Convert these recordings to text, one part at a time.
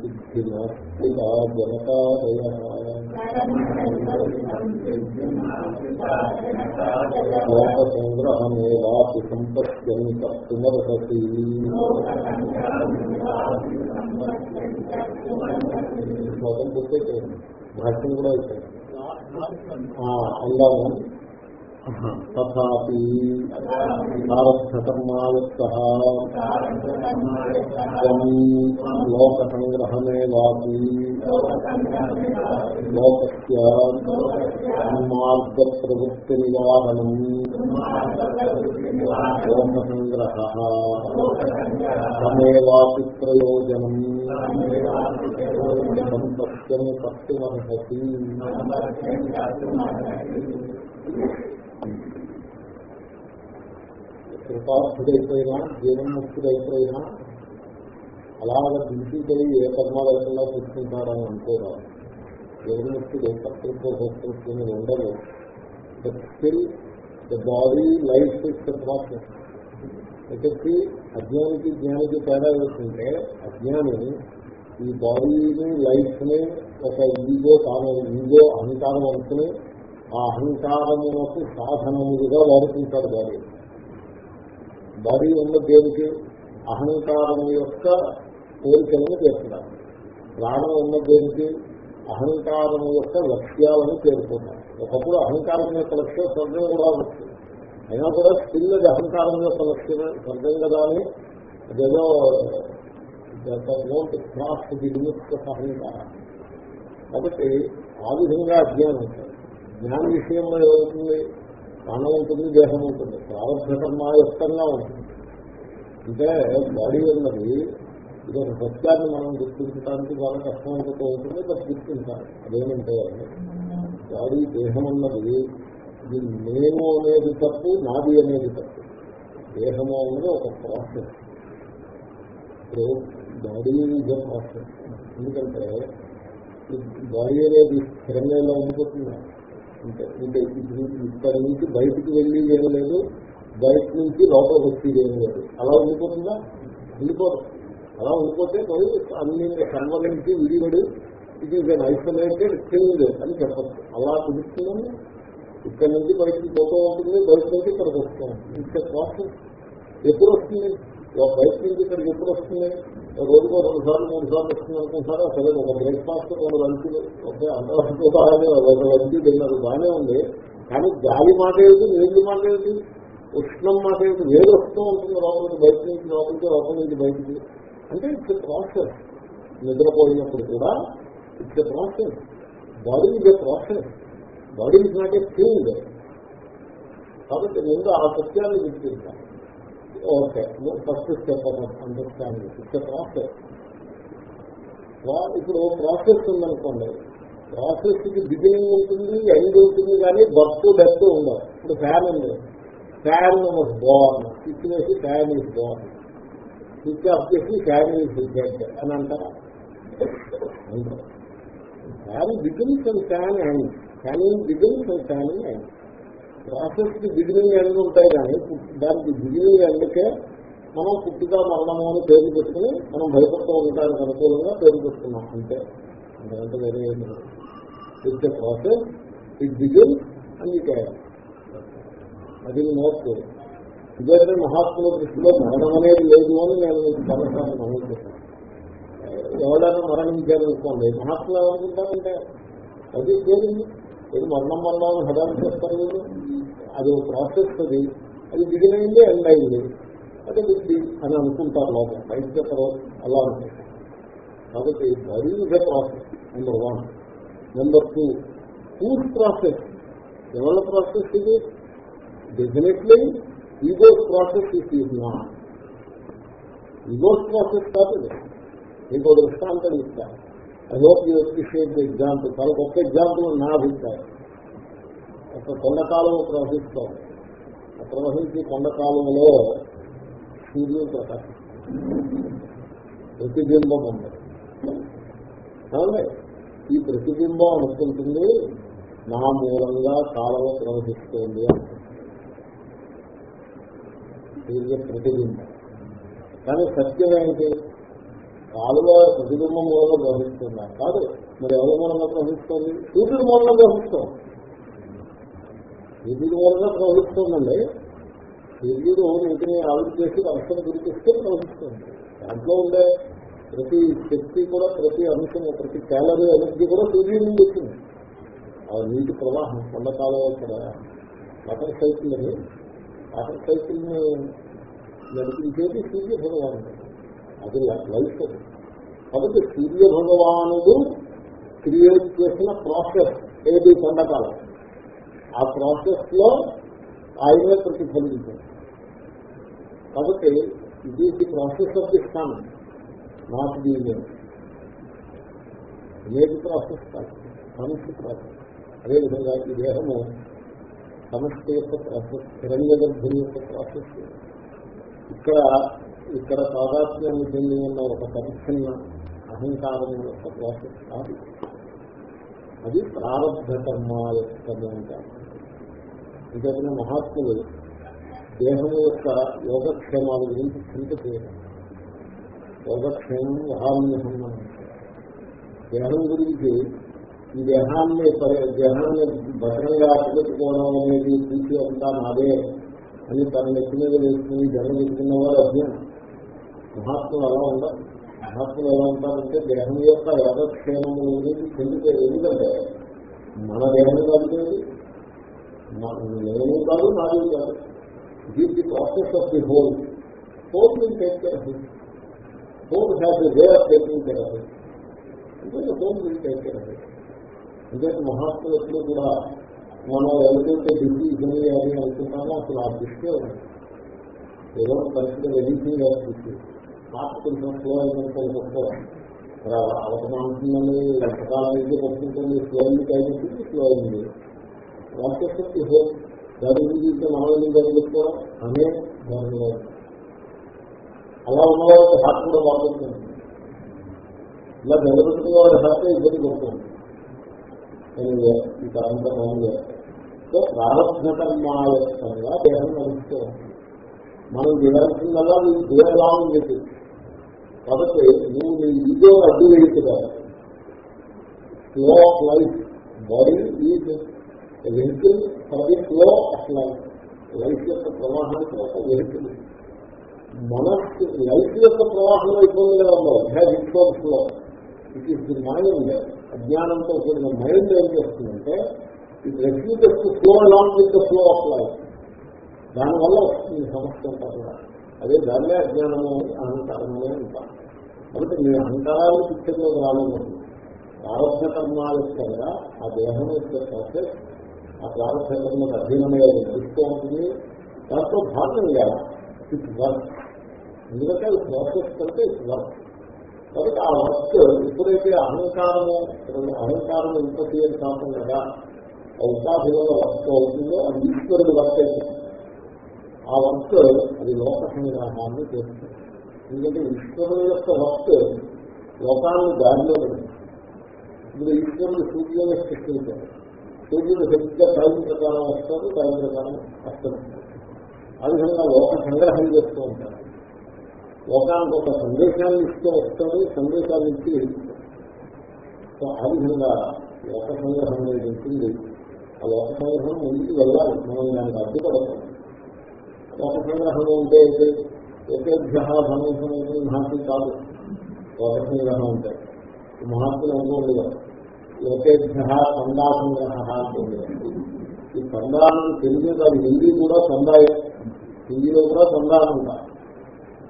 సిద్ధినాస్తికా జనకాదయ లోకసంగ్రహమేవాపి శ్లోకం పూర్తి భాష్యం కూడా అయిపోయింది అందాము. తథాపి ప్రారబ్ధకర్మాయుక్త లోక సంగ్రహమే వాపి లోకస్య మార్గ ప్రవృత్తి నివారణం లోక సంగ్రహ తమేవాపి ప్రయోజనం సంపత్యం కర్తుమర్హసి కృపార్థుడైపోయినా జీవన్ముక్తుడైపోయినా అలాగ దించుకొని ఏ కర్మాలు లేకుండా తీసుకుంటారని అనుకోరాదు జీవన్ముక్తుడు కర్తృత్వ భక్తృత్వం ఉండదు. Still the body life is process. ఒకటి అజ్ఞానికి జ్ఞానికి తేడా ఏంటంటే అజ్ఞాని ఈ బాడీని లైఫ్ని ఒక ఈగో తాను ఈగో అహంకారం అనుకుని ఆ అహంకారమునకు సాధనములుగా వాడుకుంటాడు బాడీ. బాడీ ఉన్న దేనికి అహంకారం యొక్క కోరికలను చేస్తున్నారు ప్రాణం ఉన్న దేనికి అహంకారం యొక్క లక్ష్యాలను చేరుకుంటారు. ఒకప్పుడు అహంకారం యొక్క లక్ష్యం స్వర్గం కూడా వచ్చింది అయినా కూడా స్టిల్ అది అహంకారం యొక్క లక్ష్యమే. స్వర్గం కదా అని అదేదో అహంకారం. కాబట్టి ఆ విధంగా అధ్యయనం జ్ఞాన విషయంలో ఏమవుతుంది? ప్రాణం ఉంటుంది దేహం ఉంటుంది ప్రారంభకర్మాయుక్తంగా ఉంటుంది. అంటే బాడీ ఉన్నది ఇదొక సత్యాన్ని మనం గుర్తించడానికి చాలా కష్టమైపోతూ ఉంటుంది బట్ గుర్తించాలి. అదేమంటే బాడీ దేహం అన్నది ఇది నేను అనేది తప్పు నాది అనేది తప్పు. దేహము అనేది ఒక ప్రాసెస్ ఇప్పుడు బాడీ ఇదే ప్రాసెస్ ఎందుకంటే బాడీ అనేది స్థిరంగా ఉండిపోతుంది. అంటే అంటే ఇక్కడ నుంచి బయటికి వెళ్ళి ఏం లేదు బయట నుంచి లోపలికి వచ్చేది ఏం లేదు అలా ఉండిపోతుందా? ఉండిపోదు. అలా ఉండిపోతే మరి అన్ని కర్మ విడివడి ఇది ఐసోలేటెడ్ థింగ్ అని చెప్పచ్చు. అలా కుదురుతుందని ఇక్కడ నుంచి బయటకు పోతూ ఉంటుంది బయట నుంచి ఇక్కడికి వస్తుంది ఇంకే ప్రాసెస్ ఎప్పుడు వస్తుంది? బయట నుంచి ఇక్కడికి ఎప్పుడు వస్తుంది? రోజుకో రెండు సార్లు మూడు సార్లు వస్తుంది అనుకుంటారా సరే ఒక బ్రేక్ఫాస్ట్ రెండు లంచులు ఓకే అంతవరకు ఒక లంచ్ తిన్నారు బాగానే ఉంది. కానీ గాలి మాట ఏమిటి నీళ్ళు మాట ఏమిటి ఉష్ణం మాట ఏమిటి వేడి వస్తూ ఉంటుంది లోపలికి బయట నుంచి లోపలికి లోపల నుంచి బయటికి అంటే ఇట్స్ ప్రాసెస్ నిద్రపోయినప్పుడు కూడా it's process body is a process body is not a field కాబట్టి నేను ఆ సత్యాన్ని గుర్తించాలి. Okay first step understanding it's process ఇప్పుడు ప్రాసెస్ ఉందనుకోండి. ప్రాసెస్కి బిగినింగ్ ఉంటుంది ఎండ్ ఉంటుంది కానీ బర్త్ డెత్ ఉండదు. ఇప్పుడు ఫ్యాన్ ఉంది. ఫ్యాన్ వాజ్ బోర్న్ స్విచ్ వేసి fan is born switch off చేసి ఫ్యాన్ ఈజ్ డెడ్ అని అంటారా? Fan begins and fan and fan begins and fan and ప్రాసెస్కి beginning end ఉంటాయి కానీ దానికి బిగినింగ్ ఎండ్కే మనం పుట్టిగా మరణము అని పేరు పెట్టుకుని మనం భయపడుతూ ఉండడానికి అనుకూలంగా పేరు పెట్టుకున్నాం. అంతే. అంతకంటే వేరే ఏం it's a process it begin and it అది నోట్ ఇదే మహాత్ముల దృష్టిలో మరణం అనేది లేదు అని నేను మీకు చాలాసార్లు నమోదు ఎవరైనా మరణించారనుకోండి మహాత్ములు ఏమనుకుంటారంటే అది జరిగింది ఏది మరణం వల్ల హడాలు చేస్తారు వీళ్ళు అది ప్రాసెస్ అది. అది బిగిన్ ఎండ్ అయింది. అది బుద్ధి అని అనుకుంటారు లోపల. బయట చెప్పరు అలా అనుకుంటారు కాబట్టి body is a process number one number two poor process ఎవరి ప్రాసెస్ ఇది? Definitely egos process is is నా ఈగోస్ ప్రాసెస్ కాదు మీకు దృష్టాంతం ఇస్తాను I hope you appreciate the example. చాలా ఒక్క ఎగ్జాంపుల్ నా అభిప్రాయం. ఒక కొండకాలం ప్రవహిస్తాం ప్రవహించే కొండకాలంలో సూర్యుడు ప్రకాశిస్తుంది. ప్రతిబింబం ఉంది. ఈ ప్రతిబింబం అనుకుంటుంది నా మూలంగా కాలం ప్రవహిస్తుంది అంటుంది సూర్య ప్రతిబింబం. కానీ సత్యం ఏంటి కాలువ ప్రతిబింబం మూలంగా ప్రవహిస్తుందా కాదు. మరి ఎవరి మూలంగా ప్రవహిస్తుంది సూర్యుడి మూలంగా గ్రహిస్తాం. సూర్యుడి మూలంగా ప్రవహిస్తుందండి సూర్యుడు నీటిని ఆవిడ చేసి వర్షం గురిపిస్తే ప్రవహిస్తుంది దాంట్లో ఉండే ప్రతి శక్తి కూడా ప్రతి అంశం ప్రతి క్యాలరీ ఎనర్జీ కూడా సూర్యుడి నుండి వచ్చింది. ఆ నీటి ప్రవాహం కొండకాలం ఇక్కడ వాటర్ సైకిల్ అని వాటర్ సైకిల్ని నడిపించేది సూర్య భగవానుడు. అది లైఫ్. కాబట్టి సూర్య భగవానుడు క్రియేట్ చేసిన ప్రాసెస్ ఏది కొండకాలం? ఆ ప్రాసెస్లో ఆయనే ప్రతిఫలించారు కాబట్టి ఇది the process of the sun not the ఏది ప్రాసెస్ కాదు సమస్య ప్రాసెస్. అదేవిధంగా ఈ దేహము సమస్య యొక్క ప్రాసెస్ హిరణ్య గర్భుని యొక్క ప్రాసెస్. ఇక్కడ ఇక్కడ తాదాత్మ్యాన్ని చెంది ఉన్న ఒక పరిచ్ఛిన్న అహంకారం యొక్క ప్రాసెస్ కాదు. అది ప్రారంభ కర్మాయత్తము అంటారు. ఇంకేమైనా మహాత్ములు దేహం యొక్క యోగక్షేమాల గురించి చింత చేయడం. యోగక్షేమం వహామ్యహం అని దేహం గురించి ఈ దేహాన్ని పరి- దేహాన్ని భద్రంగా పెట్టుకోవడం అనేది తీసి అంతా నాదే అని తన నెత్తి మీద వేసుకుని జనం పెట్టుకున్న వారు అజ్ఞానం. మహాత్ములు అలా ఉండరు మహాత్ములు ఎలా ఉంటారంటే దేహం యొక్క యోగక్షేమం గురించి చెందుతారు ఎందుకంటే మన దేహం కాదు నేను కాదు నాది కాదు. ఇది the process of the whole whole will take care of it whole has a way of taking care of it అంటే whole will take care of it అంటే మహాత్ములు ఎప్పుడు కూడా మనం ఎవరికైతే డిసీజ్ అని అని అనుకుంటామో అసలు ఆ దృష్టి ఏదో consider anything of disease heart కొంచెం స్లో అయిందంటే ఒప్పుకోవాలి అవసరమంటుందని ఎంతకాలం అయితే పట్టుకుంటుంది స్లో అయింది కాబట్టి స్లో అయింది వాక్యశక్తి హోప్ దాని గురించి మనం ఎందుకు అనే దానిలో అలా ఉన్నవాళ్ళకి హార్ట్ కూడా బాగుంటుంది ఇలా నిలబెట్టుకున్న వాడి హార్ట్ ఇబ్బంది పడుతుంది ఈ కాలంలో సో దేహం నడుస్తూ మనం చేయాల్సిందల్లా చెప్పి కాబట్టి నువ్వు నీ ఇదో అడ్డు వేయకుండా flow of life body is vehicle for flow of life life యొక్క ప్రవాహానికి ఒక వెహికల్ మనస్సు లైఫ్ యొక్క ప్రవాహం అయిపోయింది కదా has it's flow it is the mind అజ్ఞానంతో కూడిన మైండ్ ఏం చేస్తుందంటే it refuses flow along with the flow of life దానివల్ల వస్తుంది సమస్య అంతా కూడా. అదే దాన్నే అజ్ఞానము అహంకారము అంటారు. కాబట్టి మీ అహంకారాలు పిక్చర్లోకి రాలేదు. ప్రారంభ కర్మాలుగా ఆ దేహం యొక్క ప్రాసెస్ ఆ ప్రారంభ కర్మకు అధీనమయ్యేది నడుస్తూ ఉంటుంది. దాంట్లో భాగంగా ఇట్ వర్క్ ఎందుకంటే అది ప్రాసెస్ కంటే ఇట్ వర్క్ కాబట్టి ఆ వర్క్ ఎప్పుడైతే అహంకారము అహంకారం ఇంటర్ఫియర్ కాకుండా ఆ ఉపాధిలో వర్క్ అవుతుందో అది ఈశ్వరుడు వర్క్ అవుతుంది ఆ వర్క్ అది లోక సంగ్రహాన్ని చేస్తుంది. ఎందుకంటే ఈశ్వరుడు యొక్క వర్క్ లోకాన్ని దారిలో పెడుతుంది. ఇప్పుడు ఈశ్వరుడు సూర్యుని సృష్టించారు సూర్యుడు సరిగ్గా టైం ప్రకారం వస్తారు టైం ప్రకారం అస్తమిస్తారు ఆ విధంగా లోక సంగ్రహం చేస్తూ ఉంటారు లోకానికి ఒక సందేశాన్ని ఇస్తూ వస్తాడు సందేశాన్ని ఇచ్చి సో ఆ విధంగా లోక సంగ్రహం అనేది ఉంటుంది. ఆ లోక సంగ్రహం ముందుకు వెళ్ళాలి. మనం దానికి అడ్డుపడతాం లోక సంగ్రహం ఉంటే అయితే ఏకేభ్య ధనుసం మహాత్మ కాదు. లోక సంగ్రహం ఉంటాయి మహాత్ములు అనుకోండి ఏకేభ్య కందా సంగ్రహ ఈ కందాలను తెలుగు కాదు హిందీ కూడా కందాయే హిందీలో కూడా కందాలు ఉంటాయి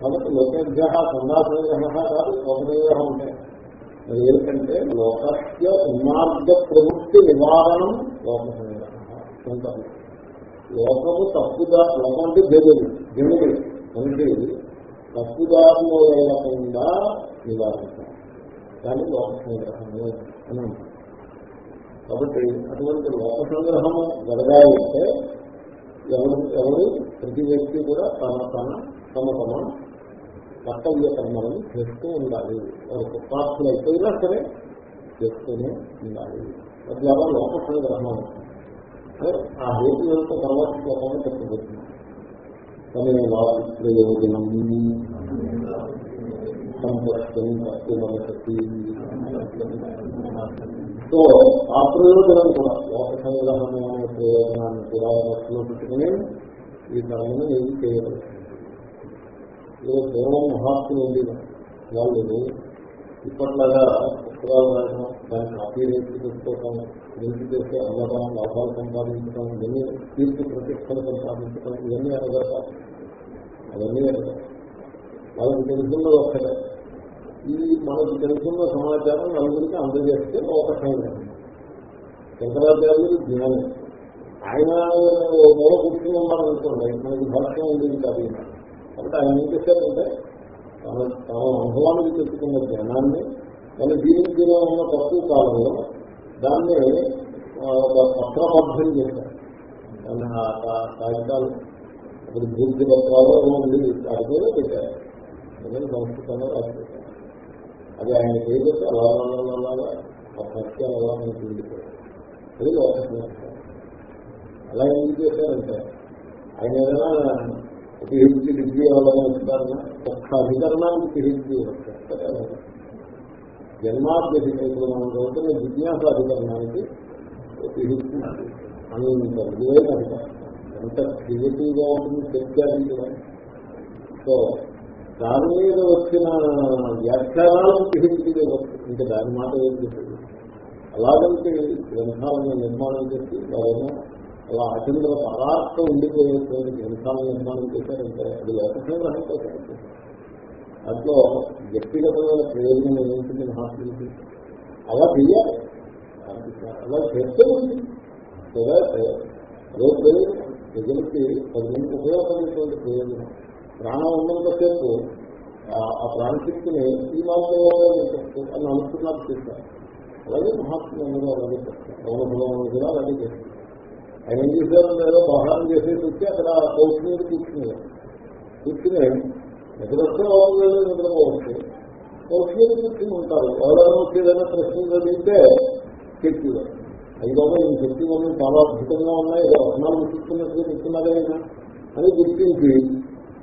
కాబట్టి లోకేభ్య సందా సంగ్రహ కాదు లోక సంగ్రహం ఉంటాయి మరి ఏంటంటే లోకస్య ఉన్మార్గ ప్రవృత్తి నివారణం లోక సంగ్రహ లోకము తప్పుదా లోకం అంటే దేవుడు. దేవుడు అంటే తప్పుదారులో వెళ్ళకుండా నివారించాలి. దాన్ని లోక సంగ్రహము అని అంటారు. కాబట్టి అటువంటి లోక సంగ్రహము జరగాలి అంటే ఎవరు ఎవరు? ప్రతి వ్యక్తి కూడా తన తన తమ తమ కర్తవ్య కర్మలను చేస్తూ ఉండాలి. వారికి కృతార్థులు అయిపోయినా సరే చేస్తూనే ఉండాలి. తద్వారా లోక సంగ్రహం అవుతుంది ఆ హేతు యొక్క తర్వాత శ్లోకాన్ని చెప్పబోతున్నాం. తమేవా ప్రయోజనం. సంపత్తి సో ఆ ప్రయోజనం కూడా లోక సంగ్రహము అనే ప్రయోజనాన్ని కూడా మనసులో పెట్టుకుని ఈ కర్మను ఏది చేయవచ్చు ఏదో పూర్వం మహాత్ములు ఉంది వాళ్ళు ఇప్పట్లాగా పుస్తకాలు రాయడం దాన్ని కాపీ రేట్లు పెట్టుకోవటం గురించి చేస్తే అమ్మడం లాభాలు సంపాదించడం ఇవన్నీ కీర్తి ప్రతిష్టలు సంపాదించడం ఇవన్నీ అడగట అవన్నీ అడగట వాళ్ళకి తెలుసున్నది ఒక్కటే. ఈ మనకు తెలుసున్న సమాచారం నలుగురికి అందజేస్తే ఒక సంగ్రహం శంకరాచార్యులు జ్ఞానం. ఆయన మూల కూర్చుని ఉన్నారనుకోండి మనకి భాష్యం ఉండేది కాదు కాబట్టి ఆయన ఏం చేశారంటే తన తన అనుభవానికి తెచ్చుకున్న జ్ఞానాన్ని తన జీవితంలో ఉన్న తక్కువ కాలంలో దాన్ని ఒక పత్రబద్ధం చేశారు. దాన్ని కాగితాలు అప్పుడు బుద్ధి పత్రాలు ఉంది అడిగే పెట్టారు. అదే సంస్కృతంలో రాసి పెట్టారు. అది ఆయన చేయబట్టి అలా అలాగా ఆ సత్యాలు అలా మనకి ఉండిపోయారు అది లోకం అలా ఎందుకు చేశారంటే ఆయన ఏదైనా పిహెచ్డి డిగ్రీ అవ్వాలని వస్తారన్నా ఒక్క అధికరణానికి పిహెచ్డి వస్తారు జన్మాభ్యసి జిజ్ఞాస అధికరణానికి పిహెచ్డి అనుభవించారు ఇదే కనుక ఎంత క్రియేటివ్గా ఉంటుంది తెచ్చారు సో దాని మీద వచ్చిన వ్యాఖ్యానాలను పిహెచ్డీ వస్తుంది ఇంకా దాని మాట ఏం చెప్పేది అలాగంటే గ్రంథాలను నిర్మాణం చేసి వారేమో అలా అచంద్ర పదార్థం ఉండిపోయేటువంటి గ్రంథాలను నిర్మాణం చేశారంటే అది లోక సంగ్రహంతో దాంట్లో వ్యక్తిగతమైన ప్రయోజనం ఏమింటుంది మహాత్ముడికి? అలా చెయ్యాలి. అలా చేస్తే ఉంది. కదా అదే ప్రయోజనం ప్రజలకి పది మందికి ఉపయోగపడేటువంటి ప్రయోజనం. ప్రాణం ఉన్నంతసేపు ఆ ప్రాణశక్తిని ఈ మాత్రం అని అనుకున్నారు చేశారు అలాగే మహాత్ములు అందరూ అలాగే చేస్తారు పౌనభలం అలాగే చేస్తారు ఆయన ఏం చేశారు? ఏదో ఆహారం చేసేసి వచ్చి అక్కడ కౌశ మీద కూర్చున్నారు. కూర్చుని నిద్రస్తే వాళ్ళు నిద్రపోవచ్చు కౌశ మీద కూర్చుని ఉంటారు. ఎవరైనా వచ్చి ఏదైనా ప్రశ్నలు చదివితే చెప్పేవారు. అయ్యో ఈ శక్తివన్నీ చాలా అద్భుతంగా ఉన్నాయి. రత్నాలు గుర్తిస్తున్నట్టుగా చెప్తున్నారే అని గుర్తించి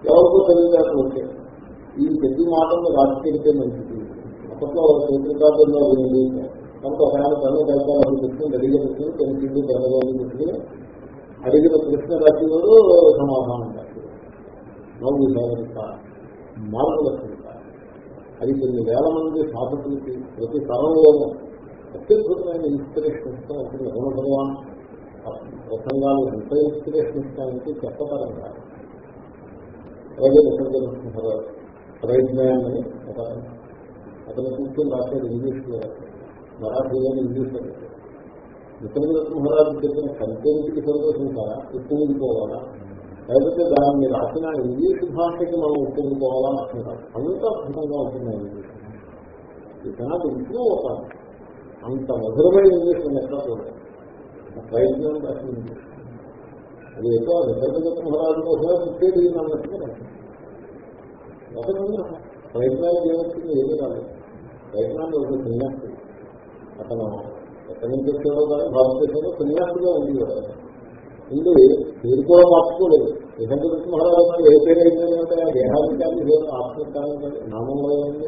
ఎవరికో తెలియజేస్తూ వచ్చే. ఈ ప్రతి మాటలు రాజకీయతే మంచిది. అప్పట్లో చేతులకాదుల్లో మనకు కనుక ఒక ఆయన పనులు పెట్టుకుని అడిగిన ప్రశ్న తెలిసింది పెద్దవాళ్ళు పెట్టుకుని అడిగిన ప్రశ్న రాసేవాడు సమాధానం రాసేవాడు నవ్వు సాగరిక మార్పుల అది కొన్ని వేల మంది సాధకులకి ప్రతి తరంలోనూ అత్యద్భుతమైన ఇన్స్పిరేషన్ ఇస్తూ ఉంటుంది. రమణ భగవాన్ ప్రసంగాలు ఎంత ఇన్స్పిరేషన్ ఇస్తాయంటే చెప్పతరం కాదు అలాగే నిసర్గ ప్రయత్నాన్ని అని ఒక అతను కూర్చొని రాసేది ఇంగ్లీష్లో. మరాఠీ అని ఇంగ్లీష్లో నిసర్గదత్త మహారాజు చెప్పిన కంటెంట్కి సంతోషించాలా ఉప్పొంగిపోవాలా లేకపోతే దాన్ని రాసిన ఇంగ్లీష్ భాషకి మనం ఉప్పొంగిపోవాలా అంటున్నారు. అంత అద్భుతంగా ఉంటుంది ఇంగ్లీష్ ఇది ఇంప్రూవ్ అవుతాను అంత మధురమైన ఇంగ్లీష్ నేను ఎట్లా చూడాలి. ప్రయత్నం రాసిన ఇంగ్లీష్ అది ఎక్కువ నిసర్గదత్త మహారాజు కోసమే పుట్టేది అన్నట్టుగా ప్రయత్నాలు ఏమొచ్చింది ఏమీ రాలేదు ప్రయత్నాలు ఒక సన్యాసి అతను ఎక్కడి నుంచి వచ్చాడో భారతదేశంలో సన్యాసిగా ఉంది ఉండి పేరు కూడా మార్చుకోలేదు. నిజంగా మహారాజు ఏ పేరు అయిపోయిందంటే ఆ దేహాధికారి ఆత్మస్థానం నామంలో ఉంది.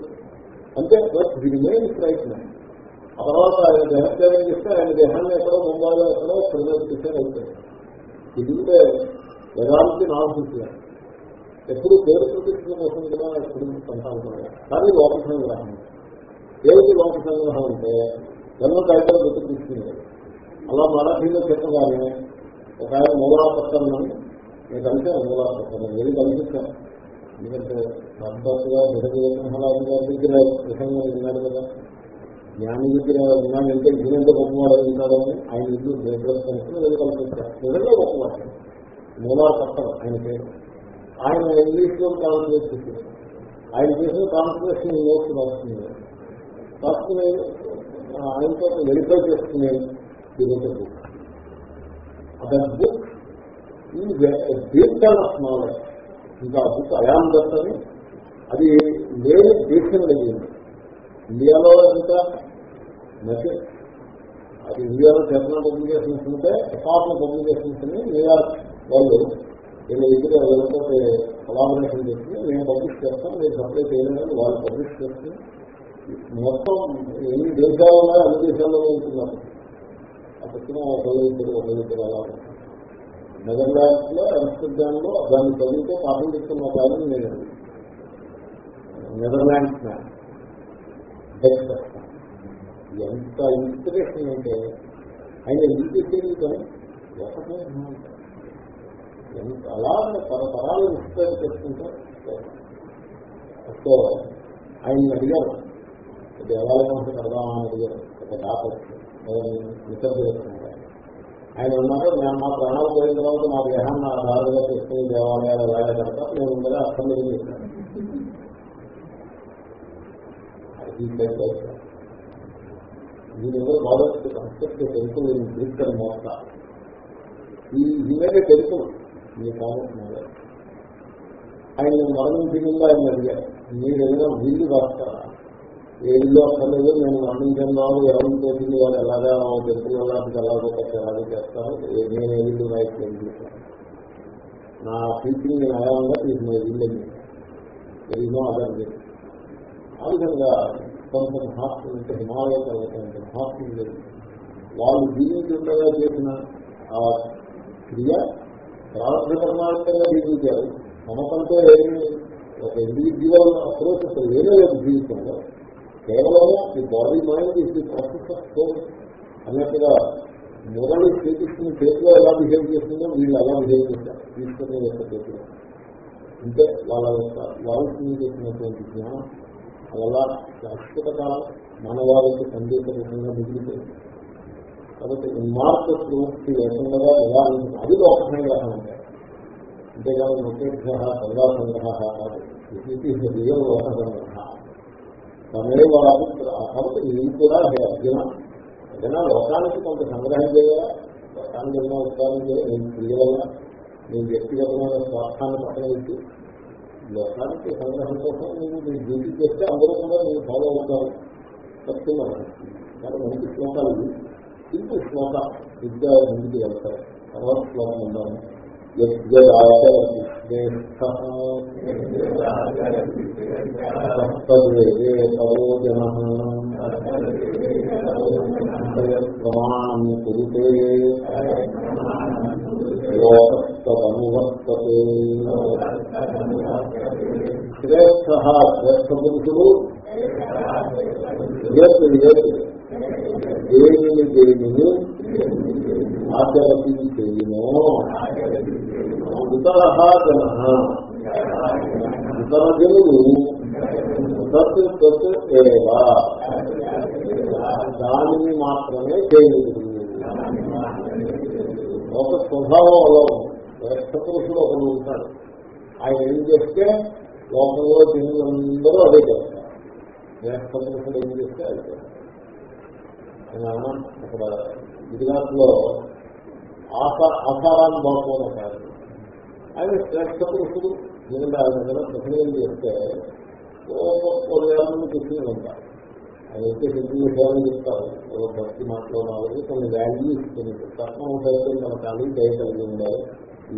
అంతే బట్ రిమైన్ ప్రయత్నం ఆ తర్వాత ఆయన దేహత్యాగం చేస్తే ఆయన దేహాన్ని ఎక్కడో ముంబాయిలో ఎక్కడో ప్రజలు అవుతాయి అయిపోయింది ఇది వేదాంతి ఎప్పుడు పేరు ప్రతిష్ఠల కోసం కూడా ఎప్పుడు సంతానం కానీ లోక సంగ్రహం ఏమిటి లోక సంగ్రహం అంటే జన్మ కాగితాలు పెట్టి తీసుకునేది అలా మరాఠీలో చెప్పగానే ఒక ఆయన మూలాపత్రం నేను కలిసాను మూలాపత్రం ఏది కలిసిస్తాను ఎందుకంటే సాక్షాత్తుగా జగదేవసింహరాజు గారి దగ్గర ప్రసంగం విన్నాడు కదా. జ్ఞాని దగ్గర విన్నానంటే ఈయనంత గొప్పవాడు అని ఆయన ఇల్లు దేవదర్శనం వెళ్ళి కల్పిస్తారు నిజంగా గొప్పవాడు. మూలా పత్రం ఆయన పేరు. ఆయన ఇంగ్లీష్లో కాన్సన్ట్రేట్ చేశారు ఆయన చేసిన కాన్సన్ట్రేషన్ నోట్స్ రాస్తుంది రాసుకుని ఆయనతో వెరిఫై చేసుకునే బుక్ దట్ బుక్ ఈ డీటెయిల్ నాలెడ్జ్ ఇంకా బుక్ అయాం దట్ అని అది లేని దేశం లేదు ఇండియాలో ఇంకా మెసేజ్ అది ఇండియాలో జర్నల్ పబ్లికేషన్స్ ఉంటే అకార్డ్ పబ్లికేషన్స్ అని న్యూయార్క్ వాళ్ళు వీళ్ళ దగ్గర ఎవరితో కొలాబరేషన్ చేసుకుని మేము పబ్లిష్ చేస్తాం మేము సప్లై చేయలేదని వాళ్ళు పబ్లిష్ చేసుకుని మొత్తం ఎన్ని దేశాలు ఉన్నాయో అన్ని దేశాల్లో ఉంటున్నారు. ఆ పక్కన ఒక ఇద్దరు ఒక ఇద్దరు అలా నెదర్లాండ్స్లో ఆమ్స్టర్డామ్లో దాన్ని చదివితే పాఠం చెప్తున్న కాదని నేను నెదర్లాండ్స్ మ్యాన్ ఎంత ఇన్స్పిరేషన్ అంటే ఆయన ఎందుకు చేసేది కానీ ఒకటే ఎంత అలా పరపరాలు ఇన్స్పైర్ చేసుకుంటారు సో ఆయన అడిగారు. దేవాలయం ఒకటి కడదామని అడిగారు. ఒక డాక్టర్ ఆయన ఉన్నారు నేను మా ప్రాణాలు పోయిన తర్వాత మా దేహాన్ని నా దారుగా తీసుకుని దేవాలయాలు అలాగే కడతా? నేను ఉండగా అర్థం లేదు దీనిలో బాలస్ట్ కన్స్ట్రక్ట్ తెలుసు నేను తీసుకొని మోస్తా. ఈ ఇవే తెలుసు మీ కావాలి ఆయన మరణించిందా ఆయన అడిగారు. మీరు ఏదైనా వీళ్ళు రాస్తారా ఏ ఇల్లు అక్కర్లేదు నేను మరణించిన వాళ్ళు ఎవరు చేసింది వాళ్ళు ఎలాగా చెప్పిన వాళ్ళకి ఎలాగో ఎలాగో చేస్తారు. నేను ఏ ఇల్లు రాయట్లేదు నా టీచింగ్ న్యాయంగా అయాలంగా తీసిన ఇల్లు ఎన్నో అదర్ ఆ విధంగా కొంత మహాత్ములు అంటే హిమాలయ పర్వతం మహాత్ములు వాళ్ళు జీవించుండగా చేసిన ఆ క్రియ ప్రారంభకర్మాంతంగా జీవించారు. మనకంటే ఏమి ఒక ఇండివిజువల్ అప్రోచ్ అసలు వేరే లేదు జీవితంలో కేవలం ఈ బాడీ మైండ్ ఇది ది ప్రాసెస్ ఆఫ్ సోల్ అన్నట్టుగా మురళి శ్రీకృష్ణుని చేతిలో ఎలా బిహేవ్ చేస్తుందో వీళ్ళు అలా బిహేవ్ చేశారు ఈశ్వరుని యొక్క చేతిలో. అంటే వాళ్ళ యొక్క వాళ్ళకి చేసినటువంటి జ్ఞానం అలా శాశ్వత కాలం మానవాళికి సందేశంగా మిగిలిపోయింది. కాబట్టి ఉన్మార్గ ప్రవృత్తి లేకుండా ఎలా అది లోకమే గ్రహం ఉంటాయి. అంతేకాదు ముఖ్య సంఘా సంగ్రహ కాదు ఇది రియల్ లోక సంగ్రహ తమేవ కాబట్టి ఇది కూడా హే అర్జున. ఏదైనా లోకానికి కొంత సంగ్రహం చేయాలా లోకానికి ఏదైనా ఉత్పాదన చేయాలి నేను క్రియల నేను వ్యక్తిగతమైన స్వార్థాన్ని పక్కన పెట్టి లోకానికి సంగ్రహం కోసం నువ్వు నీ డ్యూటీ చేస్తే అందరూ కూడా నేను ఫాలో అవుతాను చెప్తున్నాను కానీ మంచి శ్లోకాలు ఇంటి శ్లోక విద్య ముందుకు వెళ్తాయి. తర్వాత శ్లోకం ఉండాలి. ఉందాము ప్రమాణం కురుతే లోకస్తనువర్తతే శ్రేష్ఠ శ్రేష్ఠ పురుషుడు ఏది దేనిని ఆచరతి చేయను ఇతర జన ఇతర జనులు తత్ తత్ ఏవా దానిని మాత్రమే చేయగలుగుతుంది ఒక స్వభావం అలా ఉంది శ్రేష్ఠ పురుషుడు ఒకరు ఉంటాడు ఆయన ఏం చేస్తే లోకంలో జనులందరూ అదే చేస్తారు పురుషుడు ఏం చేస్తే అది చేస్తారు అక్కడ గుజరాత్లో ఆశా ఆసారాన్ని బాగుపోయిన కాదు ఆయన శ్రేష్ట పురుషుడు ఎందుకంటే ఆయన ఏదైనా ప్రసంగం చేస్తే వేల మంది కూర్చుని ఉంటారు ఆయన వచ్చే శక్తి చెప్తారు. ఏదో భక్తి మాట్లాడాలి కొన్ని వాల్యూస్ కొన్ని తత్వం సైతం మన కలిగి దయ కలిగి ఉండాలి.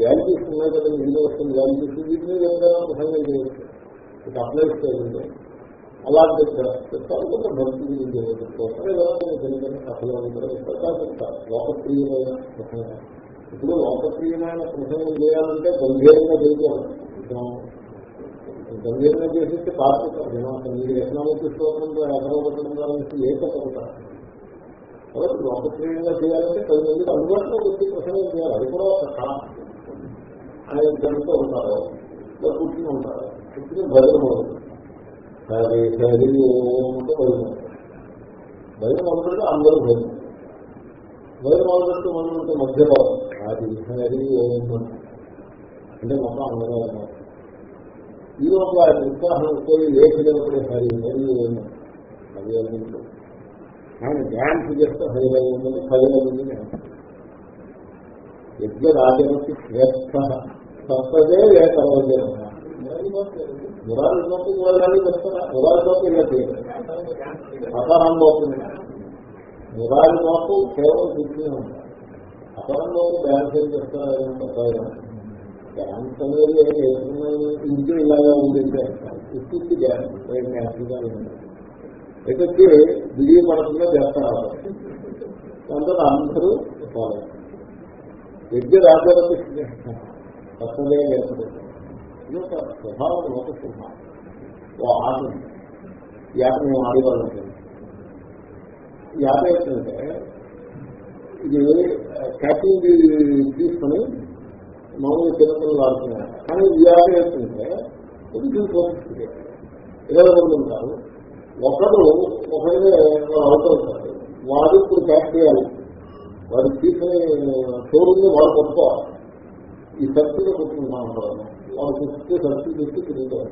వాల్యూస్ ఉన్నాయి కదా ఇందులో వస్తుంది వాల్యూస్ వీటిని ఏదైనా ప్రసంగం చేయవచ్చు. ఇక అప్లై చేయండి. అలాంటి చెప్తారు కొంత భక్తి గురించి ఏదో చెప్తారు ఏదైనా కొన్ని తెలియని కథలు చెప్తారు చెప్తారు లోకప్రియమైన ప్రసంగం ఇప్పుడు లోకప్రియమైన ప్రసంగం చేయాలంటే గంభీరంగా చేయకూడదు గంభీరంగా చేసేస్తే పాల్గొంటారు జనాలు మీరు ఎకనామిక్ స్తోత్రంతో ఎకరం పెట్టడం ద్వారా ఏకపోతారు కాబట్టి లోకప్రియంగా చేయాలంటే పది మందికి అందుబాటులో వచ్చి ప్రసంగం చేయాలి అది కూడా ఒక కళ ఆయన జరుగుతూ ఉంటారు కూర్చుని ఉంటారు కూర్చుని భజన హరి హరి ఓం ఓంటే భజన భజన మొదలుపెడితే అందరూ భయం. భయం మొదలుపెడితే మొదలుపెడితే మధ్యలో అది హరి ఓం అంటే మొత్తం అందరూ ఉన్నారు ఈ లోపల ఆయన ఉత్సాహం పోయి లేచినప్పుడు హరి హరి ఓం అది ఉంది ఆయన డ్యాన్స్ చేస్తే హరి ఉన్నది హరిలో ఉంది డ్యాన్స్ యజ్ఞ రాజమతి శ్రేష్ఠ సత్తదే ఏకరవదే మురారి లోపు మురారి చెప్తారా మురారి లోపు ఇలా అపరం లోపు మురారి లోపు కేవలం సిద్ధి ఉంటారు అపరం లోపు డ్యాన్స్ ఏం చేస్తారా డ్యాన్స్ అనేది ఇంటి ఇలాగా ఉంది ఇచ్చి డ్యాన్స్ డ్యాన్స్గా అయితే పడకుండా చేస్తారు దాంతో అందరూ ఫాలో యజ్ఞ రాజవతి తప్పదే ఇది ఒక స్వభావం లోక స్వభావం. ఓ ఆట ఉంది. మేము ఆడేవాళ్ళం కాదు. ఏంటంటే ఇది క్యాటింగ్ తీసుకుని మామూలు చిన్నపిల్లలు ఆడుతున్నారు కానీ ఈ ఆట ఏంటంటే కొంచెం సోఫిస్టికేట్ ఇరవై మంది ఉంటారు. ఒకరు ఒకరిని అవుట్ అవుతారు వాడు ఇప్పుడు ప్యాక్ చేయాలి. వాడు తీసుకుని షోరూమ్ వాడు కొట్టుకోవాలి ఈ సర్కిల్ కొట్టుకుంటాం వాడు ఫిక్స్ సర్కిల్ పెట్టి తిరుగుతారు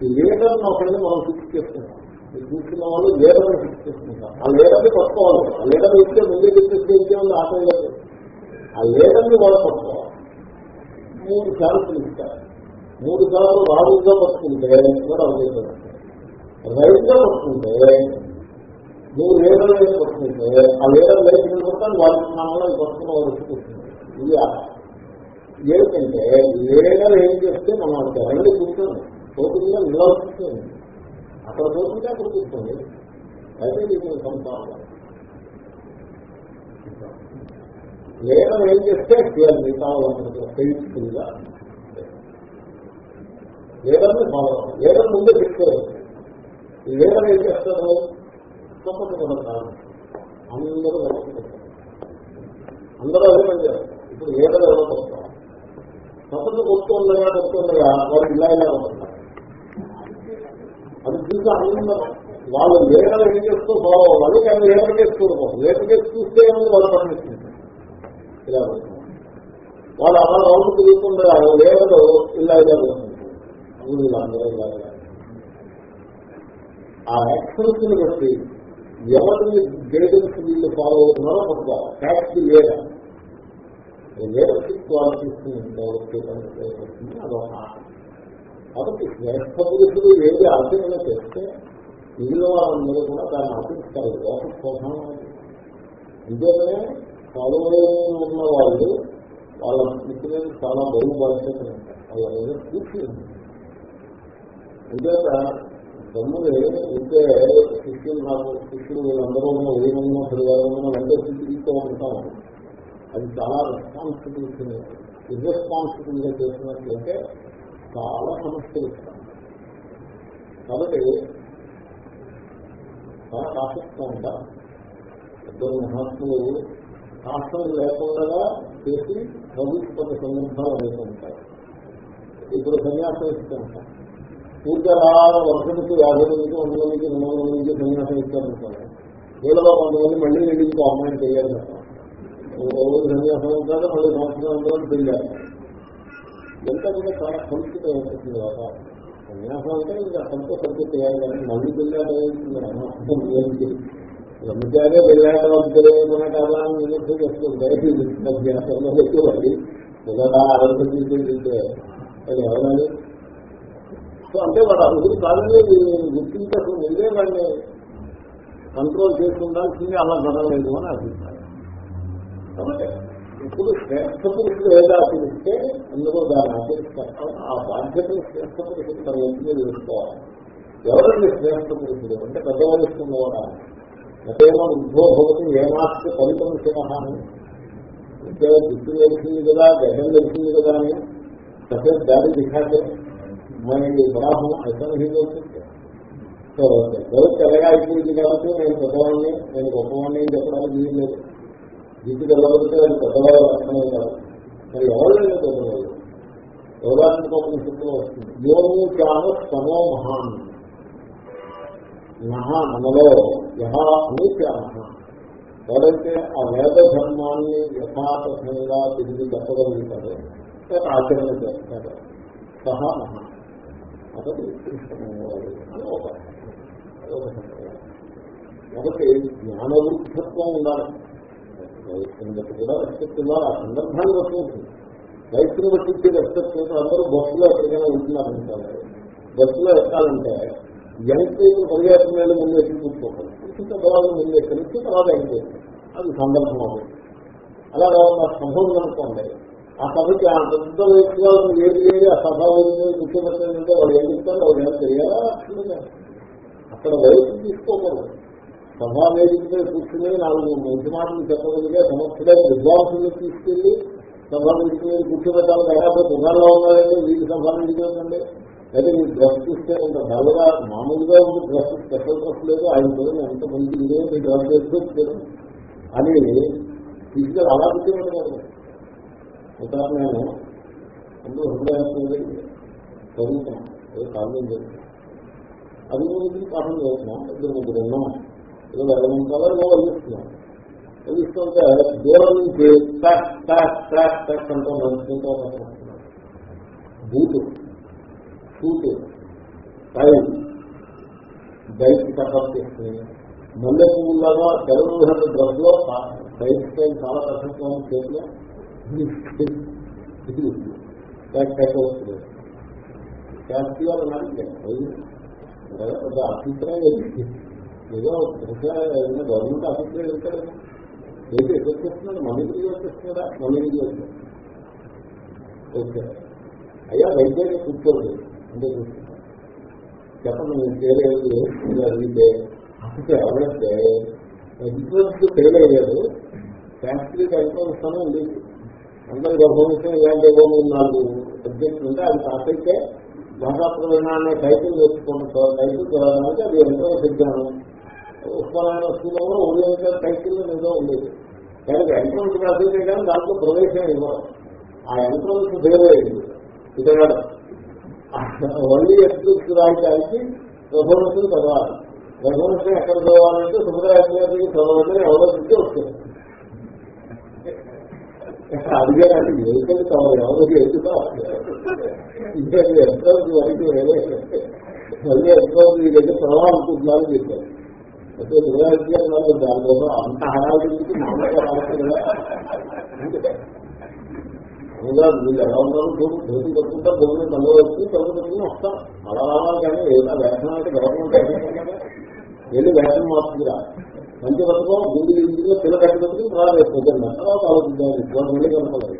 ఈ లీడర్ని ఒకరిని మనం ఫిక్స్ చేసుకుంటాం మీరు చూస్తున్న వాళ్ళు లీడర్ని ఫిక్స్ చేసుకుంటాం ఆ లీడర్ని పట్టుకోవాలి. ఆ లీడర్ ఇస్తే ముందే చెప్పేస్తే ఇంకేముంది? ఆట లేదు. ఆ లీడర్ని వాళ్ళు పట్టుకోవాలి. మూడు సార్లు ఇస్తారు మూడు సార్లు రాజుగా పట్టుకుంటే కూడా అవసరం రైతుగా పట్టుకుంటే నువ్వు లీడర్ లైఫ్ పట్టుకుంటే ఆ లీడర్ లైఫ్ నిలబడతాను వాళ్ళకి నామలో పట్టుకున్న వాళ్ళు వస్తుంది ఇది ఏమిటంటే ఏంటంటే ఏం చేస్తే మనం అంత రండి కూర్చొని పోతుందిగా నిలవస్తుంది అక్కడ పోతుంటే అక్కడ కూర్చోండి. అయితే నీకు సంపాదన లీడర్ ఏం చేస్తే మిగతా ఫెయిల్ఫుల్గా ఫాలో లీడర్ ముందే చెప్తారు లీడర్ ఏం చేస్తారు తప్పదు కొడతారు అందరూ అందరూ అదే పని చేస్తారు ఇప్పుడు లీడర్ ఎవరో కొడతారు తప్పదు కొడుతుండగా వారు ఇలా ఇలా ఉంటున్నారు అది చూసి అందరూ వాళ్ళు లేఖలు ఏం చేస్తూ బాగోవాలి కానీ లీడర్ కేసు చూడకూడదు చేసి చూస్తే వాళ్ళు పనిచేస్తుంది ఇలా వాళ్ళు అలా రౌండ్ తిరుగుతుండగా లేఖలు ఇలా ఇలా ఉంటుంది ఇలా ఆ యాక్షన్స్ బట్టి ఎవరిని గైడెన్స్ వీళ్ళు ఫాలో అవుతున్నారో పట్టుకోవాలి ఫ్యాక్ట్ లేదా? లీడర్షిప్ క్వాలిటీస్ డెవలప్ అదొక కాబట్టి శ్రేష్ఠ ఏది ఆచరణ చేస్తే మిగిలిన వాళ్ళందరూ కూడా దాన్ని ఆచరిస్తారు లోక స్వభావం అది. అంతేగానే ఉన్న వాళ్ళు వాళ్ళ మిత్రులు చాలా బరువు బాధ్యత వాళ్ళ మీద పూర్తి ఉంటుంది అంచేత ఉంటే శిష్యులు నాకు శిష్యులు వీళ్ళందరూ ఉన్న ఉదయమన్నా పరివారమన్నా వెంటనే తీసుకుంటూ ఉంటాం అది చాలా రెస్పాన్సిబిలిటీ ఇర్రెస్పాన్సిబుల్ చేసినట్లయితే చాలా సమస్యలు కాబట్టి చాలా కాశిస్తూ ఉంటారు. ఇద్దరు మహాత్ములు కాష్టం లేకుండా చేసి భవిష్యత్తు సందర్భాలు అనేక ఉంటారు ఇప్పుడు సన్యాసం ఇస్తూ ఉంటాం పూర్తి అలా వర్షనికి యాభై మందికి వంద మందికి రెండు వందల మందికి సన్యాసం ఇస్తారనుకోండి వీళ్ళలో కొంతమంది మళ్ళీ వెళ్ళి ఇంకో అమ్మాయిని చేయాలి రోజు సన్యాసం ఉంటారు మళ్ళీ సంవత్సరం ఉంటారు పెళ్ళారు ఎంత కూడా చాలా సంస్కృతి అవుతుంది కదా సన్యాసం అంటే ఇంకా సంతో సరిగ్గా కానీ మళ్ళీ పెళ్ళాడు రమ్మచారే పెళ్ళాడు తెలియకుండా కదా అని విమర్శ చేస్తుంది సన్యాసంలో పెట్టుకోవాలి ఇలా ఆరోగ్యం తీసుకుంటే అది ఎవరాలి సో అంటే వాడు అభివృద్ధి కాదని గుర్తించడం వెళ్ళే వాడిని కంట్రోల్ చేసి ఉండాల్సింది అలా జరగలేదు అని అభిప్రాయం. కాబట్టి ఇప్పుడు శ్రేష్ఠ పురుషుడు ఏదో ఆచరిస్తే అందులో దాన్ని ఆచరిస్తారు ఆ బాధ్యతను శ్రేష్ఠ పురుషుడు తన వ్యక్తిగా తెలుసుకోవాలి ఎవరండి శ్రేష్ఠ పురుషుడు అంటే పెద్దవాళ్ళు ఇస్తున్నవాడా? నటేమో ఉద్భవ భవతి ఏమాస్తి ఫలితం శివహాని. అంటే జుట్టు తెలిసింది కదా గడ్డం తెలిసింది కదా అని. సఫేద్ దారి దిఖాతే మన బరాహం అయితే సో ఎవరు తెల్లగా అయిపోయింది కాబట్టి నేను పెద్దవాడిని నేను గొప్పవాడిని చెప్పడానికి వీలు లేదు. జిట్టు తెల్లబడితే అది పెద్దవాళ్ళు లక్షణమే కాదు. మరి ఎవరైనా పెద్దవాళ్ళు? ఎవరానికి కోపం శక్తిలో వస్తుంది. యోము చాను సమో మహాన్. నహ మనలో యహ అనూచాన ఎవరైతే ఆ వేద ధర్మాన్ని యథాతథంగా తిరిగి చెప్పగలుగుతారో ఆచరణ చేస్తారు. సహా మహా. అతడు ఉత్కృష్టమైన అని ఒక అదొక సంప్రదాయం. కాబట్టి జ్ఞానవృద్ధత్వం ఉండాలి. వయస్సుని బట్టి కూడా రెస్పెక్ట్ ఇవ్వాలి ఆ సందర్భాన్ని బట్టి ఉంటుంది. వయస్సుని బట్టి ఇచ్చే రెస్పెక్ట్ అందరూ బస్సులో ఎక్కడికైనా ఉంటున్నారంటారు బస్సులో ఎక్కాలంటే యంగ్ పీపుల్ పరిగెత్తం మీద ముందు ఎక్కి కూర్చోకండి కూర్చుంటే తర్వాత ముందు ఎక్కడికి తర్వాత ఎంకి అది సందర్భం అవుతుంది అలా మా సంభవం అనుకోండి ఆ సభకి ఆ పెద్ద వ్యక్తులను ఏది ఏది ఆ సభ ముఖ్యమంత్రి వాళ్ళు ఏం చెప్తారు వాళ్ళు ఏం తెలియాలా? అక్కడ వయసు తీసుకోకూడదు. సభావేదికపై కూర్చుని నాలుగు మంచి మాటలు చెప్పగలిగే సమర్థులైన విద్వాంసులు తీసుకెళ్ళి సభావేదిక మీద కూర్చోబెట్టాలి. కదా దుర్గాల్లో ఉన్నారండి వీటి సభా ఉందండి. అయితే మీరు డ్రెస్ చూస్తే ఇంత డల్గా మామూలుగా ఉంది. డ్రెస్ స్పెషల్ డ్రెస్ లేదు. ఆయన చూడండి ఎంత మంచి ఇదే మీరు డ్రెస్ వేసుకోవచ్చు అని తీసుకెళ్ళి అలా కూర్చోబెట్టారు ఒకసారి నేను అందరూ హృదయాన్ని చదువుతున్నాం ఏదో కాలేజ్ అది గురించి పాఠం చదువుతున్నాం. ఇద్దరు ముగ్గురు ఉన్నాం. ఏదో వెళ్ళమంటారో ఏదో వదిలిస్తున్నాం వదిలిస్తుంటే దూరం నుంచి ట్రాక్ ట్రాక్ ట్రాక్ ట్రాక్ అంటూ నడుచుకుంటూ బూటు షూట్ టై బైక్ కట్టప్ చేసుకుని మల్లె పువ్వులాగా తెలుగు డ్రెస్లో బైక్ స్టైల్ చాలా కష్టంగా చేతిలో వస్తుంది. శాస్త్రీయ పెద్ద అభిప్రాయం. ఏదో బహుశా ఏదైనా గవర్నమెంట్ ఆఫీస్లో వెళ్తాడు ఏది ఎక్కడ చేస్తున్నాడు మమ్మీకి వచ్చేస్తున్నాడా? మమ్మీకి వచ్చాడు ఓకే. అయ్యా వైద్యులు కూర్చోండి. అంటే చెప్పండి నేను చేయలేదు అడిగితే అసలు ఎవరైతే ఇన్సూరెన్స్ ఫెయిల్ అయ్యాడు ఫ్యాక్టరీకి కల్పనిస్తాను ఉంది అందరు గర్భవిషయం ఇలాంటి ఏవో నాలుగు సబ్జెక్టులు ఉంటే అది పాస్ అయితే భాషా ప్రవీణ అనే టైటిల్ తెచ్చుకుంటాం టైటిల్ చదవడానికి అది ఎంతో సిద్ధానం ఉస్మానాయన స్కూల్లో ఓరియంటల్ టైటిల్ ఏదో ఉండేది. దానికి ఎంట్రన్స్ రాసితే కానీ దాంట్లో ప్రవేశం ఇవ్వడం ఆ ఎంట్రన్స్ వేరేది ఇతగాడు ఓన్లీ ఎంట్రన్స్ రాయటానికి రెఫరెన్స్లు చదవాలి రెఫరెన్స్ ఎక్కడ చదవాలంటే సుబ్రహ్మణ్యానికి చదవాలని ఎవరో నుంచి వస్తుంది అడిగే అంటే ఎదుగుతుంది ఎవరికి ఎదుగుతావాలి ఎంట్రన్స్ వరకు వేరే. మళ్ళీ ఎంట్రన్స్ దగ్గర చదవాలనుకుంటున్నారని చెప్పారు. అయితే గృహవిద్యాలు వాళ్ళు దానికోసం అంత హడావిడికి మామూలుగా రావచ్చు కదా వీళ్ళు ఎలా ఉన్నారో? చూడు ధోతి కట్టుకుంటా భూమిని తల్లి వచ్చి తల్లి కట్టుకుని వస్తాం అలా రావాలి కానీ ఏదైనా వేషం అంటే గవర్నమెంట్ వెళ్ళి వేషం మార్చుకురా. మంచి పథకం గుండె ఇంటిలో పిల్ల కట్టి కట్టుకుని ప్రారంభిస్తుంది తర్వాత ఆలోచించాలి. ఇటువంటి మళ్ళీ కనపడదు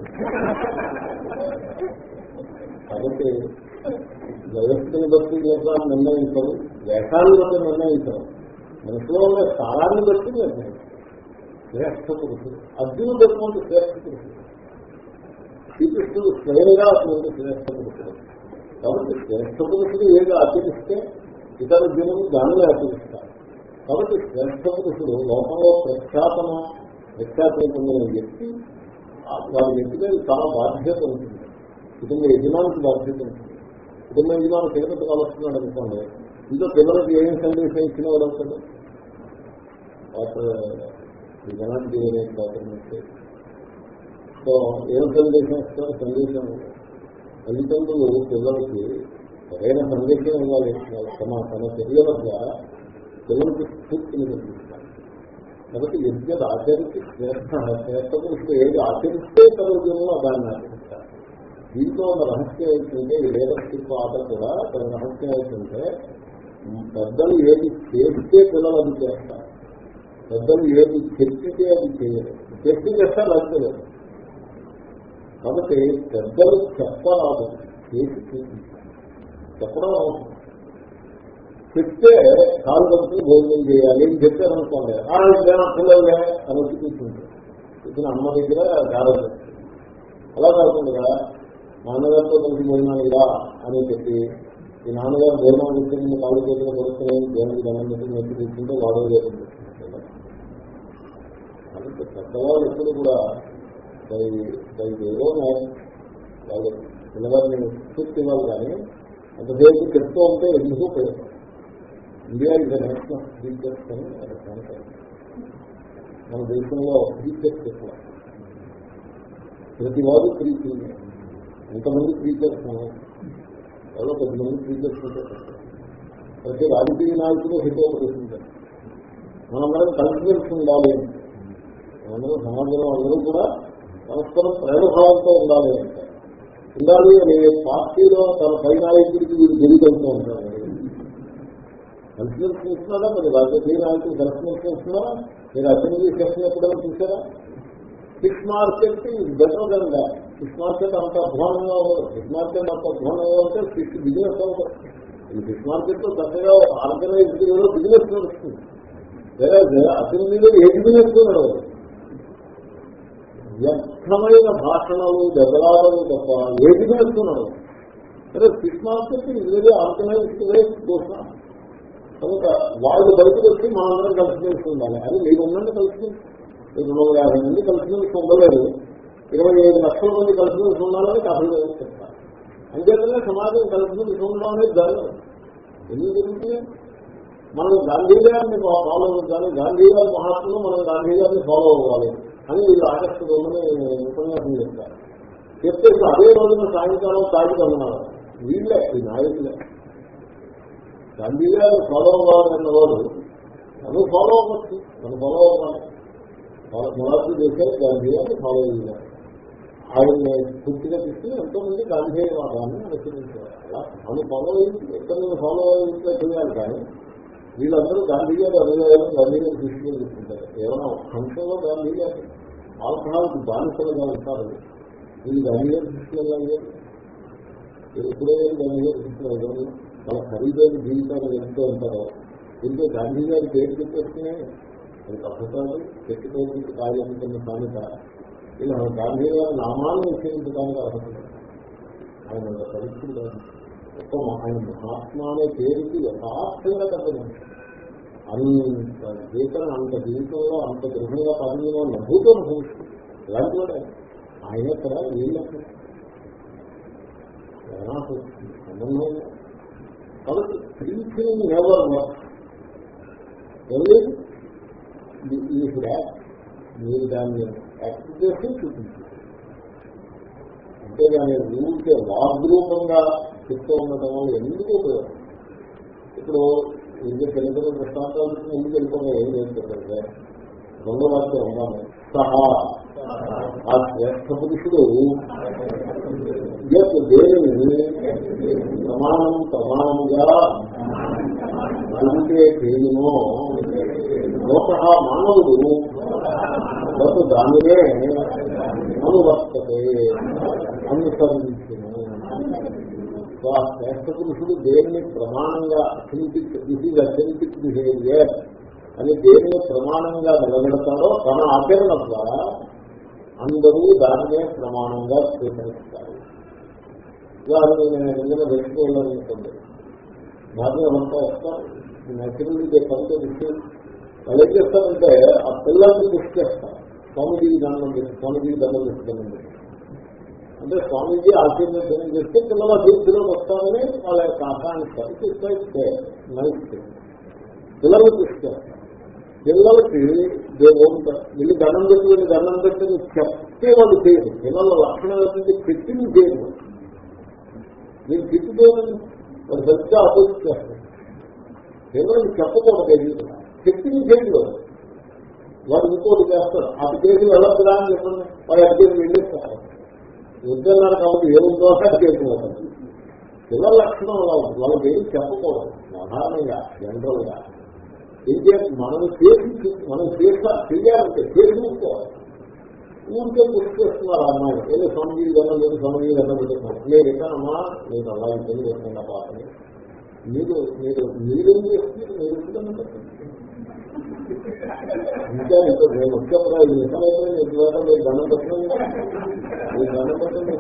కాబట్టి వ్యవస్థని బట్టి వేషాలు నిర్ణయించరు. వేషాలను బట్టి నిర్ణయించరు. మనసులో ఉన్న స్థానాన్ని బట్టి నిర్ణయం. శ్రేష్ఠ పురుషుడు అర్జునుడు పెట్టుకుంటే శ్రేష్ఠ పురుషుడు శ్రీకృష్ణుడు స్వయంగా అటువంటి శ్రేష్ఠ పురుషుడు కాబట్టి శ్రేష్ఠ పురుషుడు ఏదో ఆచరిస్తే ఇతర జనులు దానిలో ఆచరిస్తారు. కాబట్టి శ్రేష్ఠ పురుషుడు లోకంలో ప్రఖ్యాతన ప్రఖ్యాతం పొందిన వ్యక్తి. వారి వ్యక్తి మీద చాలా బాధ్యత ఉంటుంది. కుటుంబ యజమానికి బాధ్యత ఉంటుంది. కుటుంబ యజమాని తిరుపతి కలుస్తున్నాడు అనుకోండి ఇంట్లో పిల్లలకి ఏం సందేశం ఇచ్చిన వాడు అవుతాడు. వాటర్ జనానికి సో ఏం సందేశం ఇస్తారు సందేశం తల్లిదండ్రులు పిల్లలకి సరైన సందేశం ఇవ్వాలి. తమ తన చర్య వద్ద పిల్లలకి స్ఫూర్తిని కల్పిస్తారు కాబట్టి యజ్ఞ ఆచరించి శ్రేష్ఠ శ్రేష్ఠ ఏది ఆచరిస్తే తల్లిదండ్రులు దాన్ని ఆచరిస్తారు. దీంట్లో ఉన్న రహస్యం ఏంటంటే ఈ లీడర్షిప్ ఆట కూడా తన రహస్యం ఏంటంటే పెద్దలు ఏది చేస్తే పిల్లలు అది చేస్తారు. పెద్దలు ఏది చెప్పితే అది చేయలేదు చెప్పి చేస్తారు అది లేదు కాబట్టి పెద్దలు చెప్పరాదు చేసి చెప్పడం అవసరం. చెప్తే కాలు కడుపుని భోజనం చేయాలి అని చెప్పారు అనుకోండి ఆ పిల్లలే అని వచ్చి కూర్చుంటారు. కూర్చుని అమ్మ దగ్గర గారం అలా కాకుండా నాన్నగారితో కలిసి భోజనాలు ఇలా అని చెప్పి ఈ నాన్నగారు దేవం చేసి కాలు చేతులు కొడుతున్నాయి దేవునికి దండం పెట్టి నెత్తి తీసుకుంటే వాడో లేదు కాబట్టి పెద్దవాళ్ళు ఎప్పుడు కూడా ఏదో వాళ్ళు పిల్లవారిని స్ఫూర్తి ఇవ్వాలి కానీ అంతసేపు చెప్తూ ఉంటే ఎందుకు ఇండియా ఇది నేషనల్ టీచర్స్ అని మన దేశంలో టీచర్స్ ఎక్కువ. ప్రతి వారు ప్రీచింగ్ ఎంతమంది టీచర్స్ ఎవరో కొద్ది మంది తీసుకుంటారు ప్రతి రాజకీయ నాయకులు హితోపరిస్తుంటారు మనందరం కలిసిమెలిసి ఉండాలి మనందరం సమాజంలో అందరూ కూడా పరస్పరం ప్రేమభావంతో ఉండాలి అంటారు ఉండాలి అని పార్టీలో తన పై నాయకుడికి వీరు తెలియగలుగుతూ ఉంటారు కలిసిమెలిసి చూస్తున్నారా మరి రాజకీయ నాయకులు కలిసిమెలిసి చేస్తున్నారా మీరు అసెంబ్లీ సెషన్ ఎప్పుడైనా చూసారా fish market better than fish market అంత అధ్వానంగా ఉండదు ఫిష్ మార్కెట్ అంత అధ్వానంగా ఉంటే ఫిష్ బిజినెస్ అవుతుంది. ఫిష్ మార్కెట్లో చక్కగా ఆర్గనైజ్డ్ బిజినెస్ నడుస్తుంది. వేరే అసెంబ్లీలో ఏ బిజినెస్ నడవదు వ్యర్థమైన భాషణలు జగడాలు తప్ప ఏ బిజినెస్ నడవదు సరే ఫిష్ మార్కెట్ ఇది ఆర్గనైజ్డ్ వే కోసం కనుక వాళ్ళు బయటకు వచ్చి మనందరం కలిసి ఉండాలి. అది మీరు ఉండండి కలిసిమెలిసి రెండు వందల యాభై మంది కలిసి ఉండలేదు ఇరవై ఐదు లక్షల మంది కలుపుకుని ఉండాలని కథలు చెప్తారు. అంతేకానే సమాజం కలుపుకుని ఉండడం అనేది జరగదు ఎందుకు జరుగుతుంది మనం గాంధీ గారిని ఫాలో అవ్వాలి గాంధీ గారి మహాత్ములు మనం గాంధీ గారిని ఫాలో అవ్వాలి అని వీళ్ళు ఆగస్టు ఉపన్యాసం చెప్తారు. చెప్తే అదే రోజున సాయంకాలం తాగి వీళ్ళే ఈ నాయకులే. గాంధీ గారు ఫాలో అవ్వాలన్నవాడు మనం ఫాలో అవ్వచ్చు మనం ఫాలో అవ్వాలి. మొదటి దేశాలు గాంధీ గారిని ఫాలో చేయాలి ఆయన్ని పూర్తిగా తీసుకుని ఎంతో మంది గాంధేయవాదాన్ని అనుసరించారు అలా మనం ఫాలో అయింది ఎంతమంది ఫాలో అయ్యి చేయాలి కానీ వీళ్ళందరూ గాంధీ గారు అనుయాయం గాంధీ గారు దృష్టిలో తీసుకుంటారు. ఏమైనా సంస్థలో గాంధీ గారు ఆల్కహాల్కి బానిసలుగా ఉంటారు. వీళ్ళు గాంధీ గారి దృష్టిలో గాంధీ ఎప్పుడే గాంధీ గారి దృష్టిలో వాళ్ళ ఖరీదైన జీవితాలు ఎంతో ఉంటారో. దీంతో గాంధీ గారి పేరు చెప్పేస్తేనే అది పద్ధతాలు చెట్టుకోవడానికి కార్యక్రమం సామెత ఇలా గాంధీ గారి నామాన్ని ఉచ్చరించడానికి అర్హత ఆయన అంత పవిత్రుడు కాదు ఒక్క ఆయన మహాత్మా అనే పేరుకి యథార్థంగా తగ్గదు అంత జీవితం అంత జీవితంలో అంత దృఢంగా పనిలో నభూతం భవిష్యత్తు ఇలాంటి కూడా ఆయన ఎక్కడ? వీళ్ళెక్కడ సంబంధం కాబట్టి ప్రీచింగ్ నెవర్ వర్క్ మీరు దాన్ని యాక్ట్ చేసి చూపించారు అంతేగాని ఊరికే వాగ్రూపంగా చెప్తూ ఉండటం వల్ల ఎందుకు ఉపయోగం? ఇప్పుడు ఇంకా తెలుగు చిన్న దృష్టాంతాలు ఎందుకు వెళ్ళిపోయినా ఏం చేస్తుందంటే రెండో వాక్యం ఉన్నాము సహా. ఆ శ్రేష్ఠ పురుషుడు దేనిని ప్రమాణం ప్రమాణముగా అంటే చేయను లోక మానవుడు. లోక దానినే అనువర్తతే. అనుసరించిన. శ్రేష్ట పురుషుడు దేన్ని ప్రమాణంగా authentic this is authentic behaviour అని దేన్ని ప్రమాణంగా నిలబెడతారో తన ఆచరణ ద్వారా అందరూ దానినే ప్రమాణంగా స్వీకరిస్తారు. ఉదాహరణ నేను ఏదైనా వేసుకోవాలనుకోండి భాగ్యం అంతా వస్తారు నచ్చింది పంటే విషయం వాళ్ళు ఏం చేస్తారంటే ఆ పిల్లల్ని కృషి చేస్తారు స్వామిజీ దండం చేసి స్వామిజీ దండం పెట్టుకుని అంటే స్వామీజీ ఆశీర్వదనం చేస్తే పిల్లల అభివృద్ధిలోకి వస్తామని వాళ్ళ యొక్క ఆకాంక్షలు ఆకాంక్ష నైస్. పిల్లలు కృషి చేస్తారు పిల్లలకి దేవంత వీళ్ళు దండం పెట్టి వీళ్ళు దండం పెట్టి చెప్తే వాళ్ళు చేయరు. పిల్లల లక్షణం ఏంటంటే పెట్టింది చేయరు. మీరు తిట్టుకోవాలని వాళ్ళు సరిగ్గా అపోజిట్ చేస్తారు పిల్లలకి చెప్పకూడదు చెప్పింది చేయదు వాడు ఇంకోటి చేస్తారు అటు కేసు వెళ్ళొద్దురా అని చెప్పండి. వాడు అటు కేసు వెళ్ళేస్తారు వద్దన్నారు కాబట్టి ఏముందో అది చేసుకోవాలి పిల్లల లక్షణం అలా ఉంది. వాళ్ళకి ఏం చెప్పకూడదు. సాధారణంగా జనరల్గా ఇంకే మనం చేసి మనం చేసా చెయ్యాలంటే చేసుకోవాలి ఊరికే. గుర్తు చేస్తున్నారు అమ్మాయి. ఏదో స్వామిజీ కన్నా లేదు స్వామిజీ కన్నా పెట్టుకున్నాను నేను ఎక్కడమ్మా నేను అలా ఇబ్బంది చేస్తున్నా పాపని మీరు మీరు మీరేం చేస్తున్నారు? మీరు దండం పెట్టండి ఇంకా ఇంకా నేను వచ్చేప్పుడు ఐదు నిమిషాలు అయిపోయింది ఇటువైపు మీరు దండం పెట్టండి మీరు దండం పెట్టండి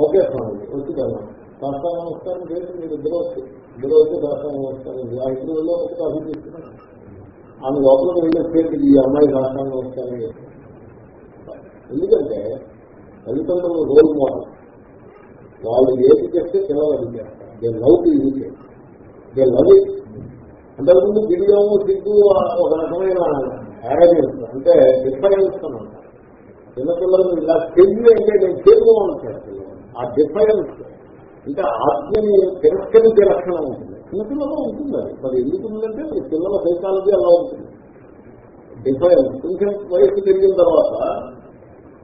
ఓకే స్వామి వచ్చి కదా. శాస్త్ర నమస్కారం చేసి మీరు ఇద్దరు వచ్చి ఇద్దరు వచ్చి శాస్త్ర నమస్కారం ఆ ఇద్దరు వెళ్ళి వచ్చి అభివృద్ధి చేస్తున్నారు ఆమె లోపలికి వెళ్ళేసేది ఈ అమ్మాయి శాస్త్ర నమస్కారం చేస్తాను ఎందుకంటే తల్లిదండ్రులు రోల్ మోడల్. వాళ్ళు ఏది చేస్తే పిల్లలు అది చేస్తారు. They love to use they love it అంతకుముందు బిడియము సిగ్గు ఒక రకమైన అరేంజ్మెంట్ అంటే డిఫరెన్స్ అని అంటారు. చిన్నపిల్లలు ఇలా చెయ్యి అంటే నేను చేసుకోమంటారు ఆ డిఫరెన్స్ అంటే ఆత్మని తిరస్కరించే లక్షణం ఉంటుంది. చిన్నపిల్లలో ఉంటుంది అది. మరి ఎందుకు ఉందంటే ఈ పిల్లల సైకాలజీ అలా ఉంటుంది. డిఫరెన్స్ కొంచెం వయసు పెరిగిన తర్వాత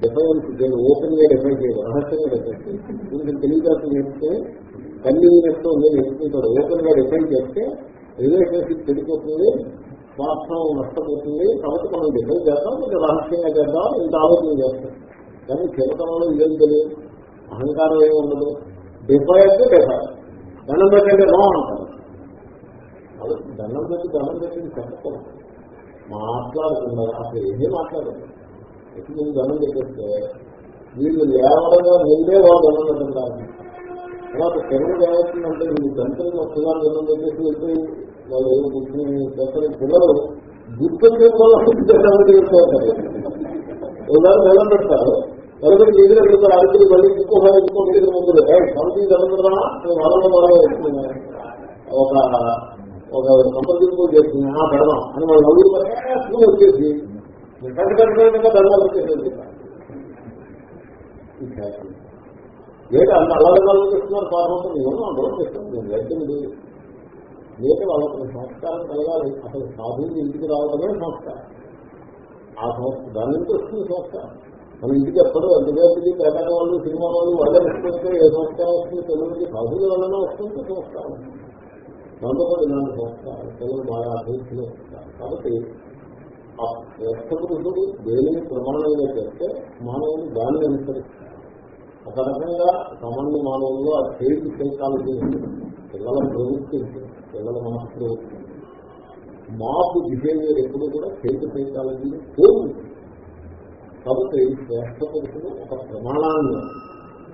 డిఫరెన్స్ నేను ఓపెన్గా డిఫైన్ చేయదు రహస్యంగా డిఫైన్ చేయదు కొంచెం తెలియజేస్తూ చేస్తే కన్వీనియన్స్తో నేను ఎంచుకుంటాడు ఓపెన్గా డిఫైన్ చేస్తే రిలేషన్షిప్ చెడిపోతుంది స్వార్థం నష్టపోతుంది కాబట్టి మనం డిఫెండ్ చేద్దాం ఇంకా రహస్యంగా చేద్దాం ఇంత ఆలోచన చేస్తాం. కానీ చిన్నతనంలో ఇదేం తెలియదు? అహంకారం ఏమి ఉండదు? డిఫై అంటే డిఫై దండం పెట్టంటే రా అంటారు. దండం పెట్టి దండం పెట్టింది చెప్పకూడదు. మాట్లాడుతున్నారు అసలు ఏమీ మాట్లాడదు. ఎప్పుడు మీరు దండం పెట్టేస్తే వీళ్ళు లేవడంగా ముందే వాళ్ళు దండం పెట్టుకుంటారు. తర్వాత కిరణం ఏమవుతుందంటే వీళ్ళు గంటలు వస్తున్నారు దండం పెట్టేసి వెళ్ళి వాళ్ళు ఏదో చెప్పని పిల్లలు గుర్తొచ్చే వాళ్ళు ఉదాహరణ దండం పెడతారు. నలుగురు ఎదురు వెళ్తారు అడుగులు మళ్ళీ ఇంకోసారి ఇంకో ఎదురు ముందు సంథింగ్ జరుగుతున్నా పెడతామా వరంలో ఒక ఒక సంప్రదింపు చేస్తుంది ఆ ధర్మం అని వాళ్ళు నలుగురు వచ్చేసి ధర్మాలు గంటగా దండాలు వచ్చేసి లేదు అంత అలాగే ఆలోచిస్తున్నారు పార్వతం ఏమో ఆలోచిస్తుంది లడ్డు లేక వాళ్ళకి సంస్కారం కలగాలి. అసలు సాధువులు ఇంటికి రావడమే సంస్కారం. ఆ సంస్థ దాని నుంచి వస్తుంది సంస్కారం. మన ఇంటికి ఎప్పుడు ఎంతసేపు పేదల వాళ్ళు సినిమా వాళ్ళు వాళ్ళే వస్తుంటే ఏ సంస్కారం వస్తుంది? తెలుగుకి సాధువుల వల్లనే వస్తుంది సంస్కారం. దాంతో పాటు ఇలాంటి సంస్కారం తెలుగు బాగా అభివృద్ధిలో వస్తారు కాబట్టి ఆ శ్రేష్ట పురుషుడు దేనిని ప్రమాణంగా చేస్తే మానవులు దాన్ని అనుసరిస్తారు. ఒక రకంగా సామాన్య మానవుల్లో ఆ చేతి సైకాలజీ ఉంటుంది పిల్లల ప్రవృత్తి పిల్లల మనసు ప్రవృత్తి మాకు బిహేవియర్ ఎప్పుడు కూడా చేతి సైకాలజీని కోరుతుంది కాబట్టి శ్రేష్ట పురుషుడు ఒక ప్రమాణాన్ని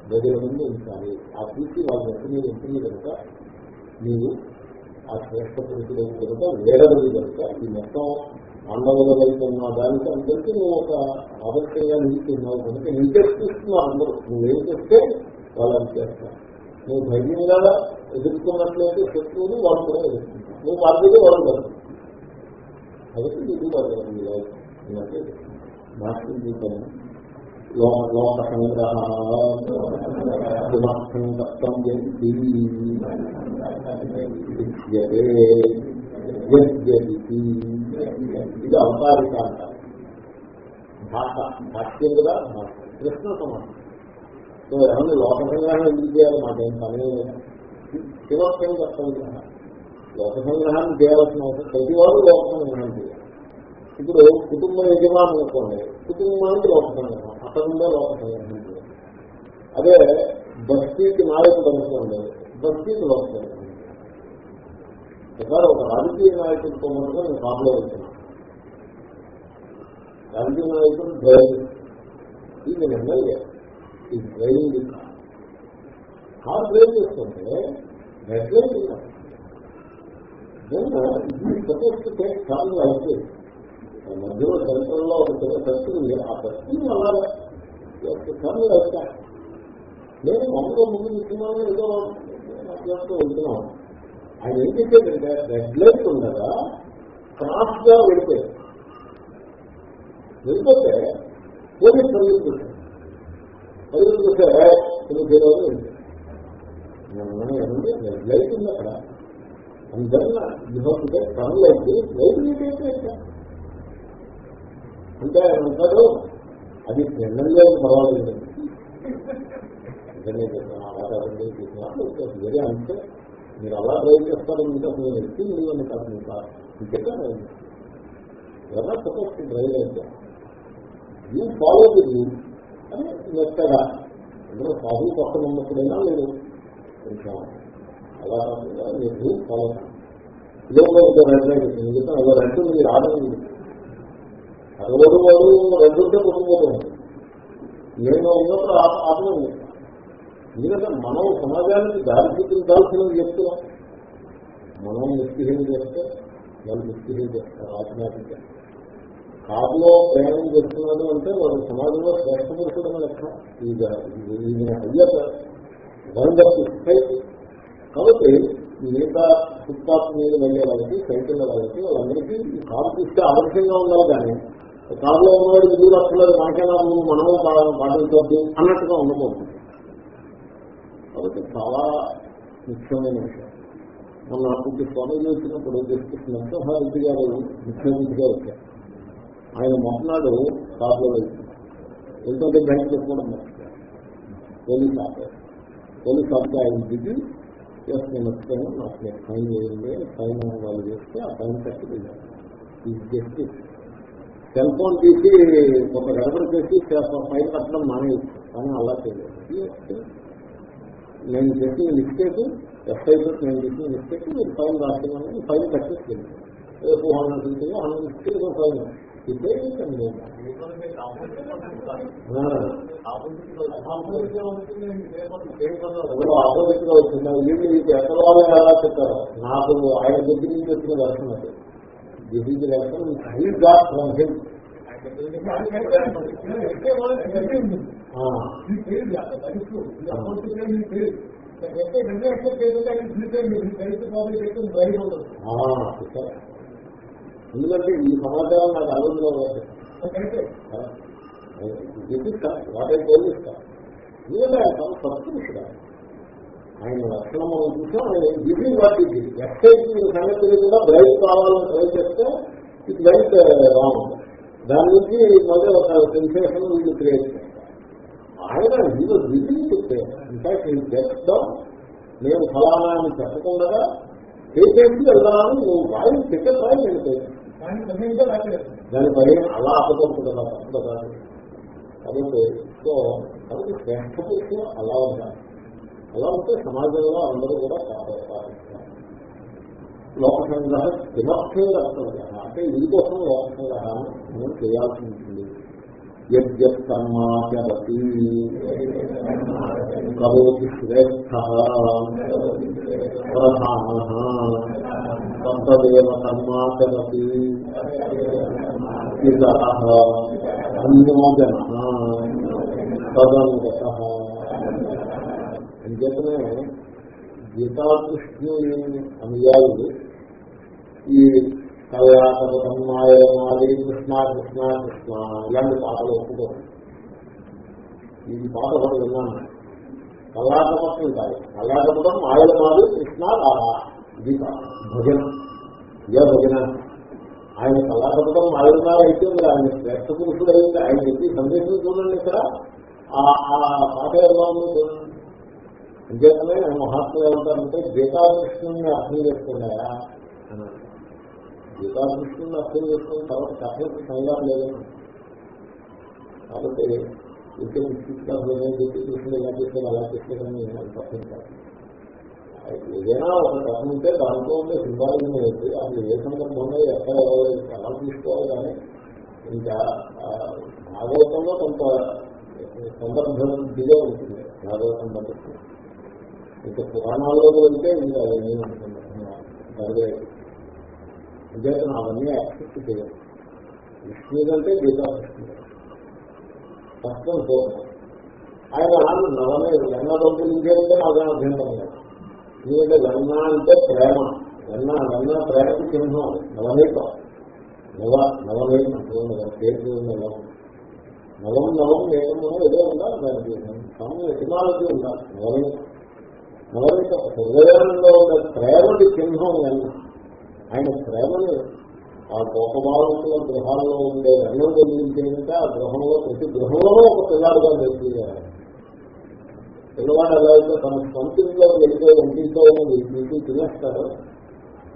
ప్రజల ముందు ఉంచాలి. ఆ పూర్తి వాళ్ళ నెత్తి మీద ఉంటుంది కనుక నీవు ఆ శ్రేష్ట పురుషుడు కనుక వేడవది కనుక ఈ మొత్తం పాండవుల ఉన్న దానికి అందరికీ నువ్వు ఒక ఆదర్శంగా నిలుస్తున్నావు కనుక నిర్దేశిస్తున్నావు అందరూ. నువ్వేం చేస్తే వాళ్ళని చేస్తారు. నువ్వు ధైర్యంగా ఎదుర్కొన్నట్లయితే శత్రువులు వాళ్ళు కూడా ఎదుర్కొంటారు నువ్వు మార్గదే వాళ్ళు కదా కాబట్టి ఇది బాధ్యత భాష్యం చూద్దాము లోక సంగ్రహ ఇది అవతారిక అంటారు. భాష భాష్యం కదా భాష కృష్ణ సమానం నువ్వు ఏమన్నా లోకసంగ్రహం ఎందుకు చేయాలి? మాకేం పని శివత్వం కర్తవ్యం లోకసంగ్రహాన్ని చేయాల్సిన అవసరం ప్రతి వారు లోకసంగ్రహం చేయాలి. ఇప్పుడు కుటుంబ యజమాని అనుకోండి. కుటుంబానికి లోకసంగ్రహం. అతనుండే లోక చేయాలి. అదే బస్తీకి నాయకుడు అనుకోండి. బస్తీకి లోకసంగ్రహం ఒకసారి ఒక రాజకీయ నాయకుడితో మనకు నేను కాపులో వెళ్తున్నాను రాజకీయ నాయకుడు డ్రైవింగ్ ఇది ఎమ్మెల్యే. ఈ డ్రైవింగ్ కార్ డ్రైవ్ చేస్తుంటే రెడ్ లైట్ టేక్ కార్ అయితే మధ్యలో సెంటర్లో ఒక చిన్న సర్కిల్ ఉంది ఆ సర్కిల్ అలాగే కారు అయితే నేను మామూలుగా ముందు నిల్చున్నాను ఏదో మాట్లాడుతూ వెళ్తున్నాను ఆయన ఏం చేసేటంటే రెడ్ లైట్ ఉండగా క్రాస్గా వెళ్ళిపోయారు వెళ్ళిపోతే పోలీస్ పరిగెత్తి చూశారు చూస్తే కొన్ని పేరు లైట్ ఉంది అక్కడ అందువల్ల విభక్తిగా టర్న్ లైట్ లైట్ అంటే ఆయన అంటాడు అది ఎమ్మెల్యే పర్వాలేదు. వేరే అంటే మీరు అలా డ్రైవ్ చేస్తారు ఇంకా అసలు వ్యక్తి మీరు కాదు ఇంకా. ఇంకెక్కడ ఎలా సపోజ్ డ్రైవ్ అయితే యూ ఫాలో ది అని మెత్తగా అందులో సాధు పక్కన ఉన్నప్పుడైనా మీరు కొంచెం అలా మీరు రూల్ ఫాలో ఇదే రెడ్ లైట్ మిగతా అలా రెండు మీరు ఆడండి అరవడు వాడు రెండుంటే కొట్టుకుపోతుంది నేను ఉన్నప్పుడు ఆత్మ ఎందుకంటే మనం సమాజానికి దారి చూపించాల్సినవి చెప్తున్నాం. మనం మిస్బిహేవ్ చేస్తే వాళ్ళు మిస్బిహేవ్ చేస్తారు ఆత్మహత్య చేస్తారు. కారులో ప్రయాణం చేస్తున్నాడు అంటే వాడు సమాజంలో శ్రేష్ట పురుషుడని లెక్క ఈయన అయ్యాక కాబట్టి మిగతా ఫుట్పాత్ మీద వెళ్ళే వాళ్ళకి సైకిల్ వాళ్ళకి వాళ్ళందరికీ కారు చూస్తే ఆలస్యంగా ఉండాలి కానీ కారులో ఉన్నవాడు ఎదురు వస్తున్నది మనకైనా మనము పాటించవద్దు అన్నట్టుగా ఉండకూడదు. కాబట్టి చాలా ముఖ్యమైన విషయం. మొన్న అప్పుడు స్వామి వచ్చినప్పుడు జస్టిస్ నరసింహారెడ్డి గారు ముఖ్యమంత్రిగా వచ్చారు. ఆయన మొట్టనాడు కార్లో వెళ్తున్నారు ఎందుకంటే బ్యాంక్ చెప్పుకోవడం మర్చిపోయారు పోలీస్ ఆఫీసర్ పోలీస్ ఆఫీసర్ ఆయన దిగి ఎస్ నేను వచ్చాను నాకు నేను ఫైన్ చేయండి ఫైన్ వాళ్ళు చేస్తే ఆ ఫైన్ కట్టి వెళ్ళాను జస్టిస్ సెల్ ఫోన్ తీసి ఒక గడపడ చేసి ఫైన్ కట్టడం మానేస్తాను కానీ అలా చేయలేదు. నేను చేసిన మిస్టేక్ ఎస్ఐ నేను చేసిన మిస్టేక్ మీరు ఫైన్ రాస్తున్నాను ఫైన్ కట్టేసి రేపు హండ్రెడ్ ఉంటుంది హండ్రెడ్ ఫైన్. ఇదే ఆపోజిట్గా వచ్చింది? వీళ్ళు మీకు వాళ్ళు ఎలా చెప్పారు? నాకు ఆయన దగ్గర నుంచి వచ్చిన దర్శనం అది. ఈజ్ దర్శనం హీ గాట్ ఫ్రమ్ హిమ్ ఎందుకంటే ఈ సమాచారం నాకు ఆలోచన వాటి పోలిస్తా ఎందుకంటే ఆయన తన సత్పురుషుడు ఆయన. లక్షణం మనం చూసాం ఆయన గిరి వాటి ఎస్ఐకి సంగతి కూడా బ్రైట్ కావాలని ట్రై చేస్తే ఇట్ వెంట రాంగ్ దాని నుంచి మళ్ళీ ఒక సెన్సేషన్ వీళ్ళు క్రియేట్ చేస్తారు. ఆయన వీళ్ళు రివ్యూ చెప్తే ఇన్ఫాక్ట్ నేను చేస్తాం నేను ఫలానా అని చెప్పకుండా చేసేసి వెళ్దామని నువ్వు రాయి టికెట్ రాయి నేను దాని పని అలా అప్పకొచ్చు కదా తప్పు కదా కాబట్టి సో కాబట్టి శ్రేష్ఠ పురుషులు అలా ఉండాలి అలా ఉంటే సమాజంలో అందరూ కూడా పాటిస్తారు. లోక సంగ్రహ అంటే ఇది కోసం లోక మనం చేయాల్సి ఉంటుంది. యజ్ఞర్మాచరతి కరోతి శ్రేష్ఠ. ప్రధాన. సంతదేవ కర్మాచరతి. ఇతర అన్యోజన. తదనుగత అంచేతనే గీతాకృష్ణు అనుయాయులు ఈ కళ్యాణపదం మాయమాలి కృష్ణ కృష్ణ కృష్ణ ఇలాంటి పాటలు ఒప్పుకోరు ఈ పాట ఒకటి విన్నాను కళ్యాణపత్రం కాదు కళ్యాణపదం మాయమాలి కృష్ణ రాధా ఇది భజన ఇదే భజన ఆయన కళాపథకం మాయమాలి అయితే ఆయన శ్రేష్ట పురుషుడు అయితే ఆయన చెప్పి సందేశం చూడండి ఇక్కడ ఆ పాట ఎలా ఉందో చూడండి అంచేతనే మహాత్ములు ఏమంటారంటే గీతాకృష్ణుని అర్థం చేసుకున్నాయా అన్నారు గీతాకృష్ణుని అర్థం చేసుకున్న తర్వాత కథలకు సంగారం లేదని కాబట్టి ఇంకే కృష్ణుడు ఎలా చేస్తే అలా చేసేదని అర్థం కాదు. ఏదైనా ఒక కథ ఉంటే దాంట్లో ఉండే సింబాలిజం ఏంటి అసలు ఏ సందర్భంలో ఎక్కడ ఎలా తీసుకోవాలి కానీ ఇంకా భాగవతంలో కొంత సందర్భం దిగే ఉంటుంది భాగవతం పద్ధతి. ఇంకా పురాణాల్లో వెళ్తే ఇంకా అవన్నీ జరిగే విజేతను అవన్నీ యాక్సెప్ట్ చేయాలి విష్ణు కంటే గీతా కృష్ణుడు కష్టం చూడండి ఆయన నవమే వెన్న రోజు అదే అభ్యంతరం లేదు. ఎందుకంటే వెన్న అంటే ప్రేమ. వెన్న వెన్న ప్రేమకి చిహ్నం నవనీతం నవ నవనీతం పేరు నవం. నవం నవం నేతము ఏదో ఉండాలి దానికి కానీ ఎటిమాలజీ ఉండాలి? నవనీతం నవనీత హృదయంలో ఉన్న ప్రేమకి చిహ్నం వెన్న ఆయన ప్రేమను ఆ గోపబాలుల గృహాలలో ఉండే రంగం కలిగించేదంటే ఆ గృహంలో ప్రతి గృహంలోనూ ఒక పిల్లాడుగా నేర్పించారు పిల్లవాడు ఎలా అయితే తన సొంత ఇంట్లో వెళ్తే వంటింట్లో మీకు తినేస్తారో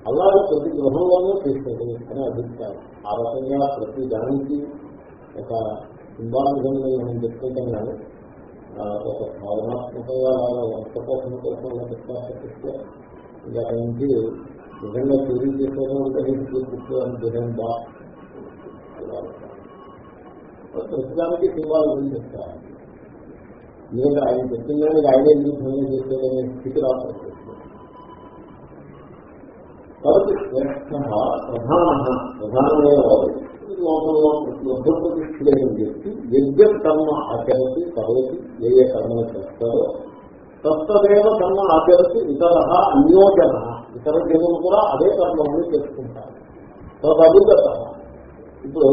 అలాగే ప్రతి గృహంలోనూ చేస్తుంది అని అభిప్రాయం. ఆ రకంగా ప్రతి దానికి ఒక సింబాలిజం మనం చెప్పుకుంటాం కానీ ఒక భావనాత్మకంగా వంశ కోసం కోసం చెప్తే ఇంకా నుంచి నిజంగా చోరీ చేసేదో ఉంటే చూపిస్తూ అని జగన్ బా ప్రస్తుతానికి సింబాలిజం చెప్తారు ఎందుకంటే ఆయన చెప్పిందని ఆయన ఎందుకు చేసేదనే స్థితి రావచ్చు కాబట్టి ప్రధాన ప్రధానమైన వాడు. లోకంలో వ్యక్తి యజ్ఞ కర్మ ఆచరించి కరోతి ఏ ఏ కర్మలు చేస్తారో తత్తదేవ కర్మ ఆచరతి ఇతర అన్యోజన ఇతర జనులు కూడా అదే కర్మని చేసుకుంటారు. తదభిగత ఇప్పుడు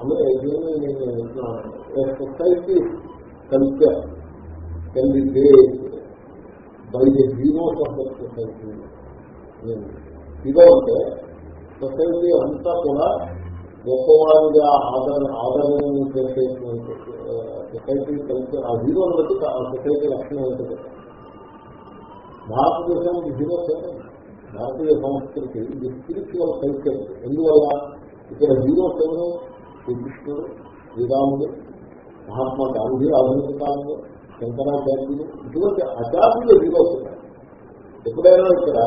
అందులో దీన్ని నేను society culture can be based by the heroes of the society hero అంటే సొసైటీ అంతా కూడా గొప్పవారిగా ఆదరణ ఆదరణ చేసేటువంటి సొసైటీ కలిసి ఆ హీరోని బట్టి ఆ సొసైటీ లక్షణం ఏంటో భారతదేశం హీరో భారతీయ సంస్కృతి ఇది స్పిరిచువల్ కల్చర్ ఎందువల్ల? ఇక్కడ హీరోస్ ఎవరు? శ్రీకృష్ణుడు శ్రీరాముడు మహాత్మా గాంధీ ఆధునిక కాలంలో శంకరాచార్యులు ఇటువంటి అచార్యులు హీరోస్ ఉన్నారు ఎప్పుడైనా ఇక్కడ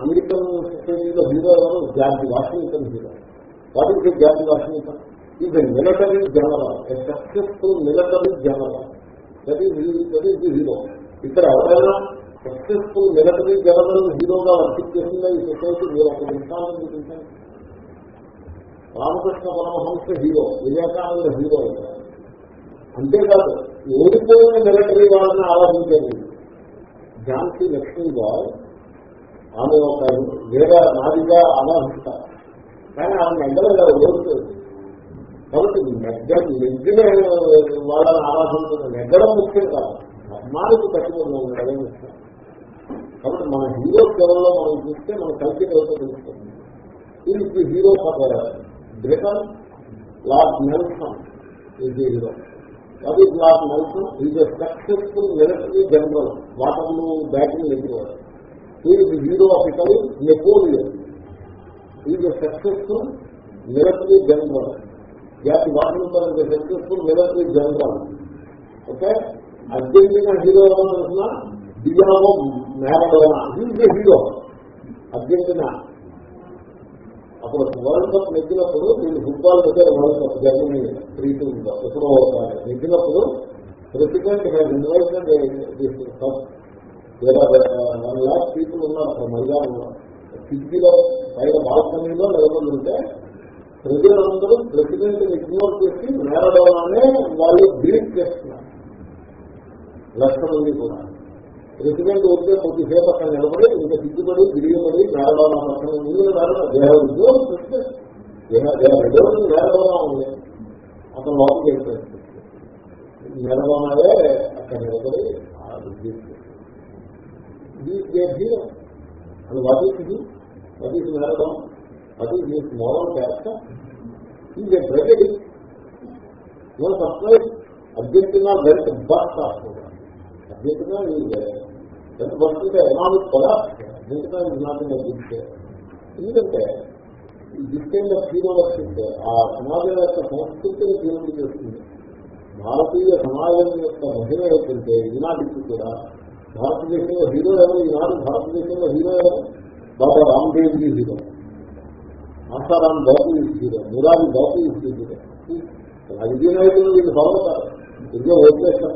అమెరికన్ సొసైటీలో హీరో ఎవరు? George Washington hero what is George Washington is a military general a successful military general that is that is the hero ఇక్కడ ఎవరైనా సక్సెస్ఫుల్ మిలిటరీ జనరల్ హీరోగా వర్షిప్ చేసిందా ఈ సొసైటీ మీరు ఒక నిమిషాలను చూపించండి రామకృష్ణ పరమహంస హీరో వివేకానంద హీరో అంతేకాదు ఓడిపోయిన మిలిటరీ వాళ్ళని ఆరాధించేది. ఝాన్సీ లక్ష్మీబాయ్ ఆమె ఒక వేరే నాదిగా ఆలోచిస్తారు కానీ ఆమె నెగ్గల ఓడిపోయింది. కాబట్టి నెగ్గ నెగ్గిన వాళ్ళని ఆరాధించిన నెగ్గడం ముఖ్యం కాదు. ధర్మానికి కట్టుకుని ఉండడమే ముఖ్యం. కాబట్టి మన హీరో స్థలంలో మనం చూస్తే మన కల్చర్ ఏదో తెలుస్తుంది. ఇది hero for Britain Lord Nelson ఇది హీరో అది లార్డ్ నెల్సన్ ఇది సక్సెస్ఫుల్ మిలిటరీ జనరల్ వాటర్లు బ్యాటింగ్ ఎదురు ఇది హీరో ఆఫ్ ఇటలీ నెపోలియన్ ఇది సక్సెస్ఫుల్ మిలిటరీ జనరల్ జాతి Washington is a successful military general okay? Argentina hero ఎవరో తెలిసిన మేరడోనా ఈజ్ హీరో అర్జెంటీనా. అప్పుడు వరల్డ్ కప్ నెగ్గినప్పుడు నేను ఫుట్బాల్ దగ్గర world cup Germany three two ఎప్పుడో నెగ్గినప్పుడు president invited one lakh people ఉన్నారు అక్కడ మైదానంలో. సిద్ధిలో పైన బాల్కనీలో నిలబడి ఉంటే ప్రజలందరూ ప్రెసిడెంట్ ఇగ్నోర్ చేసి మేరడోనానే వాళ్ళు బ్రీట్ చేస్తున్నారు. లక్ష మంది కూడా. ప్రెసిడెంట్ వస్తే కొద్దిసేపు అక్కడ నిలబడి ఇంకా సిగ్గుపడి గిరియబడి మేరడోనా పక్కన ముందు దేహం మేరడోనా ఉంది. అతను లోపలికి వెళ్ళిపోయింది మేరడోనాయే అక్కడ నిలబడి హీరో అది వాట్ ఈస్ ఇది Maradona what is means moral character is a tragedy no subscribe Argentina wealth bust Argentina ఎంత బతుంటే ఎకనామిక్ కూడా అర్జెంటీనా ఇది నాట్ ఎందుకంటే ఈ డిస్టైన్ ఆఫ్ హీరో వర్షిప్ ఆ సమాజం యొక్క సంస్కృతిని తీర్పు చేస్తుంది భారతీయ సమాజం యొక్క మహిళ ఏంటంటే ఈనాటికి కూడా భారతదేశంలో హీరో ఎవరు ఈనాడు భారతదేశంలో హీరో ఎవరు Baba Ramdevji hero Asaram Babu hero Murari Babu hero రాజకీయ నాయకులు వీళ్ళు బాగుంటారు.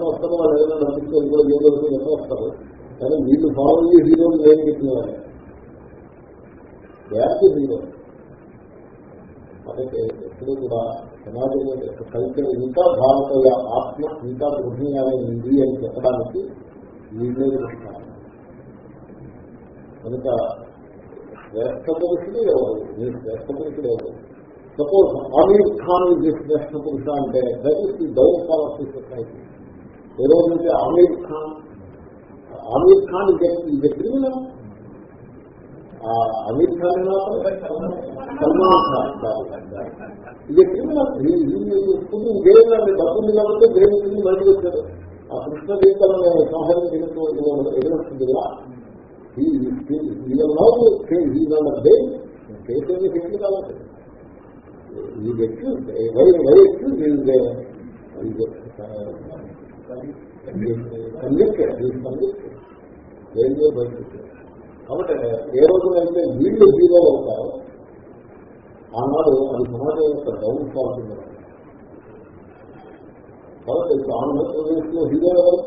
వస్తారు వాళ్ళు ఏదైనా నడిపిస్తే ఇంట్లో ఏ వస్తారు కానీ వీళ్ళు ఫాలో హీరోలు ఏం చెప్పిన వాళ్ళు వ్యాప్తి హీరో ఎప్పుడు కూడా సమాజంలో కల్చర్ ఇంకా భారతీయ ఆత్మ ఇంకా దృఢంగా ఉంది అని చెప్పడానికి వీళ్ళే దృష్టాలు కనుక శ్రేష్ట పురుషుడు ఎవరు మీరు శ్రేష్ట పురుషుడు ఎవరు సపోజ్ ఆమీర్ ఖాన్ ఇది శ్రేష్ట పురుష అంటే that is the down of the society ఏ రోజు రోజైతే ఆమీర్ ఖాన్ ఆమీర్ ఖాన్ ఇది క్రిమినల్ అమీర్ ఖాన్ సల్మాన్ ఖాన్ ఇది క్రిమినల్ దేవుడు డబ్బుంది కాబట్టి గేమ్ బయటకు వచ్చారు ఆ కృష్ణ దీపాలను సంహారం ఎదురొస్తుంది కదా కేసు కేసు కాబట్టి ఈ వ్యక్తి వై వై వ్యక్తి కాబట్టి ఏ రోజునైతే వీళ్ళు హీరో అవుతారో ఆనాడు అది సమాజం యొక్క డౌన్ ఫాల్ కాబట్టి ఆంధ్రప్రదేశ్లో హీరో ఎవరు?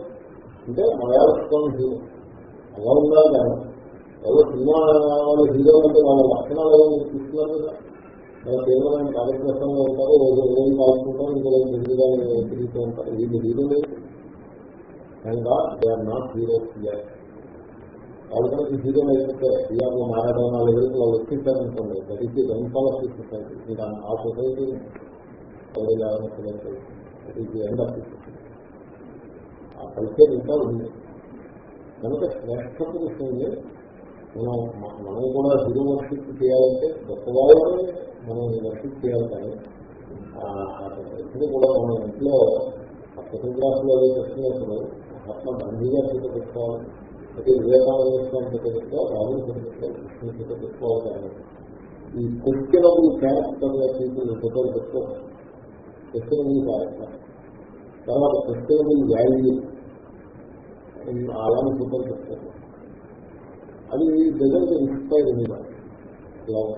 అంటే మలయాళం హీరో. అలా ఉందా కానీ ఎవరో సినిమా వాళ్ళు హీరో అంటే వాళ్ళ లక్షణాలు ఏమైనా చూస్తున్నారు కదా. వాళ్ళ తీవ్రమైన కార్యక్రమంలో ఉంటారు రోజు రోజు కాల్చుకుంటారు ఇంకో రోజు ముందుగా తిరుగుతూ ఉంటారు. వీళ్ళు హీరో లేదు and they are not heroes వాళ్ళకి హీరో అయిపోతే ఇవాళ మారాడడం వాళ్ళ ఎదురు వాళ్ళు వచ్చేసారనుకోండి that is the downfall society మీరు ఆ సొసైటీ ఎండ్ ఆఫ్ కల్చర్ ఇంకా ఉంది. కనుక శ్రేష్ఠ పురుషుల్ని మనం మనం కూడా గురు వర్షిప్ చేయాలంటే గొప్పవాళ్ళు మనం వర్షిప్ చేయాలి కానీ ఇప్పుడు కూడా మన ఇంట్లో సెకండ్ క్లాస్లో వచ్చినప్పుడు ఆత్మ బంధుగా పెట్టుకోవాలి అయితే వివేకానంద స్వామి చేత పెట్టుకోవాలి రాహుల్ పెట్టుకోవాలి కృష్ణ చేత పెట్టుకోవాలి కానీ ఈ క్వశ్చనబుల్ క్యారెక్టర్ పీపుల్ ఫోటోలు పెట్టుకోవాలి క్వశ్చనబుల్ క్యారెక్టర్. తర్వాత క్వశ్చనబుల్ వాల్యూ. అలాంటి ఫోటోలు చెప్తారు. అది దగ్గర ఇన్స్పైర్ మీద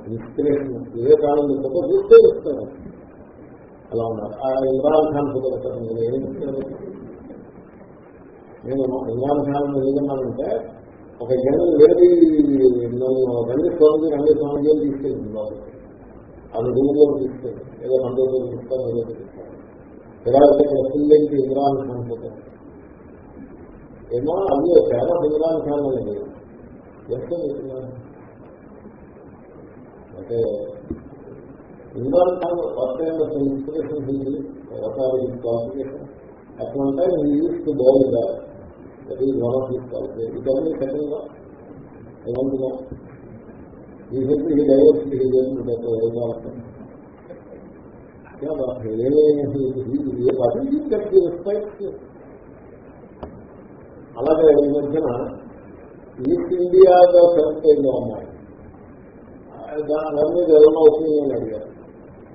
ఇన్స్పిరేషన్ వివేకానంద ఫోటో చూస్తే ఇస్తారు అలా ఉన్నారు. ఆ ఇమ్రాన్ ఖాన్ ఫోటో నేను ఏం చెప్తాను నేను ఇమ్రాన్ ఖాన్ ఏదన్నానంటే ఒక జనం వేరే నన్ను రండి స్వామి రండి స్వామి తీసుకెళ్ళింది బాబు అది రూమ్లో తీసుకెళ్ళి ఏదో రెండు రోజులు తీస్తాను ఏదో తీస్తాను ఎలా అయితే ఫుల్ ఇమ్రాన్ ఖాన్ ఫోటో. ఏమో అది చాలా ఇమ్రాన్ ఖాన్ అనేది అంటే ఇమ్రాన్ ఖాన్ వర్క్ ఇన్స్పిరేషన్ ఉంది ఒకసారి క్వాలిఫికేషన్ అట్లా యూస్ టు బాగుంది that. Is one of his qualities. It only second one. I want అలాగే ఈ మధ్యన ఈస్ట్ ఇండియాలో సెలెక్ట్ అయిందో అమ్మాయి. దాని మీద ఎవరో ఒపీనియన్ అడిగారు.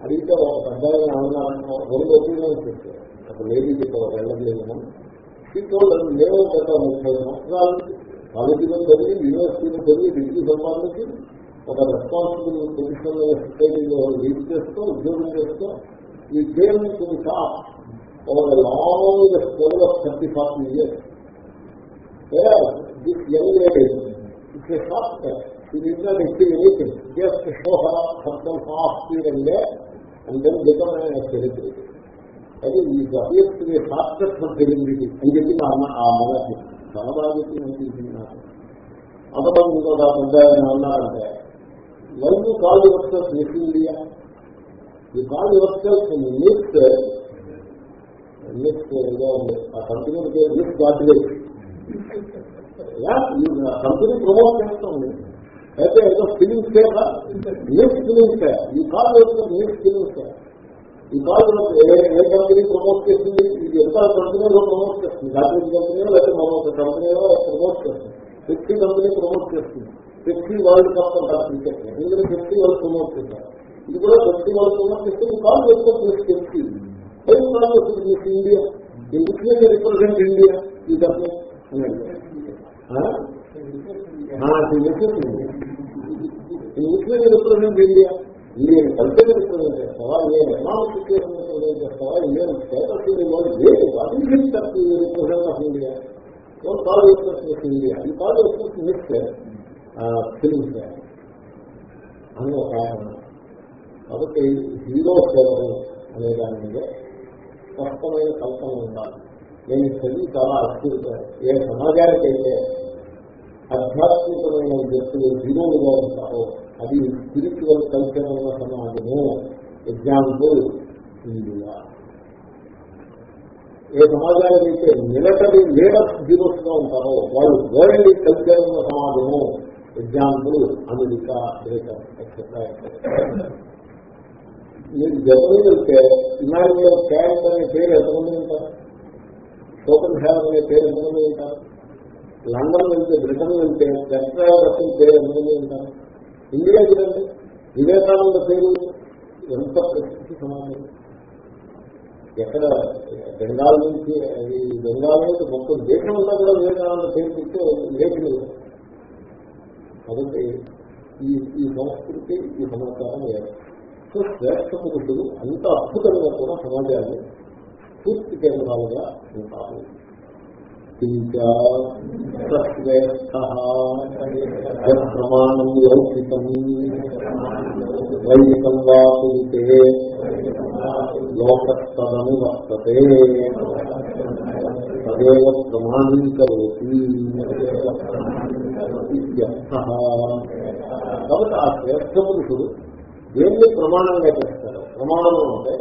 అడిగితే ఒక పెద్ద అన్నారు రెండు ఒపీనియన్స్ చెప్పారు. ఒక లేడీ చెప్పారు వెళ్ళలేదు శ్రీకోళ్ళని లేవో గత ముప్పై సంవత్సరాలు కాలేజీలో చదివి యూనివర్సిటీలో చదివి డిగ్రీ సంపాదించి ఒక రెస్పాన్సిబుల్ పొజిషన్ సొసైటీలో లీడ్ చేస్తూ ఉద్యోగం చేస్తూ ఈ గేమ్ టాప్ ఒక long school of thirty forty years this young lady it's a short She did not achieve anything, just show her herself off here and there, and then become a celebrity. అది ఈ appears shortcut for celebrity అని చెప్పి నా అమ్మ ఆ మొదటి చాలా బాగా చెప్పి అనిపించింది నాకు అంతమంది ఇంకో పెద్ద అన్నారంటే వైపు కాల్ యువర్సెల్ఫ్ మిస్ ఇండియా ఈ కాల్ యువర్సెల్ఫ్ మిస్ మిస్ ఏదో ఉంది ఆ కంపెనీ పేరు మిస్ గాడ్రేజ్ కంపెనీ ప్రమోట్ చేస్తుంది. అయితే ఏదో Filmfare miss Filmfare ఈ call yourself miss Filmfare ఈ కాల్ ఏ కంపెనీ ప్రమోట్ చేస్తుంది? ఇది ఎంత కంపెనీలో ప్రమోట్ చేస్తుంది? గాడ్రేజ్ కంపెనీలో లేకపోతే మరొక కంపెనీలో ప్రమోట్ చేస్తుంది. ఫిఫ్టీ కంపెనీ ప్రమోట్ చేస్తుంది. ఫిఫ్టీ వరల్డ్ కప్ అంటారు క్రికెట్ ఎందుకంటే ఫిఫ్టీ వాళ్ళు ప్రమోట్ చేస్తారు. ఇది కూడా ఫిఫ్టీ వాళ్ళు ప్రమోట్ చేస్తే ఈ కాల్ చేసుకోవచ్చు ఫిఫ్టీ ఇండియా ఈ రిప్రజెంట్ ఇండియా ఈ కంపెనీ. ముఖ్యంగా represent India Indian culture represent చేస్తావా ఇండియన్ ఎకనామిక్ సిచ్యువేషన్ రిప్రజెంట్ చేస్తావా ఇండియన్ స్టేటస్ లేదు what represent of India Don't call yourself Miss India. అని ఒక ఆయన కాబట్టి హీరో అనే దాని మీద స్పష్టమైన కల్పన ఉండాలి నేను చదివి చాలా అత్యుతాను ఏ సమాజానికి అయితే ఆధ్యాత్మికమైన వ్యక్తులు హీరోలుగా ఉంటారో అది స్పిరిచువల్ కల్చర్ ఉన్న సమాజము ఎగ్జాంపుల్ ఇండియా ఏ సమాజానికి అయితే మిలిటరీ లీడర్స్ హీరోస్గా ఉంటారో వాళ్ళు వరల్డ్ కల్చర్ ఉన్న సమాజము ఎగ్జాంపుల్ అమెరికా బ్రిటన్ ఎక్సెట్రా మీరు జర్మనీ వెళ్తే ఇమాన్యుయల్ క్యాంట్ అనే పేరు ఎంతమంది ఉంటారు? టోకన్ హ్యామ్ అనే పేరు ఎంతమంది ఉంటారు లండన్ వెళ్తే బ్రిటన్ వెళ్తే వెస్ట్రాయల్ పేరు ఎంతమంది ఉంటారు ఇండియా చూడండి. వివేకానంద పేరు ఎంత ప్రసిద్ధి సమాజం. ఎక్కడ బెంగాల్ నుంచి అది బెంగాల్ నుంచి మొత్తం దేశం అంతా కూడా వివేకానంద పేరు పెడితే లేఖలు కాబట్టి ఈ ఈ సంస్కృతి ఈ సమాచారం లేదు సో శ్రేష్ఠ పురుషుడు అంత అద్భుతంగా కూడా సమాజాన్ని పూర్తి కేంద్రాలుగా ఉంటారు. ప్రమాణం లౌకికం వైదికం వా లోకస్తదను వర్తతే. తదేవ ప్రమాణం కరోతి. కాబట్టి ఆ శ్రేష్ఠ పురుషుడు దేన్ని ప్రమాణంగా చేస్తారు ప్రమాణము అంటే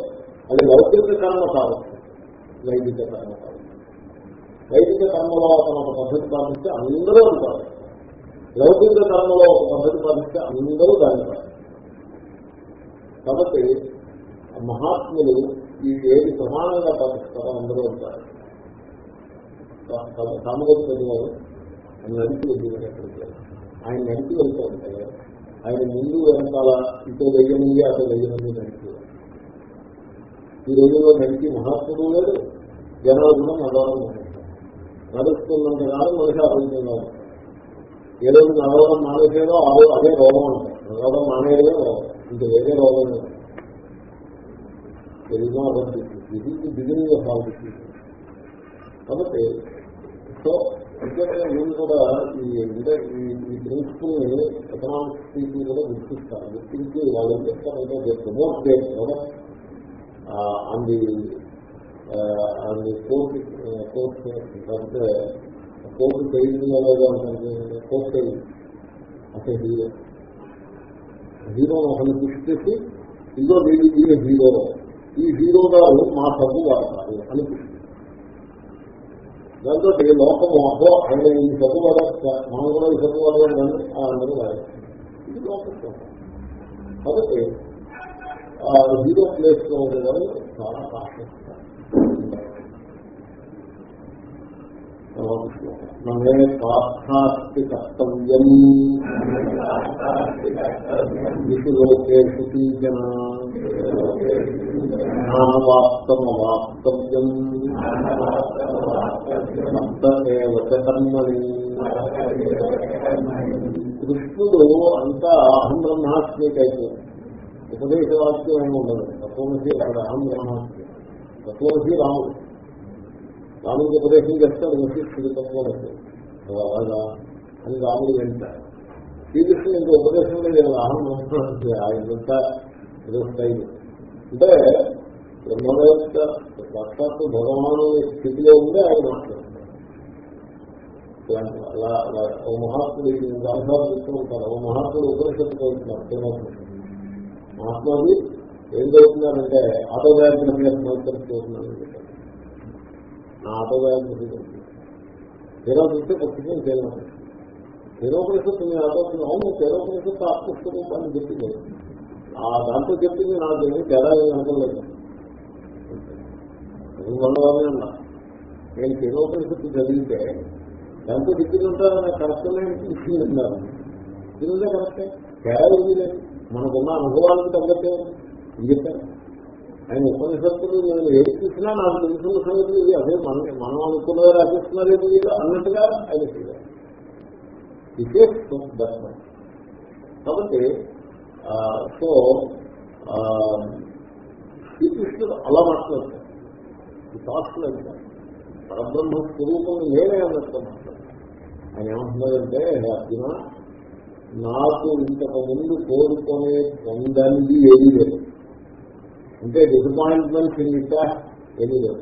అది లౌకిక కర్మ కావచ్చు. వైదిక కర్మ వైదిక కర్మలో ఒక పద్ధతి పాటిస్తే అందరూ ఉంటారు. లౌకిక కర్మలో ఒక పద్ధతి పాటిస్తే అందరూ దాని కాబట్టి మహాత్ములు ఈ ఏది ప్రమాణంగా పాటిస్తారో అందరూ ఉంటారు. కామగోడు చదివారు ఆయన నడిచి వెళ్ళినట్టు ఆయన నడిచి వెళ్తూ ఉంటాయి ఆయన ముందు వెనకాల ఇటు వెయ్యనుంది అటు వెయ్యనుంది నడిచి ఈ రోజుల్లో నడిచి మహాత్ముడు లేదు జనాలు కూడా నడవడం నడుస్తున్నంత కాలం మనిషి ఆరోగ్యంగా ఉంటారు ఏ రోజు నడవడం మానేసేదో ఆ రోజు అదే రోగం అంటారు. నడవడం మానేదే రోగం. ఇంక వేరే రోగం లేదు. ఎన్నో ఇది బిగినింగ్ ఆఫ్ ఆల్ కాబట్టి సో అంటే వీళ్ళు కూడా ఈ అంటే ఈ ప్రిన్సిపల్ని ఎకనామిక్ కూడా గుర్తిస్తారు. గుర్తించి వాళ్ళు ఏం చేస్తారంటే ప్రమోట్ చేస్తారు అంది అంది కోర్టు కోర్టు అంటే కోర్టు పెయిన్ ఉంటుంది కోర్టు పెయిన్ అంటే హీరో హీరో ఒకరిని సృష్టించి ఇదో వీడి ఈయన హీరో ఈ హీరో గారు మా సబ్బు వాడతారు అని అనిపిస్తుంది దాంతో ఈ లోకము అహో ఆయన ఈ సబ్బు వాడచ్చా మనం కూడా ఈ సబ్బు వాడని అందరూ వాడచ్చు ఇది లోకం. కాబట్టి హీరో ప్లేస్లో ఉండేవారు చాలా ఆశిస్తారు నమే పార్థాస్తి కర్తవ్యం. విషులోకేషు జన జ్ఞానవాప్తమవాప్తవ్యం. కర్మణి. కృష్ణుడు అంతా అహం బ్రహ్మాస్మికైతే ఉపదేశ వాక్యం ఏమి ఉండదు. తత్వమసి అక్కడ అహం బ్రహ్మాస్మి తత్వమసి రాముడు. రాముడికి ఉపదేశం చేస్తాడు వశిష్ఠుడు తత్వమసి. అలాగా అని రాముడు వెళ్తాడు శ్రీకృష్ణుడు ఇంకా ఉపదేశం లేదు అహం బ్రహ్మాస్మి ఆయనంతా ఏదో స్టైల్. అంటే బ్రహ్మవేత్త సాక్షాత్తు భగవాను స్థితిలో ఉంటే ఆయన మాట్లాడుతారు అలా ఓ మహాత్ముడు గ్రంథాలు చెప్తూ ఉంటారు ఓ మహాత్ముడు ఉపనిషత్తు కోరుతున్నారు మహాత్మాది ఏం చదువుతున్నారంటే ఆటోబయోగ్రఫీ సంవత్సరం చదువుతున్నాను నా ఆటోబయోగ్రఫీ తీరా చూస్తే పుస్తకం చేయడం తీరోపనిషత్తు నేను ఆటోపనిషత్తు అవును తీరోపనిషత్తు ఆత్మస్వరూపాన్ని చెప్పింది. ఆ దాంట్లో చెప్పింది నాకు ఏమి తేడా ఏమి అనుకోలేదు. ఉండవాలని అన్నా. నేను తీరోపనిషత్తు చదివితే దాంట్లో చెప్పిందంటారా నాకు కరెక్ట్గా అనిపించింది అన్నారు ఇది కరెక్టే? తేడా ఏమీ లేదు. మనకున్న అనుభవాలకు తగ్గట్టే ఏం చెప్పారు. ఆయన ఉపనిషత్తులు నేను ఏది చూసినా నాకు తెలుసున్న సంగతి ఇది. అదే మన మనం అనుకున్నది రాసిస్తున్నారు ఇది అన్నట్టుగా ఆయన దర్శనం కాబట్టి సో శ్రీకృష్ణుడు అలా మాట్లాడతారు ఈ థాట్స్ లేదు పరబ్రహ్మ స్వరూపం నేనే అన్నట్టు మాట్లాడతాను ఆయన ఏమంటున్నారంటే అర్జున నాకు ఇంతకు ముందు కోరుకునే పొందనిది ఏమీ లేదు. అంటే డిసప్పాయింట్మెంట్ ఇంకా ఏమీ లేదు.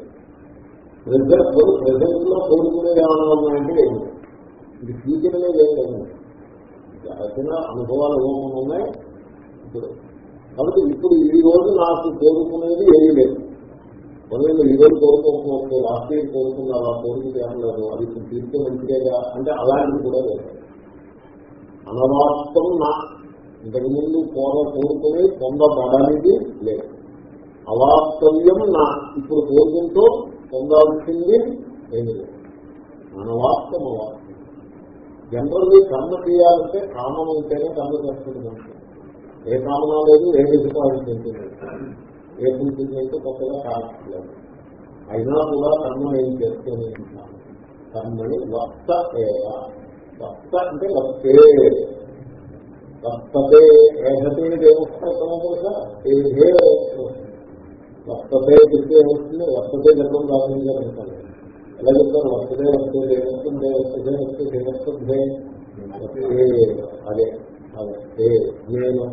ప్రెజెంట్ ప్రెజెంట్లో కోరుకునేది ఏమైనా ఉన్నాయంటే ఏమి ఇది ఫ్యూచర్ అనేది ఏం లేదు. వచ్చిన అనుభవాలు ఏమైనా ఉన్నాయి? ఇప్పుడు కాబట్టి ఇప్పుడు ఈ రోజు నాకు కోరుకునేది ఏమీ లేదు. కొన్ని ఈ రోజు కోరుకోకపోతే లాస్ట్ ఇయర్ కోరుకున్న అలా కోరుకుంటే ఏం లేదు. అది ఇప్పుడు తీర్చే మంచిదేగా అంటే అలాంటిది కూడా లేదు. అనవాస్తం నా. ఇంతకుముందు పూర్వ కోరుకుని పొందబడనిది లేదు. అవాస్తవ్యం నా. ఇప్పుడు కోరుకుంటూ పొందాల్సింది ఏమి లేదు. అనవాస్తం అవాస్తం జనరల్లీ కర్మ చేయాలంటే కామం ఉంటేనే కర్మ చేస్తుంది మనిషి. ఏ కామన లేదు ఏ విధానం ఏ ఫుల్ఫిల్మెంట్ కొత్తగా కావట్లేదు అయినా కూడా కర్మ ఏం చేస్తూనే ఉంటాను కర్మని వస్త భక్త అంటే వక్తే వక్తతే ఏహతే ఏమొస్తామో తెలుసా ఏహే వక్తతే చెప్తే ఏమొస్తుంది? వక్తతే జన్మం రాకుండా అంటారు ఎలా చెప్తారు? వక్తతే వస్తే ఏమొస్తుంది వస్తే వస్తే ఏమొస్తుంది అదే అదే నేను.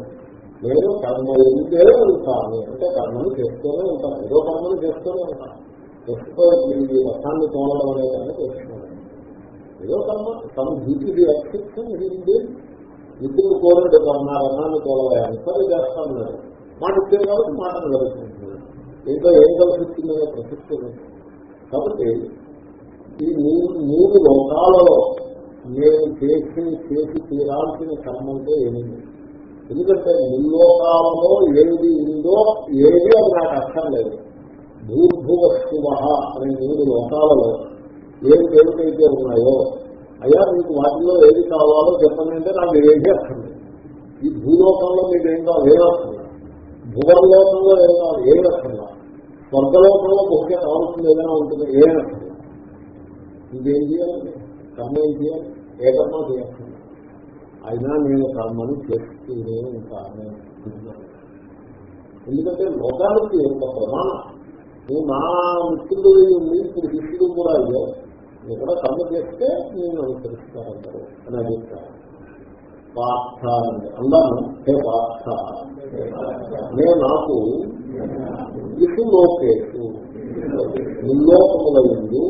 నేను కర్మ ఉంటే ఉంటాను. అంటే కర్మను చేస్తూనే ఉంటాను. ఏదో కర్మను చేస్తూనే ఉంటాను. ప్రస్తుతం ఈ రసాన్ని తోడడం అనే దాన్ని చేస్తున్నాను ఏదో కర్మ తమ డ్యూటీ ఎక్సెప్షన్ ఇది ఇప్పుడు కోరడు అన్నారు అన్నాన్ని తోలవాయని సరే చేస్తాను మాట ఇచ్చారు కాబట్టి మాటను కలుసుకుంటున్నాను ఇంకా ఏం కలుసుకుంటుందో ప్రసక్తి కాబట్టి ఈ మూడు మూడు లోకాలలో నేను చేసి చేసి తీరాల్సిన కర్మంతో ఏమిటి ఎందుకంటే ముల్లోకాలలో ఏది ఉందో ఏది అది నాకు అర్థం లేదు. అక్కర్లేదు భూర్భువస్తువ అనే మూడు లోకాలలో ఏమి ఏమిటైతే ఉన్నాయో అయ్యా మీకు వాటిలో ఏది కావాలో చెప్పండి అంటే నాకు ఏది అక్కర్లేదు. ఈ భూలోకంలో మీకు ఏం కావాలి? ఏం అక్కర్లేదు. భువర్లోకంలో ఏం కావాలి? ఏం అక్కర్లేదు. స్వర్గలోకంలో బహుశా కావాల్సింది ఏదైనా ఉంటుంది ఏం అక్కర్లేదు. ఇదేం చేయాలి? కర్మ ఏం చేయాలి? ఏ కర్మ చేయాలి అయినా నేను కర్మని చేస్తూనే ఉంటాను. ఎందుకంటే లోకానికి ఒక ప్రమాణం. నువ్వు నా మిత్రుడు మీరు ఇప్పుడు శిష్యుడు కూడా అయ్యో నువ్వు కూడా కర్మ చేస్తే నేను అనుసరిస్తానంటారు అని అడుగుతాను పార్థ అని అందాము హే పార్థ. నే నాకు ఇసులోకేసు నిల్లోకములందు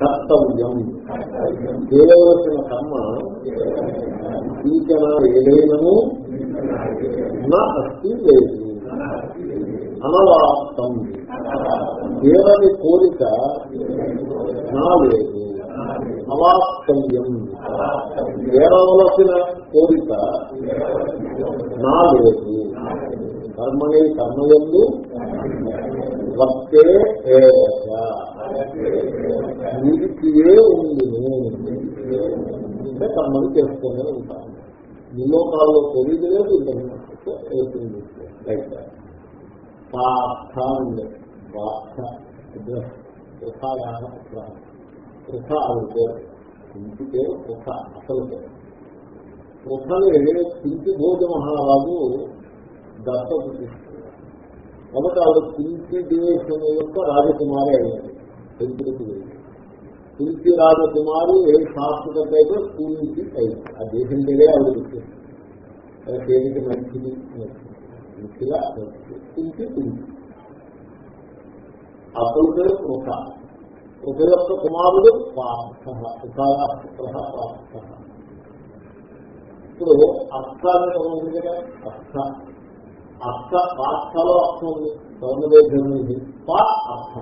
కర్తవ్యం. చేయవలసిన కర్మ సూచన ఏదైనను నా అస్తి లేదు. అనవాప్తం ఏదని కోరిక? నా లేదు. అవాప్తవ్యం ఏరవలసిన కోరిక? నా లేదు. కర్మని కర్మయందు వర్తే నిలిచియే ఉంది అంటే కర్మలు చేస్తూనే ఉంటాను నిలోకాల్లో కోరిక లేదు లైక్ పార్థ ఉంది పార్థ వృథాయాన వృథ అది పేరు ఇంటి పేరు వృథ అసలు పేరు వృథని కుంతి భోజ మహారాజు దత్తత తీసుకున్నారు కాబట్టి ఆవిడ కుంతి దేశం యొక్క రాజకుమారి అయ్యింది పెంపుడికి రాజకుమారి ఏ శాశ్వత అయితే కుంతి అయింది ఆ దేశం పేరే ఆవిడ గుర్తిస్తుంది అది మంచిది మంచిగా కుంతి కుంతి అసలు పేరు వృథ ఒక యొక్క కుమారుడు పార్థ ఉపాయాస్త్ర పార్థ ఇప్పుడు అర్థ అనేది ఉంది కదా? అర్థ. అర్థ పార్థలో అర్థం ఉంది. సౌందర్యం ఉంది పా అర్థ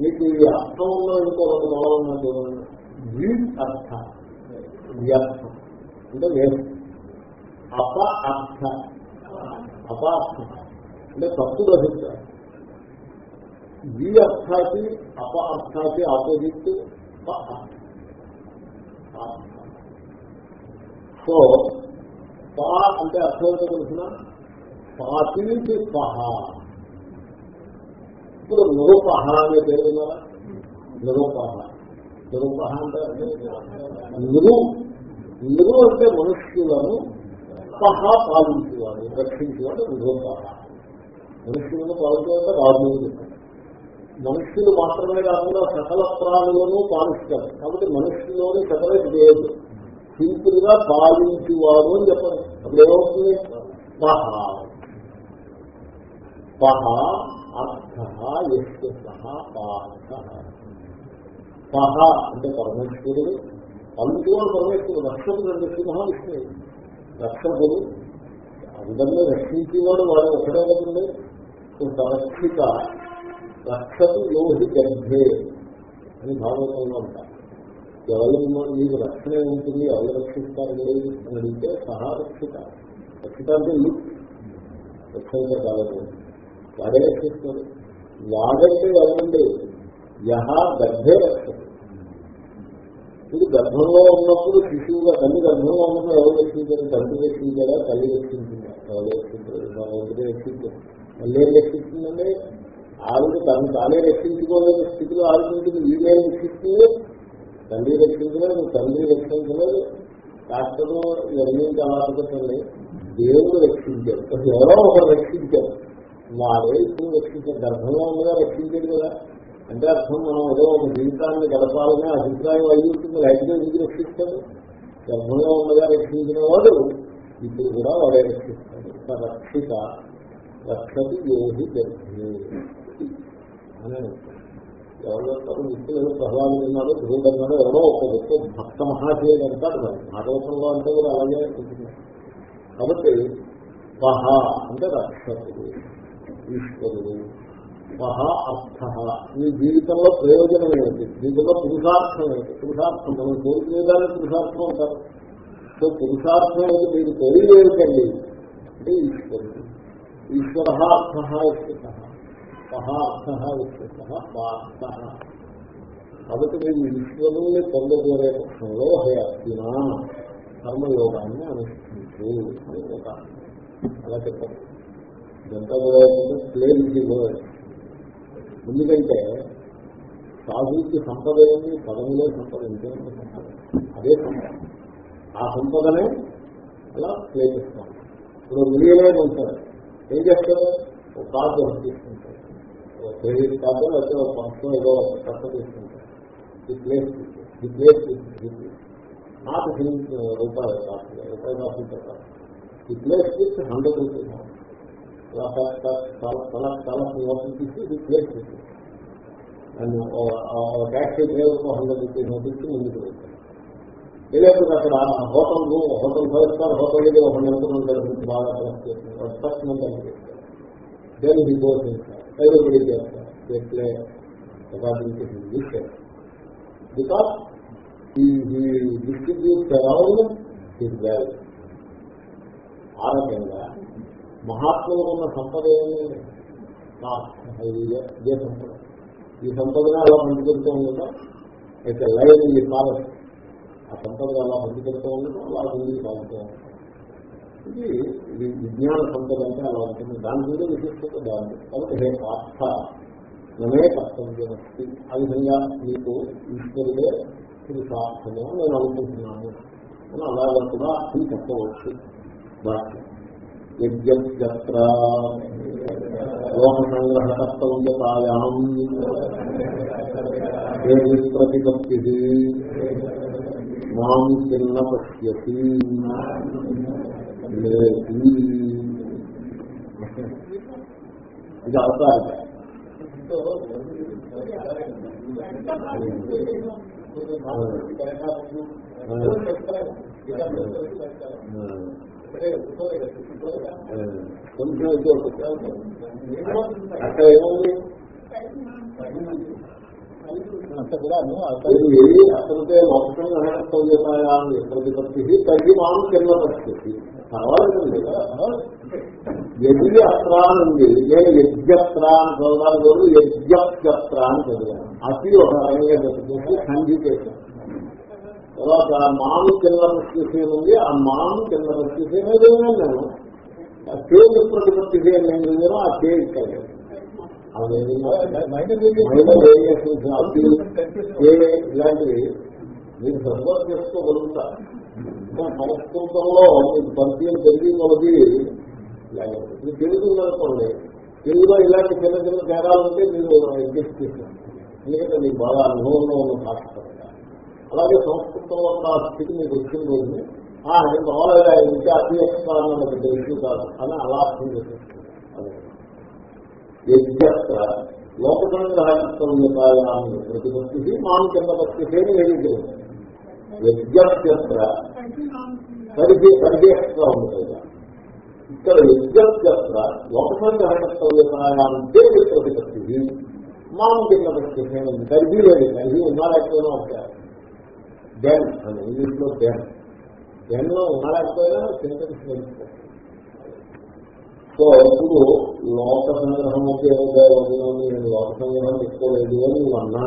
మీకు ఈ అర్థం ఉన్న ఇంకో రెండు మొదలు ఉన్నది చూడండి. అర్థ. వ్యర్థం అంటే వేస్ట్ అప అర్థ. అపార్థ. అంటే తప్పుడు అభిప్రాయం. వి అర్థాకి అప అర్థాకి ఆపోజిట్ సో పా అంటే అర్థం ఏంటో తెలిసిన? పాతి నుంచి పహ. ఇప్పుడు నిరుపహ అనే పేరు విన్నారా నిరుపహ నిరుపహ అంటే నిరు. నిరు అంటే మనుష్యులను పహ పాలించేవాడు రక్షించేవాడు విధోపాహ మనుష్యులను పాలించేవాడు రాజు మనుష్యులు మాత్రమే కాకుండా సకల ప్రాణులను పాలిస్తారు. కాబట్టి మనుష్యులోని సకల లేదు సింపుల్గా పాలించేవాడు అని చెప్పండి. అప్పుడు ఏమవుతుంది? సహ పహ అర్థ ఎస్య సహ పార్థ. పహ అంటే పరమేశ్వరుడు. పలుచుకోవాలి పరమేశ్వరుడు. రక్షకుడు రెండు సింహ విష్ణువు రక్షకుడు. అందరినీ రక్షించేవాడు వాడు ఒకటే కదండి. రక్షిత రక్షకు లోహి గర్భే అని భాగవతంలో ఉంటారు ఎవరు మీకు రక్షణ ఉంటుంది ఎవరు రక్షిస్తారు లేదు అని అడిగితే సహా రక్షిత. రక్షిత అంటే లుక్ రక్షణ కాదు. వాడే రక్షిస్తాడు. వాడంటే ఎవరండి? యహ గర్భే రక్షకుడు. ఇది గర్భంలో ఉన్నప్పుడు శిశువుగా తల్లి గర్భంలో ఉన్నప్పుడు ఎవరు రక్షించారు తండ్రి రక్షించారా తల్లి రక్షించిందా ఎవరు రక్షించారు ఒకటి రక్షించారు మళ్ళీ ఏం రక్షిస్తుందండి ఆవిడ తను తానే రక్షించుకోలేని స్థితిలో ఆలోచించింది వీళ్ళే రక్షిస్తుంది తండ్రి రక్షించలేదు తండ్రి రక్షించలేదు డాక్టర్ ఇవన్నీ అలాంటి దేవుడు రక్షించారు ఎవరో ఒకరు రక్షించారు వాడే ఇప్పుడు రక్షించారు గర్భంలో ఉండగా రక్షించారు కదా. అంటే అర్థం మనం ఏదో ఒక జీవితాన్ని గడపాలనే అభిప్రాయం అయ్యి ఉంటుంది. లేకపోతే ఎందుకు రక్షిస్తాడు గర్భంలో ఉండగా రక్షించిన వాడు ఇప్పుడు కూడా వాడే రక్షిస్తాడు. రక్షిత రక్షతి యోగి గర్భే. అని ఎవరు చెప్తారు? వ్యక్తులు ఏదో ప్రహ్లాదు విన్నాడు ధ్రువుడు అన్నాడు ఎవరో ఒక వ్యక్తి భక్త మహాశయుడు అంటారు మరి. భాగవతంలో అంటే కూడా అలాగే ఉంటుంది. కాబట్టి పహ అంటే రక్షకుడు ఈశ్వరుడు. అర్థ. మీ జీవితంలో ప్రయోజనం ఏమిటి? జీవితంలో పురుషార్థం ఏమిటి? పురుషార్థం మనం కోరుకునేదాన్ని పురుషార్థం అంటారు. సో పురుషార్థం ఏమిటి మీరు కోరిక ఏమిటండి? అంటే ఈశ్వరుడు. ఈశ్వర అర్థ ఇష్ట సహ అర్థ ఇష్ట పార్థ కాబట్టి మీరు ఈశ్వరుణ్ణి పొందబోయే పక్షంలో హే అర్జున కర్మయోగాన్ని అనుష్ఠించు అని ఒక అలా చెప్పండి ఇదంతా కూడా ప్లేన్ ఎందుకంటే సాధువుకి సంపద ఏంటి పదములే సంపద ఇంకే అదే సంపద. ఆ సంపదనే అలా ప్లే ప్రేమిస్తాం ఇప్పుడు మిలియనే ఉంటారు ఏం చేస్తారు? ఒక కార్డు తీసుకుంటారు. ఒక క్రెడిట్ కార్డు లేకపోతే ఒక ఫంక్షన్ ఏదో ఒక కష్ట తీసుకుంటారు. ఈ ప్లేస్ ఈ ప్లేస్ నాకు రూపాయలు కాదు రూపాయలు కాకుండా ఈ ప్లేస్ హండ్రెడ్ రూపీస్ చాలా చాలా తీసి ఈ ప్లేస్ అండ్ ట్యాక్సీ డ్రైవర్కు హండ్రెడ్ రూపీస్ నోటీస్ ముందుకు వెళ్తారు లేకపోతే అక్కడ hotel room hotel five star hotel దగ్గర ఒక నెంబర్ ఉంటారు బాగా సెలెక్ట్ చేస్తున్నారు ఫస్ట్ నెంబర్ దేని హీ గోస్ ఎవరిబడి చేస్తారు చేస్తే according to because distribute around ఆ రకంగా మహాత్ములకు ఉన్న సంపద ఏమి ఇదే సంపద. ఈ సంపదనే అలా పంచుకుంటూ ఉండటం అయితే లైన్ ఈ కాలం ఆ సంపద అలా పంచుకుంటూ ఉండటం అలా ముందుకు సాగుతూ ఉండటం. ఇది ఇది విజ్ఞాన సంపద అంటే అలా ఉంటుంది. దాని మీద విశిష్టత దాన్ని కాబట్టి హే పార్థ నమే కర్తవ్యం అస్తి ఆ విధంగా మీకు ఈశ్వరుడే పురుషార్థము నేను అనుకుంటున్నాను. అని అలాగే కూడా అర్థం చెప్పవచ్చు. భాష్యం యజ్ఞత్ర లోక సంగ్రహ కర్తవ్యతాయాం దేవి ప్రతిపత్తి మాం చిన్న పశ్యతి. లేదు ఇది అవతారిక కొంచెం అక్కడ ఏముంది వెళ్ళి అసలుకే మొత్తం కర్తవ్యతాయాన్ని ప్రతిపత్తి తగ్గి మాం కింద పరిస్థితి పర్వాలేదండి ఎది అస్త్రానుంది నేను యజ్ఞత్ర అని చదవడానికి యజ్ఞత్ర అని చదివాను అతి ఒక రకంగా పెట్టుకుంటే సంధి తర్వాత మాము కింద పరిస్థితి ఉంది ఆ మాము కింద అనేది నేను తేజ్ ప్రతిపత్తి నేను చదివాను ఆ తేజ్ ఇలాంటివి మీరు సర్వర్ చేసుకోగలుగుతారు. సంస్కృతంలో మీకు పరిచయం పెరిగి కొలది మీరు తెలుగు అనుకోండి తెలుగులో ఇలాంటి చిన్న చిన్న తేడాలు ఉంటే మీరు అడ్జస్ట్ చేశారు ఎందుకంటే మీకు బాగా అనుభవంలో ఉన్న భాష అలాగే సంస్కృతంలో ఉన్న స్థితి మీకు వచ్చిన రోజుని నేను బాగా ఇంకా అత్యవసరాన్ని తెలుసు కాదు అని అలా అర్థం చేసేస్తుంది యజ్ఞత్ర లోకసంగ్రహకర్తవ్యతాయాన్ని ప్రతిపత్తి మాం కింద పత్తితే వేదిక యజ్ఞత్ర పరిధి పరిధేస్తా ఉంటుంది. ఇక్కడ యజ్ఞత్ర లోకసంగ్రహకర్తవ్యతాయాన్నే ప్రతిపత్తి మాం కింద పత్తితే పరిధి లేదు. పరిధి ఉన్నా లేకపోయినా ఉంటారు దెన్ అని ఇంగ్లీష్లో దెన్ దెన్లో ఉన్నా లేకపోయినా సెంటెన్స్ సో ఇప్పుడు లోక సంగ్రహం అయితే ఏమవుతాయి నేను లోక సంగ్రహం ఎక్కువలేదు అని నువ్వు అన్నా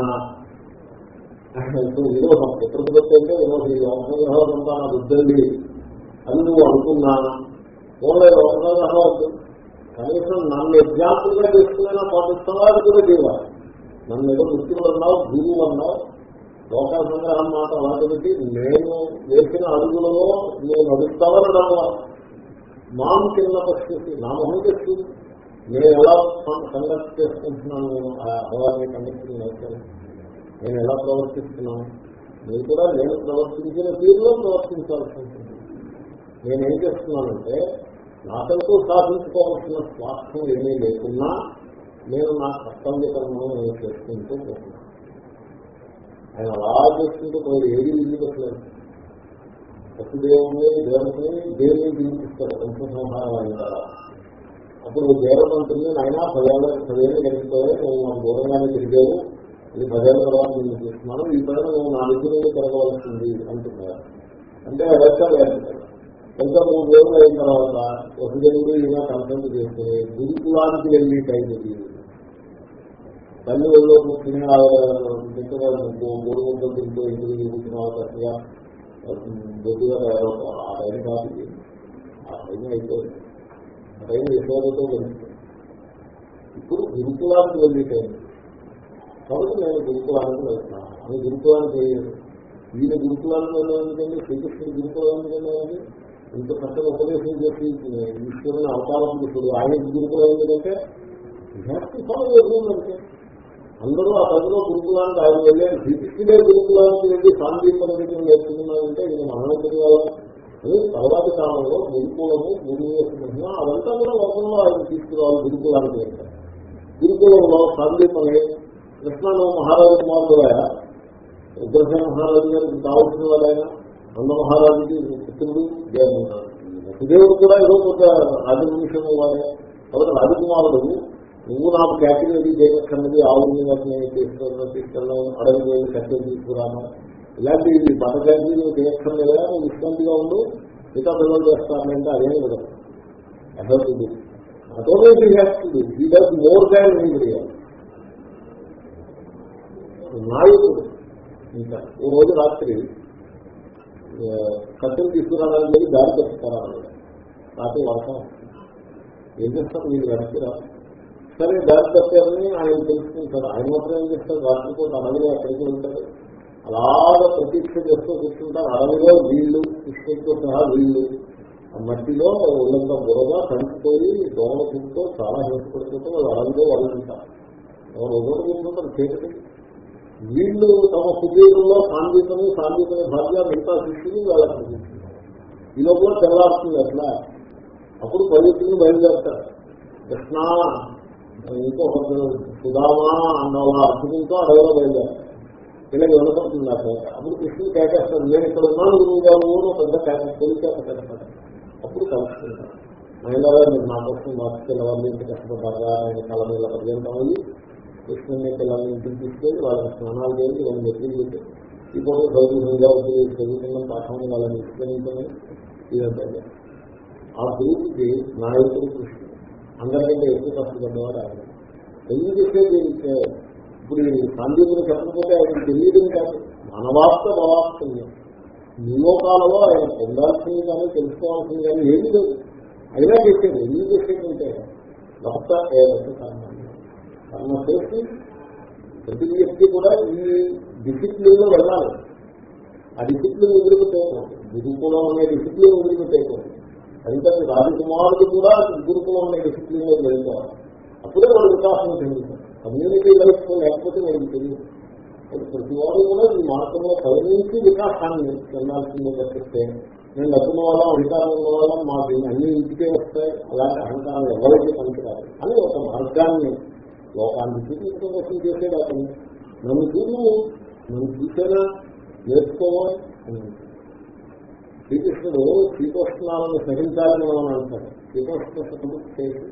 ఇప్పుడు విరోధం ప్రతిపత్తి అంటే విరోధం ఈ లోక సంగ్రహం అంతా నాకు వద్దండి అని నువ్వు అనుకున్నా. ఓన్లీ లోక సంగ్రహం వద్దు. కనీసం నన్ను ఎగ్జాంపుల్గా తీసుకున్నా పాటిస్తావా అది కూడా చేయాలి నన్ను ఏదో వృత్తిలో అన్నావు గురువు అన్నావు? లోక సంగ్రహం మాట అలాంటి నేను వేసిన అడుగులలో నేను అడుగుతావనడం మాం కింద పరిస్థితి నా మొహం చేసి నేను ఎలా కండక్ట్ చేసుకుంటున్నాను? ఆ అభవాన్ని కండక్ట్ నేను ఎలా ప్రవర్తిస్తున్నాను? నేను కూడా నేను ప్రవర్తించిన తీరులో ప్రవర్తించాల్సి ఉంటుంది. నేనేం చేస్తున్నానంటే నాకంటూ సాధించుకోవాల్సిన స్వార్థం ఏమీ లేకున్నా నేను నా కర్తవ్య కర్మను నేను చేసుకుంటూ పోతున్నాను. ఆయన అలా చేసుకుంటూ పోయి ఏది విధించట్లేదు వసుదేవుని దేవతని దేవుని జీవిస్తారు వంశ అప్పుడు దేవత ఉంటుంది ఆయన పదేళ్ళ పదేళ్ళు గడిచిపోయే నువ్వు మన దూరంగానే తిరిగావు ఇది పదేళ్ళ తర్వాత నేను చేస్తున్నాను. ఈ పైన నువ్వు నా దగ్గర తిరగవలసింది అంటున్నారు. అంటే వెళ్తాడు ఇంకా మూడు రోజులు అయిన తర్వాత వసుదేవుడు దేవుడు ఇలా కన్సల్ట్ చేస్తే గురుకులానికి వెళ్ళి టైం ఇది తల్లి ఒళ్ళో కూర్చుని మూడు ముద్దలు తింటూ ఇంటికి కూర్చున్న అవకాశంగా బొద్దుగా తయారవుతారు. ఆ టైం కాదు ఆ టైం అయిపోయింది. ఆ టైం యశోదతో వెళ్తుంది? ఇప్పుడు గురుకులానికి వెళ్ళి టైం. కాబట్టి నేను గురుకులానికి వెళ్తున్నాను అది గురుకులానికి వెళ్ళాను. గురుకులానికి వెళ్ళాలంటే శ్రీకృష్ణుడు గురుకులానికి వెళ్ళాలని ఇంత చక్కగా ఉపదేశం చేసి ఈశ్వరుని అవతారం ఇప్పుడు ఆయన గురుకులం ఎందుకంటే అందరూ ఆ పదిలో గురుకులానికి ఆయన వెళ్ళారు. శ్రీకృష్ణుడే గురుకులానికి వెళ్ళి సాందీపన దగ్గర నేర్చుకున్నారంటే ఇది మరణం తెలియాలి అని కాలంలో గురుకులము గురువు యొక్క అదంతా కూడా లోకంలో ఆయన తీసుకురావాలి గురుకులానికి వెళ్తారు గురుకులంలో సాందీపనే కృష్ణను మహారాజు కుమారుడు ఆయన ఉగ్రసేన మహారాజు గారికి కావాల్సిన వాడైనా అన్న మహారాజుకి పుత్రుడు దేవుడు కూడా ఏదో ఒక రాజవంశం వాడే. కాబట్టి రాజకుమారుడు నువ్వు నాకు క్యాటగిరీ చేయక్కర్నది ఆవుని వాటిని తీసుకెళ్ళడం తీసుకెళ్ళడం అడవి వెళ్ళి కట్టె తీసుకురాను. ఇలాంటి క్యాటగిరీ కేటగిరీ చేయక్కర్లేదా నువ్వు విశ్రాంతిగా ఉండు మిగతా పిల్లలు చేస్తానంటే అదేం కదా. అసలు అతోనే చేస్తుంది. ఈ డస్ మోర్ దాన్ ఎనీబడి నాయకుడు. ఇంకా ఓ రోజు రాత్రి కట్టెలు తీసుకురావడానికి దారి తెచ్చుతారా రాత్రి వర్షం ఏం చేస్తారు మీరు వెనక్కి రాదు సరే దారి తప్పారని ఆయన తెలుసుకుంటారు ఆయన మాత్రం ఏం చేస్తారు రాత్రి అడవిలో ఎక్కడికి ఉంటారు అలాగా ప్రతీక్ష చేస్తూ కూర్చుంటారు. అడవిలో వీళ్ళు కృష్ణతో సహా వీళ్ళు మట్టిలో ఉన్నంత బురద కంటిపోయి దోమల చుట్టూ చాలా హింసపడిపోతూ వాళ్ళు అడవిలో వాళ్ళు ఉంటారు ఎవరు ఒకటి కూర్చుంటారు చేతికి. వీళ్ళు తమ సుదీర్ఘంలో సాంఘికము సాంఘిక భార్య మిగతా శిష్యులు వాళ్ళకి ఈ లోపల తెల్లారుతుంది అట్లా. అప్పుడు పవిత్రులు బయలుదేరుతారు. కృష్ణ ఇంకో సుధామా అన్న వాళ్ళ అర్థంతో అడవిలో బయలుదేరుతారు ఇలా వినపడుతుంది అక్కడ అప్పుడు కృష్ణుడు కేకేస్తాడు నేను ఇక్కడ ఉన్నాను గురువు గారు అని పెద్ద కేక తెలిసాక కష్టపడ్డాడు అప్పుడు కలుసుకుంటారు మహిళగా మీరు నా కోసం మా పిల్లవాళ్ళు ఇంటి కష్టపడ్డారా ఆయన కళ మీద పర్యంతం అయ్యి కృష్ణుని పిల్లల్ని ఇంటికి తీసుకెళ్ళి వాళ్ళకి స్నానాలు చేసి వాళ్ళని ఎదురు పెట్టి ఈ పూట సౌకర్యంగా చదువుతున్న పాఠాన్ని వాళ్ళని విస్మరించమని ఇదంతా ఆ గురువుకి నాయకుడు కృష్ణుడు. అందరికంటే ఎక్కువ కష్టపడ్డవాడు ఆయన. ఎందుకు చెప్పేది ఇప్పుడు ఈ సాంఘికులు చెప్పకపోతే ఆయన తెలియడం కాదు. మనవాస్త భవాస్తంగా నియోకాలలో ఆయన పొందాల్సింది కానీ తెలుసుకోవాల్సింది కానీ ఏమీ లేదు. అయినా చేసేది ఎందుకు చేసేదంటే భర్త ఏదైతే కర్మ కర్మ చేసి ప్రతి వ్యక్తి కూడా ఈ డిసిప్లిన్లో వెళ్ళాలి. ఆ డిసిప్లిన్ వదిలిపెట్టేయకూడదు గురుకులం అనే డిసిప్లిన్ వదిలిపెట్టేయకూడదు అందుకని రాజకుమారుడు కూడా గురుకులం అనే డిసిప్లిన్లో వెళ్ళిపోవాలి అప్పుడే వాళ్ళు వికాసం చెందుతారు కమ్యూనిటీ లైఫ్ లేకపోతే వాడికి తెలియదు. ప్రతి వాడు కూడా ఈ మార్గంలో పయనించి వికాసాన్ని చెందాల్సిందే తప్పిస్తే నేను డబ్బున్న వాళ్ళం అధికారం ఉన్న వాళ్ళం మాకు అన్ని ఇంటికే వస్తాయి అలాంటి అహంకారం ఎవరికి పనికిరాదు అని ఒక మార్గాన్ని లోకాన్ని చూపించడం కోసం చేసేది అతను నన్ను చూడు నన్ను చూసేనా? నేర్చుకోవాలి అని శ్రీకృష్ణుడు శీతోష్ణాలను సహించాలని మనం అంటాడు శీతోష్ణ సతమతి చేసి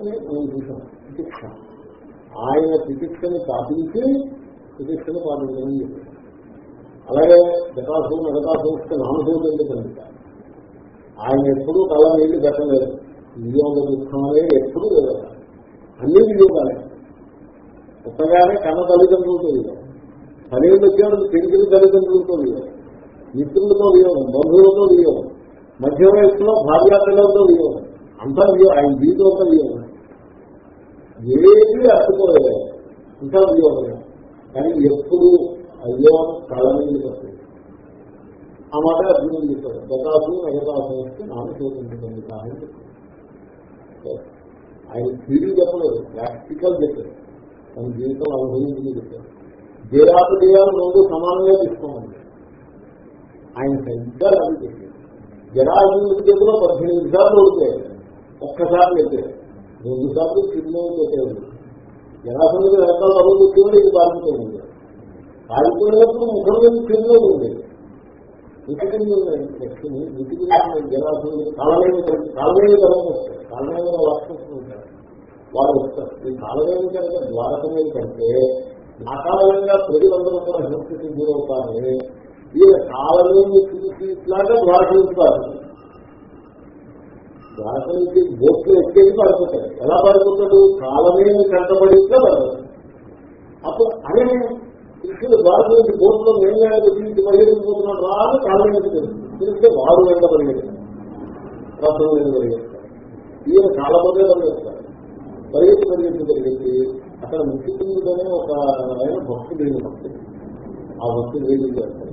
అని మనం చూసాం. తితిక్ష. ఆయన తితిక్షని పాటించి తితిక్షను పాటించడం చెప్పారు. అలాగే గతాసు నగతాసు వస్తే నామసూలు ఆయన ఎప్పుడూ కళ నీళ్ళు పెట్టలేదు. నియోగ దుఃఖం అనేది ఎప్పుడూ లేదు. అన్ని వినియోగాలే కొత్తగానే కన్న తల్లిదండ్రులతో లేదు పనేళ్ళు వచ్చేవాడు పెరిగిన తల్లిదండ్రులతో లేదు మిత్రులతో వియోగం బంధువులతో వియోగం మధ్య వయసులో భార్యాపిల్లలతో వియోగం అంతా వియోగం ఆయన జీవితంతో వియోగం. ఏది అట్టుకోలేదు ఇంకా వియోగం కానీ ఎప్పుడు అయ్యో కళనీళ్ళు పడుతుంది ఆ మాట అర్జునం చెప్పాడు. గతాసు నగతాసు వస్తే నాన్న చూపించండి కానీ ఆయన థీరీ చెప్పలేదు ప్రాక్టికల్ చెప్పారు తన జీవితం అనుభవించింది చెప్పారు జయరాత జయాలు రెండు సమానంగా తీసుకోమండి ఆయన సరిగ్గా అది చెప్పారు జరాజునికి చేతిలో పద్దెనిమిది సార్లు ఓడిపోయారు ఒక్కసారి చెప్పారు రెండు సార్లు చిరునవ్వు పెట్టారు జరాసందుకు వెనకాల అడుగు వచ్చేవాడు ఇది బాధిపోయింది ఆగిపోయినప్పుడు ముఖం మీద చిరునవ్వు ఉండేది ఇంటికి లక్ష్మి మితికింది జలాశయం కాలమైన కాలవేమి ధర్మం వస్తాయి కాలమైన వర్షం ఉంటారు వారు వస్తారు ఈ కాలమైన కనుక ద్వారకమేమి కంటే నాకాలంగా ప్రజలందరూ కూడా హింసకి గురవుతారని ఈయన కాలవేమి చూసి ఇట్లాగా ద్వారకమిస్తారు ద్వారక నుంచి బోట్లు ఎక్కేది పడిపోతాడు ఎలా పడిపోతాడు? కాలమేమి కంటబడితే పడతాడు అప్పుడు అనే కృష్ణుడు ద్వారక నుంచి బోట్లో నేను గురించి బయలుదేరిపోతున్నాడు రా అని కాలం తెలిస్తే వాడు వెంట పరిగెత్తాడు రథం మీద పరిగెత్తాడు ఈయన కాలపదే పరిగెత్తారు పరిగెత్తి పరిగెత్తి పరిగెత్తి అక్కడ ముఖ్యమంత్రిలోనే ఒక ఆయన భక్తుడు భక్తుడు. ఆ భక్తుడు వేడి చేస్తారు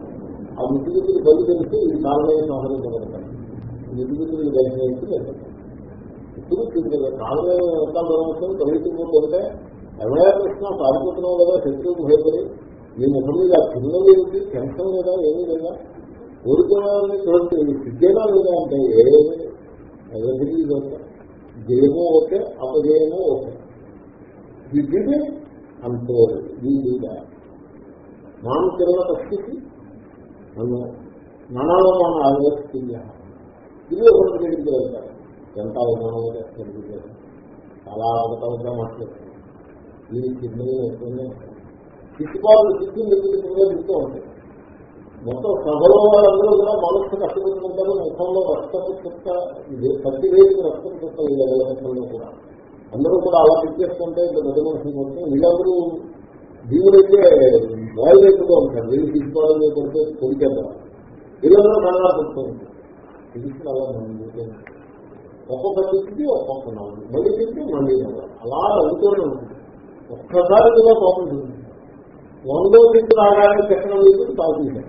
ఆ ముఖ్యమంత్రి బలి తెలిసి ఈ సంహరించబడతాయి సంహరించబడతాడు ముఖ్యమంత్రికి తెలిసి ఇప్పుడు కాలమైన ఎంత దూరం పరిగెత్తిపోతుంటే ఎవరైనా కృష్ణ పారిపోతున్నావు కదా శత్రువు భయపడి మీ ముఖం మీద చిన్న ఏంటి టెన్షన్ లేదా? ఏమీ లేదా? కోరుకోవాలని చూడండి సిద్ధేనా లేదా అంటే ఏమీ ఎవరికి జయమో ఓకే అపజయమో ఓకే దిద్దితే అంతే వీడిగా నాను తిరగ పరిస్థితి నన్ను నానాలో మన ఆలోచిస్తుంది ఇది ఒకటి దగ్గరికి వెళ్తారు ఎంత అవమానం చేస్తారు చాలా అవగతంగా మాట్లాడుతుంది దీనికి చిన్నవి వస్తుంది శిశుపాలు శిశువు నిర్మించకుండా చెప్తూ ఉంటాయి. మొత్తం సభలో వాళ్ళందరూ కూడా మనస్సు కష్టపెట్టుకుంటారు ముఖంలో రక్తపు చుక్క ఇది ప్రతి వేదిక రక్తపు చుక్క వీళ్ళలో కూడా. అందరూ కూడా అలా తెచ్చేసుకుంటే ఇంకా పెద్ద మనుషులు వీళ్ళందరూ దీవుడైతే బాయిల్ అయిపోతూ ఉంటారు వీళ్ళు తీసుకోవాలని కొడితే కొడికేద్దాం వీళ్ళందరూ కంగారు పడుతూ ఉంటారు తీసుకుని అలా మనం ఒక్కొక్క తిప్పి ఒక్కొక్క నవ్వు మళ్ళీ తిప్పి మళ్ళీ నవ్వు అలా నవ్వుతూనే ఉంటుంది. ఒక్కసారి కూడా కోపం వందో తిప్పి రాగానే చక్రం వేసి తాగుతుంది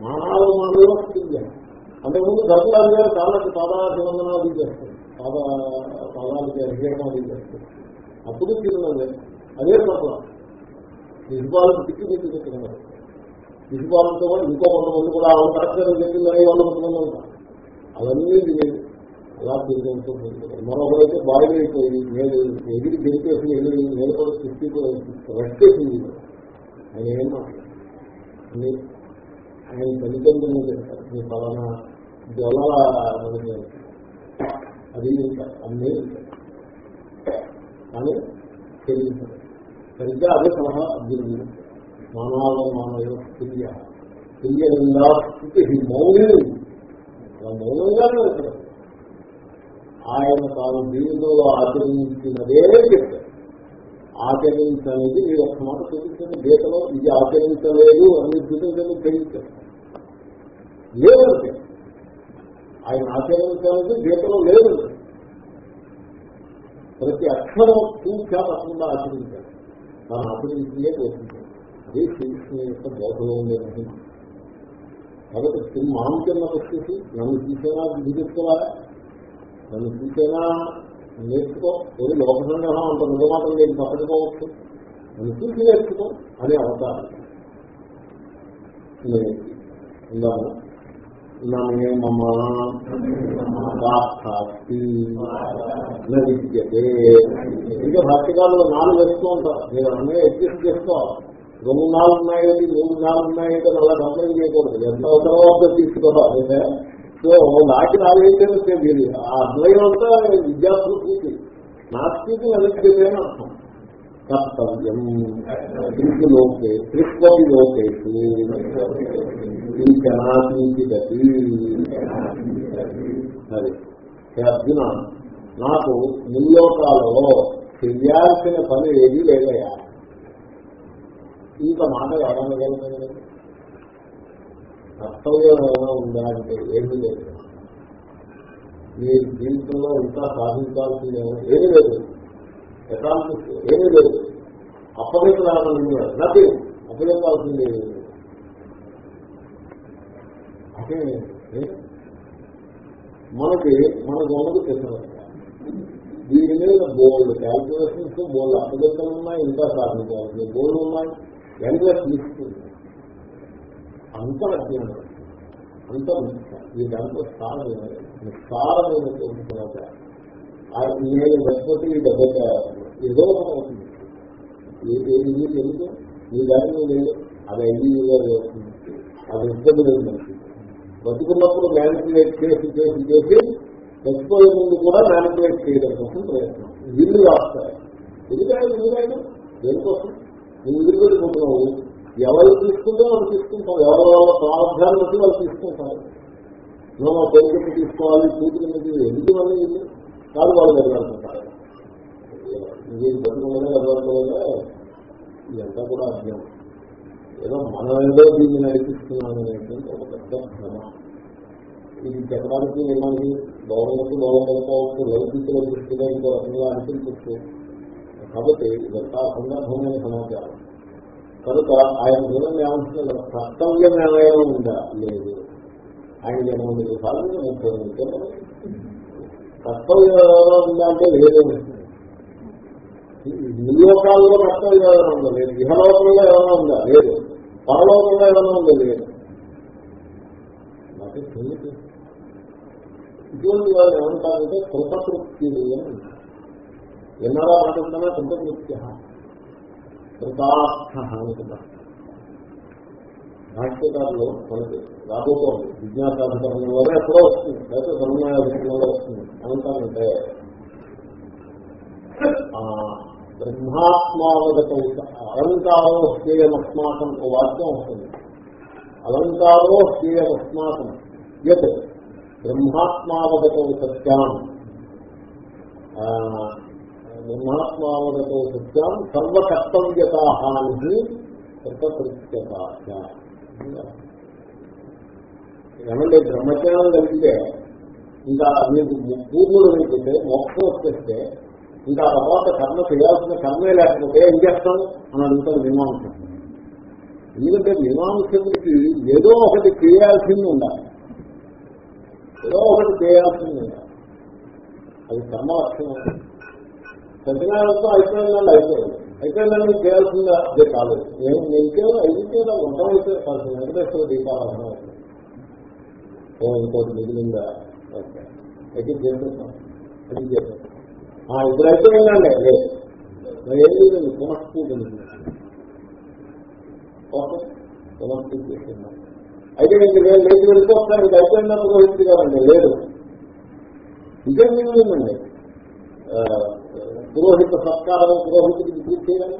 మానవ మానవ స్థితి అంతకుముందు ధర్మరాజు గారు కాళ్ళకి పాదాభివందనాలు చేస్తారు పాద పాదాలకి అభిషేకాలు చేస్తారు అప్పుడు తిరుమలే అదే తప్ప శిశుపాలను తిప్పి తిప్పి తిట్టుకున్నారు శిశుపాలతో కూడా ఇంకో కొంతమంది కూడా ఆమె కరెక్ట్గా చెప్పిందని వాళ్ళు కొంతమంది ఉంటారు. అవన్నీ తినేది అలా తిరిగి మరొకరైతే బాగా అయిపోయి నేను ఎగిరి గెలిపేసి ఎగిరి నిలబడి సృష్టి రెస్ట్ చేసింది ఆయన ఏం ఆయన తల్లిదండ్రులు చెప్తారు? మీ పలానా జ్వల అది అన్నీ కానీ తెలియదు. సరిగ్గా అదే సలహా అర్జునుడు మానవ మానవ స్థితి తెలియనిందా స్థితి మౌనం మౌనంగానే ఉంటారు ఆయన తాను దీనిలో ఆచరించినదే చెప్తారు ఆచరించనేది మీరు ఒక్క మాట చూపించండి. గీతలో ఇది ఆచరించలేదు అన్ని చూపించండి తెలియచారు లేదంటే ఆయన ఆచరించలేదు గీతలో లేదు ప్రతి అక్షరం చూచా తప్పకుండా ఆచరించారు తాను అభివృద్ధియే కోరుకుంటారు అదే శ్రీకృష్ణ యొక్క బోధలో ఉండేది కాబట్టి మాంకన్న వచ్చేసి నన్ను చూసేనా విధించుకోవాలా నన్ను చూసేనా నేర్చుకో. ఏది లోక సంగ్రహం అంత నిజమాటం లేదు తప్పకపోవచ్చు. నన్ను చూసి నేర్చుకో అనే అవతారం. ఉందాము నమే మమ వాస్తాస్తి విద్యతే ఇంకా భాష్యకాలంలో నాలుగు వేస్తూ ఉంటారు. మీరు అన్నీ అడ్జస్ట్ చేసుకోవాలి రెండు నాలుగు ఉన్నాయండి మూడు నాలుగు ఉన్నాయంటే అలా కంప్లైంట్ చేయకూడదు. ఎంత అవసరమో తీసుకోవాలి. సో నాకి నాలుగైతే మీరు ఆ అద్వయం అంతా విద్యార్థులు పూర్తి నాస్తికి నలిపితే అని అర్థం. కర్తవ్యం త్రిలోకే త్రిస్వమి లోకేషు ఇంకనాథించిదతి సరే. అర్జున నాకు ముల్లోకాలలో చెయ్యాల్సిన పని ఏది లేదయా ఇంత మాట ఎవరనగలుగుతుంది కర్తవ్యం ఏమైనా ఉందా అంటే ఏమీ లేదు. మీ జీవితంలో ఇంకా సాధించాల్సింది ఏమీ లేదు. ఎకాంతిస్ ఏమీ లేదు. అప్పగించాలని నథింగ్ అప్పగించాల్సింది అంటే మనకి మనకు ఉన్నది తెలిసిన దీని మీద బోల్డ్ క్యాల్కులేషన్స్ బోల్డ్ అప్పగింతలు ఉన్నాయి ఇంకా సాధించాల్సింది బోల్డ్ ఉన్నాయి. ఎండ్లెస్ లిస్ట్ అంత అజ్ఞానం అంత ఈ దాంట్లో స్థానం నిస్సారమైనటువంటి నేను లేకపోతే ఈ డబ్బు ఏదో అవుతుంది ఏది ఎందుకు? ఈ దాని లేదు. అది ఐదు అవుతుంది అది ఇబ్బంది లేదు మనకి బతుకున్నప్పుడు మ్యానిపులేట్ చేసి చేసి చేసి చచ్చిపోయే ముందు కూడా మ్యానిపులేట్ చేయడం కోసం ప్రయత్నం. వీళ్ళు రాస్తారు ఎందుకంటే ఎందుకైనా దేనికోసం? నువ్వు ఎదురు పెట్టుకుంటున్నావు. ఎవరు తీసుకుంటే వాళ్ళు తీసుకుంటాం ఎవరి వాళ్ళ ప్రారంభాన్ని బట్టి వాళ్ళు తీసుకుంటారు. నువ్వు పెళ్ళి తీసుకోవాలి కూతురు ఎందుకు మళ్ళీ ఇది కాదు వాళ్ళు వెళ్ళాలనుకుంటారు ఇది బతుకునే వెళ్ళాలనుకోలే ఇదంతా కూడా అజ్ఞానం. ఏదో మనలో దీన్ని నడిపిస్తున్నాను అనేటువంటి ఒక పెద్ద భ్రమ. ఇది చెప్పడానికి మనకి గౌరవకు గౌరవకపోవచ్చు లౌకికుల దృష్టిగా ఇంకో రకంగా అనిపించచ్చు. కాబట్టి ఇదంతా సందర్భమైన సమాచారం. కనుక ఆయన గుణం ఏమంటున్న కర్తవ్యం ఏమైనా ఉందా? లేదు. ఆయన ఎనిమిది సార్లు ముప్పై నిమిషాలు కర్తవ్యం ఉందంటే ఉందా అంటే నియోకాల్లో కర్తవ్యం ఏమైనా ఉందా లేదు. ఇహలోకంలో ఏమైనా ఉందా? లేదు. పరలోకంలో ఏమైనా ఉందా? లేదు. నాకు తెలియదు. ఇటువంటి వాళ్ళు ఏమంటారంటే కృతకృత్యులు అని అంటారు. ఎన్నారా మాట్లాడుతున్నా కృతకృత్య. కృతార్థ అనుకుంటారు నాట్యకారులు మనకి రాబోతోంది విజ్ఞాసాధికరణంలోనే ఎప్పుడో వస్తుంది. లేకపోతే సమన్వయాధికరణంలో వస్తుంది. ఏమంటారంటే ఆ, బ్రహ్మాత్మావగత అలంకారో స్థేయమస్మాకం ఒక వాక్యం వస్తుంది. అలంకారో స్థేయమస్మాకం ఎత్ బ్రహ్మాత్మావగత సత్యాం ఆ, సత్యాం సర్వకర్తవ్యతాహాని కృతకృత్యత ఏమంటే బ్రహ్మజ్ఞానం కలిగితే ఇంకా మీకు పూర్ణుడు లేకపోతే మోక్షం వచ్చేస్తే ఇంకా తర్వాత కర్మ చేయాల్సిన కర్మే లేకపోతే ఏం చేస్తాం? అని అడుగుతారు మీమాంసం. ఎందుకంటే మీమాంసకుడికి ఏదో ఒకటి చేయాల్సింది ఉండాలి. ఏదో ఒకటి చేయాల్సింది ఉండాలి. అది కర్మ లక్షణం సత్యనారాయణతో అయిపోయిందండి అయిపోయింది. అయితే అయిపోయిందని చేయాల్సింది అదే కాదు నేను ఇంకేదో అయితే ఉండడం అయితే కాదు వెంకటేశ్వర దీపారాధన అవుతుంది. ఇంకోటి మిగిలిందా? ఓకే. అయితే చేసేస్తాం అది చేసేస్తాం ఆ, ఇప్పుడు అయిపోయిందండి మరి ఏం లేదండి పునఃపూజ ఓకే. పునఃపూజ చేస్తున్నాం అయితే నేను నేను లేచి వెళ్తే ఒకసారి ఇది అయిపోయినప్పుడు రోహిత్ గారండి లేదు. ఇదే మిగిలిందండి. పురోహిత సత్కారం పురోహితుడికి పూర్తి చేయాలి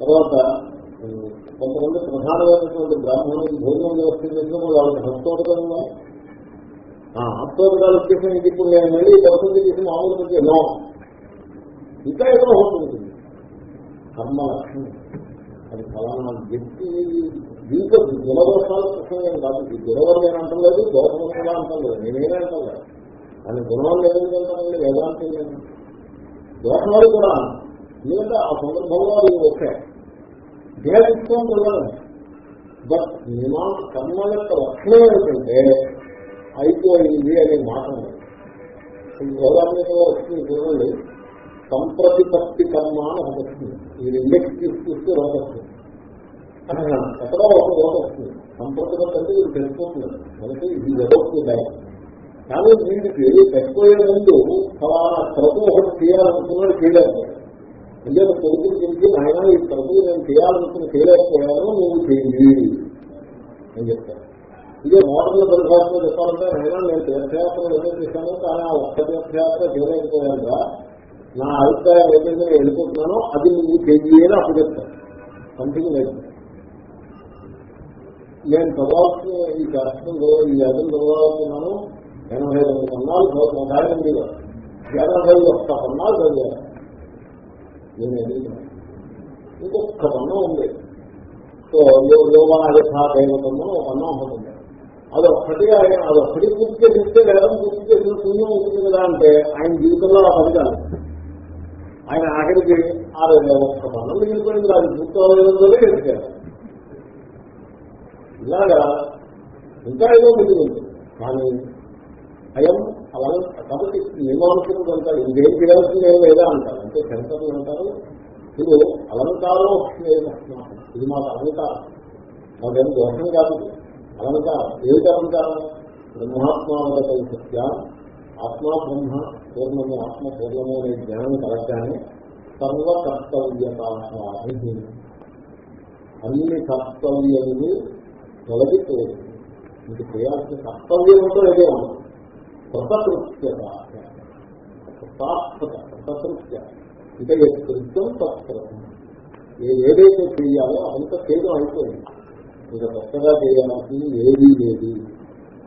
తర్వాత కొంతమంది ప్రధానమైనటువంటి బ్రాహ్మణులకు భోజనం వ్యవస్థించడం వాళ్ళకి హస్తోదకంగా హస్తోదకాలు వచ్చేసి ఇంక ఇప్పుడు నేను మళ్ళీ దర్శనం చేసి మామూలు పెట్టి నో ఇంకా ఏదో ఒకటి ఉంటుంది. కర్మ లక్షణం అది ఫలానా వ్యక్తి దీంతో గుణదోషాలు ప్రసంగం కాదు. ఈ గుణవరం నేను లేదు దోషం కూడా అంటలేదు నేనేనే అంటలేదు అని గుణం లేదని వేదాంతం లేదు. దోషాలు కూడా ఎందుకంటే ఆ సందర్భంలో అది ఓకే. దేహం వెళ్ళాలి బట్ నిమా కర్మ యొక్క లక్షణం ఏంటంటే అయిపోయింది అనే మాట ఉంది. ఈ చూడండి. సంప్రతిపత్తి కర్మ అని ఒకటి వస్తుంది. మీరు ఇండెక్స్ తీసుకొస్తే రోగ వస్తుంది. ఎక్కడో ఒక రోగ వస్తుంది. సంప్రతిపత్తి అంటే ఇది తెలిసిపోతుంది మనకి ఇది జరుగుతుంది కానీ వీడికి చచ్చిపోయే ముందు ఫలానా క్రతువు ఒకటి చేయాలనుకున్నాడు చేయలేకపోయాడు. అంటే కొడుకులు తిరిగి ఆయన ఈ క్రతువు నేను చేయాలనుకుని చేయలేకపోయాను నువ్వు చేయి అని చెప్తాను ఇదే మోడల్ పరిభాషలో చెప్పాలంటే ఆయన నేను తీర్థయాత్రలు ఏదో చేశాను కానీ ఆ ఒక్క తీర్థయాత్ర చేయలేకపోయానుగా నా అభిప్రాయం ఏదైతే నేను వెళ్ళిపోతున్నానో అది నువ్వు చెయ్యి అని అప్పుడు చెప్తాను సంథింగ్ లేదు. నేను చదవాల్సిన ఈ శాస్త్రంలో ఈ యాదం చదవాలనుకున్నాను ఎనభై రెండు కొన్నాళ్ళు చదువుతున్నాను ఉండేవారు ఎనభై ఒక్క కొన్నాళ్ళు చదివాను నేను ఎదుగుతున్నాను ఇంకొక వన్నం ఉంది సో యోగాయథా దైవతము ఒక వన్నం ఒకటి అది ఒక్కటిగా అది ఒక్కటి పూర్తి చేసిస్తే వేదం పూర్తి చేసిన శూన్యం ఉంటుంది కదా అంటే ఆయన జీవితంలో ఆ పని కాదు ఆయన ఆఖరికి ఆ రెండు ఒక్క వన్నం మిగిలిపోయింది అది పూర్తి అవ్వడంతోనే ఇలాగా ఇంకా ఏదో మిగిలింది కానీ భయం అలా కాబట్టి మీమాంసకుడు అంటారు ఇంకేం చేయాల్సింది ఏం లేదా అంటారు. అంటే శంకరులు అంటారు. ఇది అలంకారం ఇది మాకు అలంకారం. మాకేం దోషం కాదు. అలంకారం. ఏమిటి అలంకారం? బ్రహ్మాత్మావత సత్య. ఆత్మ బ్రహ్మ పూర్ణము ఆత్మ పూర్ణము అనే జ్ఞానం కలగగానే సర్వకర్తవ్యత అన్ని కర్తవ్యములు తొలగిపోయింది. పోదు మీకు చేయాల్సిన కర్తవ్యంతో ఏదే ఉండదు కృతకృత్యత కృతార్థత కృతకృత్య అంటే కృత్యం తత్కృతం ఏదైతే చేయాలో అంత చేయడం అయిపోయింది ఇక కొత్తగా చేయాల్సింది ఏది లేదు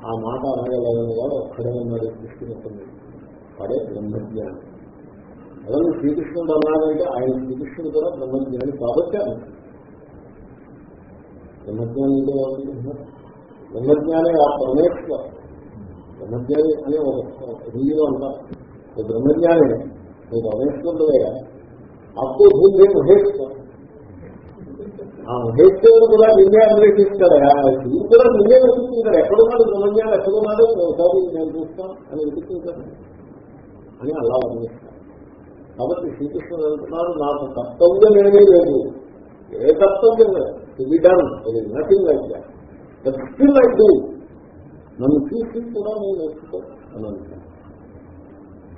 ఆ మాట అనగలని వాడు ఒక్కడే ఉన్నాడు కృష్ణుడు వాడే బ్రహ్మజ్ఞానం అదే శ్రీకృష్ణుడు అన్నాడంటే ఆయన శ్రీకృష్ణుడు కూడా బ్రహ్మజ్ఞాని కాబట్టి అన్నాడు బ్రహ్మజ్ఞాని అంటే ఆ పరమేశ్వర. బ్రహ్మజ్ఞాని అనే ఒక హిందీలో అంటారు బ్రహ్మజ్ఞాని నువ్వు పరమేశ్వరుడు అప్పుడు భూమి మహేశ్వర ఆ మహేశ్వరుడు కూడా నిన్నే అన్వేషిస్తాడు ఇది కూడా నిన్నే వెతుకుంటాడు ఎక్కడున్నాడు బ్రహ్మజ్ఞానం? ఎక్కడున్నాడు? ఒకసారి నేను చూస్తాను అని వెతుకుంటాడు అని అలా వర్ణిస్తాను కాబట్టి శ్రీకృష్ణుడు అంటున్నారు నాకు కర్తవ్యం ఏమీ లేదు. ఏ కర్తవ్యం లేదు. ఇది డన్ ఇది nothing like that still I do నన్ను చూసి కూడా నేను నేర్చుకో అని అంటాను.